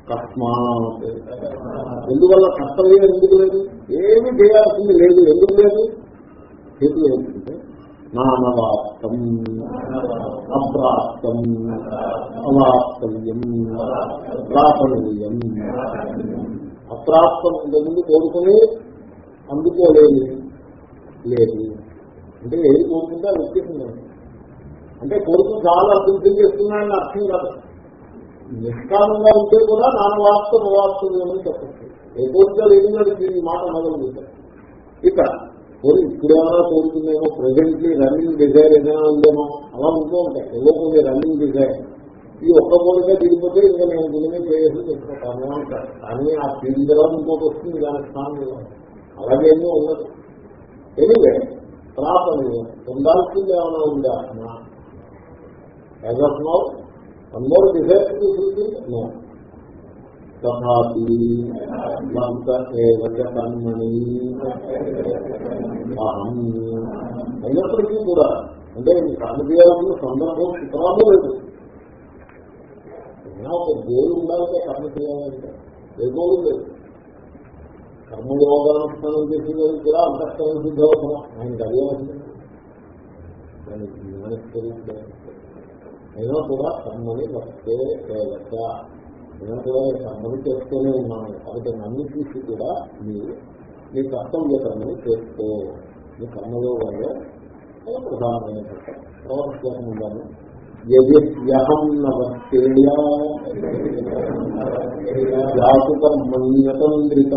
కస్మాత్ ఎందువల్ల కష్టమే ఎందుకు లేదు? ఏమి చేయాల్సింది లేదు. ఎందుకు లేదు? హేతు ఏంటంటే నానవాప్తం అప్రాప్తం అవాప్తవ్యం ప్రాపణీయం అప్రాప్తం ఇంతకుముందు కోరుకుని అందుకోలేదు లేదు. అంటే ఏది కోరుకుంటే అది వచ్చేసిందండి అంటే కొడుకు చాలా అభివృద్ధి చేస్తున్నాయని అర్థం కాదు. నిష్కామంగా ఉంటే కూడా నానవాస్తం అవాస్తం అని చెప్పచ్చు. ఏ కోరికలు ఏమిటి ఈ మాట మొదలుపెట్టారు ఇక కోరి ఇప్పుడేమైనా కోరుతుందేమో ప్రజెంట్లీ రన్నింగ్ డిజైర్ ఏదైనా ఉందేమో అలా ఉంటూ ఉంటాయి. ఏదో కొన్ని రన్నింగ్ డిజైర్. ఈ ఒక్క కోరిక దిగిపోతే ఇంకా నేను గుణమే చేయాల్సి చెప్పుకుంటాను అంటారు. కానీ ఆ ఫీల్డ్లో ఇంకోటి వస్తుంది దాని స్థానంలో అలాగే ఉండదు. ఎనివే ప్రాపణీయం పొందాల్సింది ఏమైనా ఉందా? As of now one more desire no తథాపి మంత కర్మణి అహం అయినప్పటికీ కూడా అంటే ఈ కర్మ సందర్భం చిత్రాలు లేదు ఒక గోలు ఉండాలంటే కర్మ చేయాలంటే ఏ గోలు లేదు కర్మయోగానుష్ఠానం చేసేది కూడా అంతఃకరణ సిద్ధ అవసరం ఆయనకి అదే అవసరం దానికి జ్ఞానస్వరూపుడు అయినా కూడా కర్మని వస్తే కేవచ్చ అయినా కూడా కర్మని చేస్తూనే ఉన్నాను. కాబట్టి నన్ను చూసి కూడా మీరు మీ కర్తవ్య కర్మని చేస్తూ మీ కర్మలో కర్మయోగంలో ప్రధానమైన తర్వాత శ్లోకం ఉందాము యహం నవస్తేయాతుకర్మణ్యతంత్రిత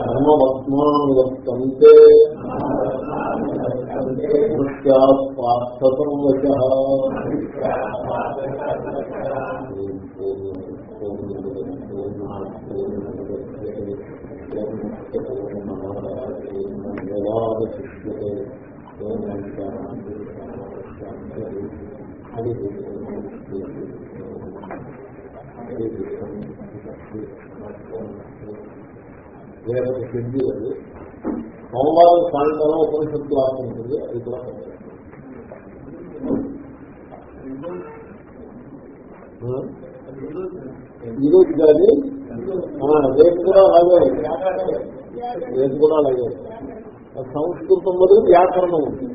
కర్మవత్మానువర్తంతే దృష్ట్యాత్పార్థసంవశ శిష్యతే అది వేరే షెడ్యూల్ అది సోమవారం సాయంకాలం ఉపనిషత్తు క్లాస్ ఉంటుంది అది కూడా ఈరోజు కాదు రేపు కూడా అలాగే రేపు కూడా అలాగే సంస్కృతం బదులు వ్యాకరణం ఉంటుంది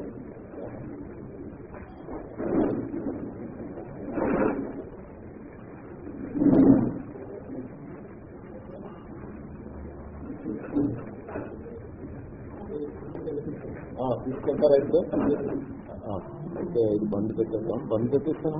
తీసుకెళ్తారా అయితే? అయితే ఇది బంద్ పెట్టేద్దాం. బండి పెట్టేస్తాను.